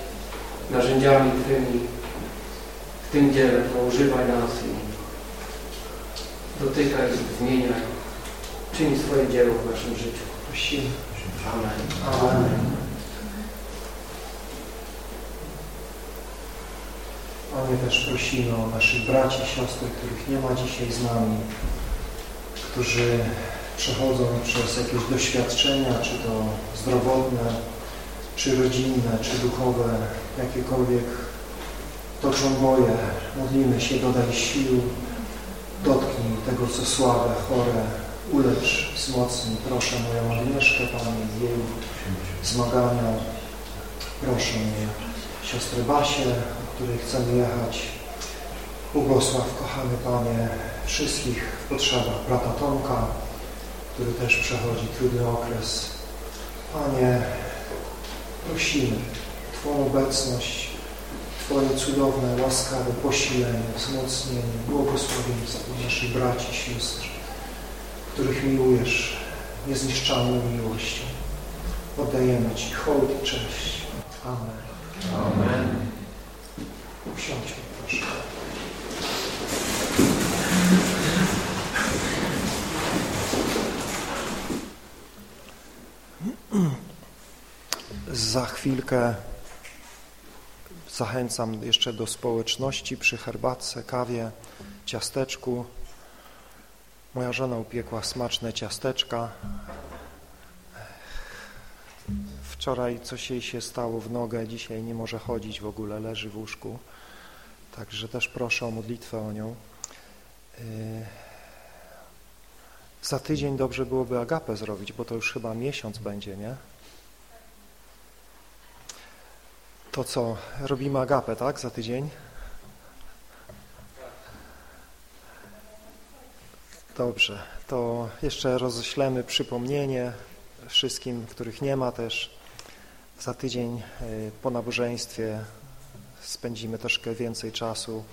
narzędziami Twymi w tym dziele, to używaj nas i dotykaj, zmieniaj, czyń swoje dzieło w naszym życiu. Prosimy. Amen. Amen. Panie, też prosimy o naszych braci siostry, których nie ma dzisiaj z nami, którzy przechodzą przez jakieś doświadczenia, czy to zdrowotne, czy rodzinne, czy duchowe, jakiekolwiek toczą boje. Modlimy się, dodaj sił, dotknij tego co słabe, chore, ulecz, wzmocnij. Proszę moją Agnieszkę, Panie, jej zmagania. Proszę mnie, siostrę Basię, o której chcemy jechać. Błogosław, kochany Panie, wszystkich w potrzebach. Brata Tomka, który też przechodzi trudny okres. Panie, prosimy Twoją obecność, Twoje cudowne, łaskawe posilenie, wzmocnienie, błogosławieństwo naszych braci i sióstr, których miłujesz niezniszczalną miłością. Oddajemy Ci hołd i cześć. Amen. Amen. Usiądźmy, proszę. Za chwilkę zachęcam jeszcze do społeczności przy herbatce, kawie, ciasteczku. Moja żona upiekła smaczne ciasteczka. Wczoraj coś jej się stało w nogę, dzisiaj nie może chodzić w ogóle, leży w łóżku. Także też proszę o modlitwę o nią. Yy, za tydzień dobrze byłoby agapę zrobić, bo to już chyba miesiąc będzie, nie? To co, robimy agapę, tak, za tydzień? Dobrze, to jeszcze roześlemy przypomnienie wszystkim, których nie ma też. Za tydzień y, po nabożeństwie spędzimy troszkę więcej czasu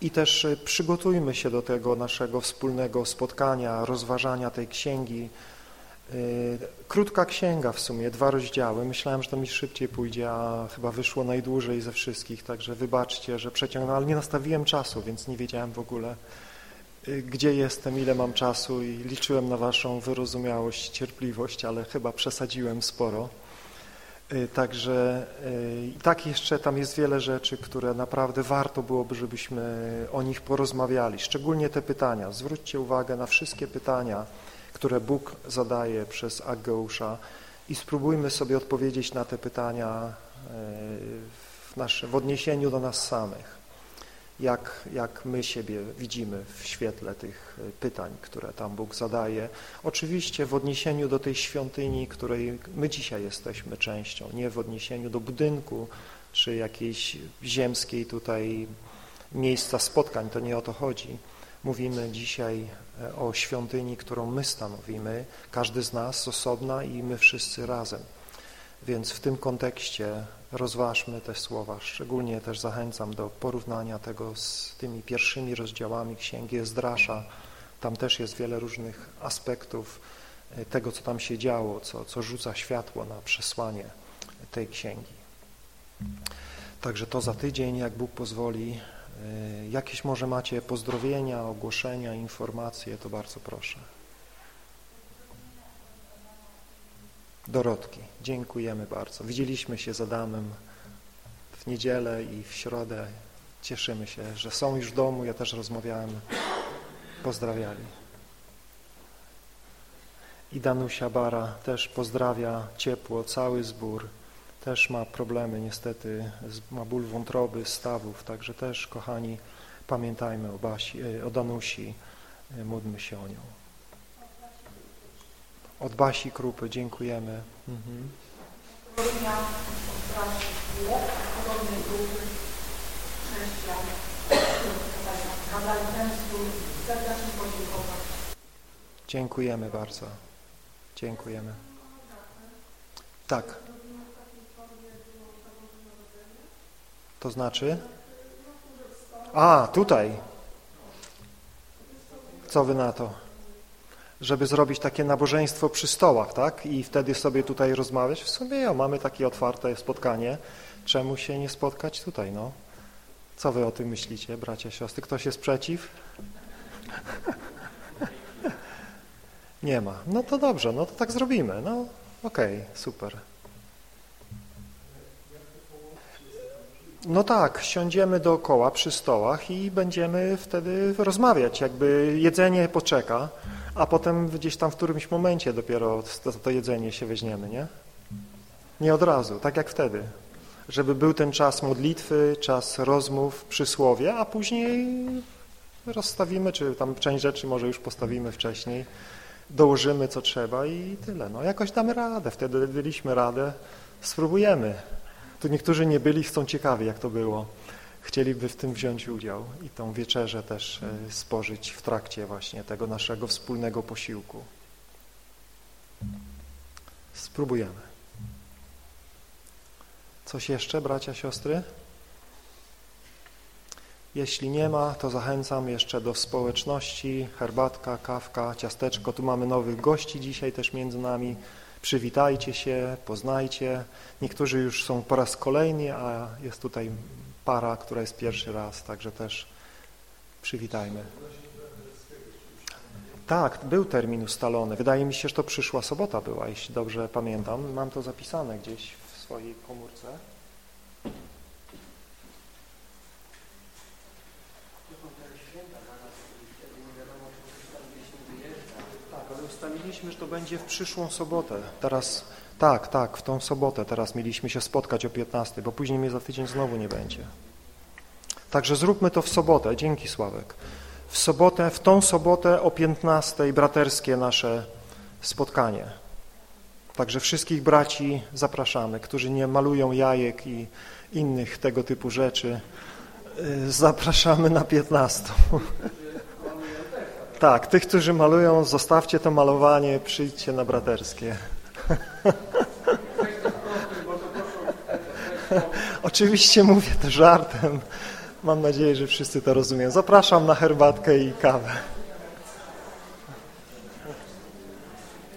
i też y, przygotujmy się do tego naszego wspólnego spotkania, rozważania tej księgi. Y, krótka księga w sumie, dwa rozdziały. Myślałem, że to mi szybciej pójdzie, a chyba wyszło najdłużej ze wszystkich, także wybaczcie, że przeciągnąłem, ale nie nastawiłem czasu, więc nie wiedziałem w ogóle, gdzie jestem, ile mam czasu i liczyłem na Waszą wyrozumiałość, cierpliwość, ale chyba przesadziłem sporo. Także i tak jeszcze tam jest wiele rzeczy, które naprawdę warto byłoby, żebyśmy o nich porozmawiali. Szczególnie te pytania. Zwróćcie uwagę na wszystkie pytania, które Bóg zadaje przez Ageusza i spróbujmy sobie odpowiedzieć na te pytania w, nasze, w odniesieniu do nas samych. Jak, jak my siebie widzimy w świetle tych pytań, które tam Bóg zadaje. Oczywiście w odniesieniu do tej świątyni, której my dzisiaj jesteśmy częścią, nie w odniesieniu do budynku czy jakiejś ziemskiej tutaj miejsca spotkań, to nie o to chodzi. Mówimy dzisiaj o świątyni, którą my stanowimy, każdy z nas osobna i my wszyscy razem. Więc w tym kontekście rozważmy te słowa. Szczególnie też zachęcam do porównania tego z tymi pierwszymi rozdziałami Księgi Ezdrasza. Tam też jest wiele różnych aspektów tego, co tam się działo, co, co rzuca światło na przesłanie tej księgi. Także to za tydzień, jak Bóg pozwoli. Jakieś może macie pozdrowienia, ogłoszenia, informacje, to bardzo proszę. Dorotki, dziękujemy bardzo. Widzieliśmy się z Adamem w niedzielę i w środę. Cieszymy się, że są już w domu. Ja też rozmawiałem. Pozdrawiali. I Danusia Bara też pozdrawia ciepło, cały zbór. Też ma problemy niestety, ma ból wątroby, stawów. Także też, kochani, pamiętajmy o, Basi, o Danusi. Módlmy się o nią. Od Basi Krupy dziękujemy. Mhm. Dziękujemy bardzo. Dziękujemy. Tak. To znaczy? A, tutaj. Co wy na to? żeby zrobić takie nabożeństwo przy stołach, tak? I wtedy sobie tutaj rozmawiać. W sumie ja, mamy takie otwarte spotkanie. Czemu się nie spotkać tutaj, no? Co wy o tym myślicie, bracia, siostry? Ktoś jest przeciw? nie ma. No to dobrze, no to tak zrobimy. No okej, okay, super. No tak, siądziemy dookoła przy stołach i będziemy wtedy rozmawiać, jakby jedzenie poczeka a potem gdzieś tam w którymś momencie dopiero to, to jedzenie się weźmiemy, nie? Nie od razu, tak jak wtedy. Żeby był ten czas modlitwy, czas rozmów, przysłowie, a później rozstawimy, czy tam część rzeczy może już postawimy wcześniej, dołożymy co trzeba i tyle. No jakoś damy radę, wtedy byliśmy radę, spróbujemy. Tu niektórzy nie byli, są ciekawi jak to było. Chcieliby w tym wziąć udział i tą wieczerzę też e, spożyć w trakcie właśnie tego naszego wspólnego posiłku. Spróbujemy. Coś jeszcze, bracia, siostry? Jeśli nie ma, to zachęcam jeszcze do społeczności, herbatka, kawka, ciasteczko. Tu mamy nowych gości dzisiaj też między nami. Przywitajcie się, poznajcie. Niektórzy już są po raz kolejny, a jest tutaj para, która jest pierwszy raz, także też przywitajmy. Tak, był termin ustalony. Wydaje mi się, że to przyszła sobota była, jeśli dobrze pamiętam. Mam to zapisane gdzieś w swojej komórce. Tak, ustaliliśmy, że to będzie w przyszłą sobotę. Teraz, tak, tak, w tą sobotę teraz mieliśmy się spotkać o 15, bo później mnie za tydzień znowu nie będzie. Także zróbmy to w sobotę. Dzięki, Sławek. W sobotę, w tą sobotę o 15 braterskie nasze spotkanie. Także wszystkich braci zapraszamy, którzy nie malują jajek i innych tego typu rzeczy. Y, zapraszamy na 15. Tak, tych, którzy malują, zostawcie to malowanie, przyjdźcie na braterskie. Oczywiście mówię to żartem. Mam nadzieję, że wszyscy to rozumieją. Zapraszam na herbatkę i kawę.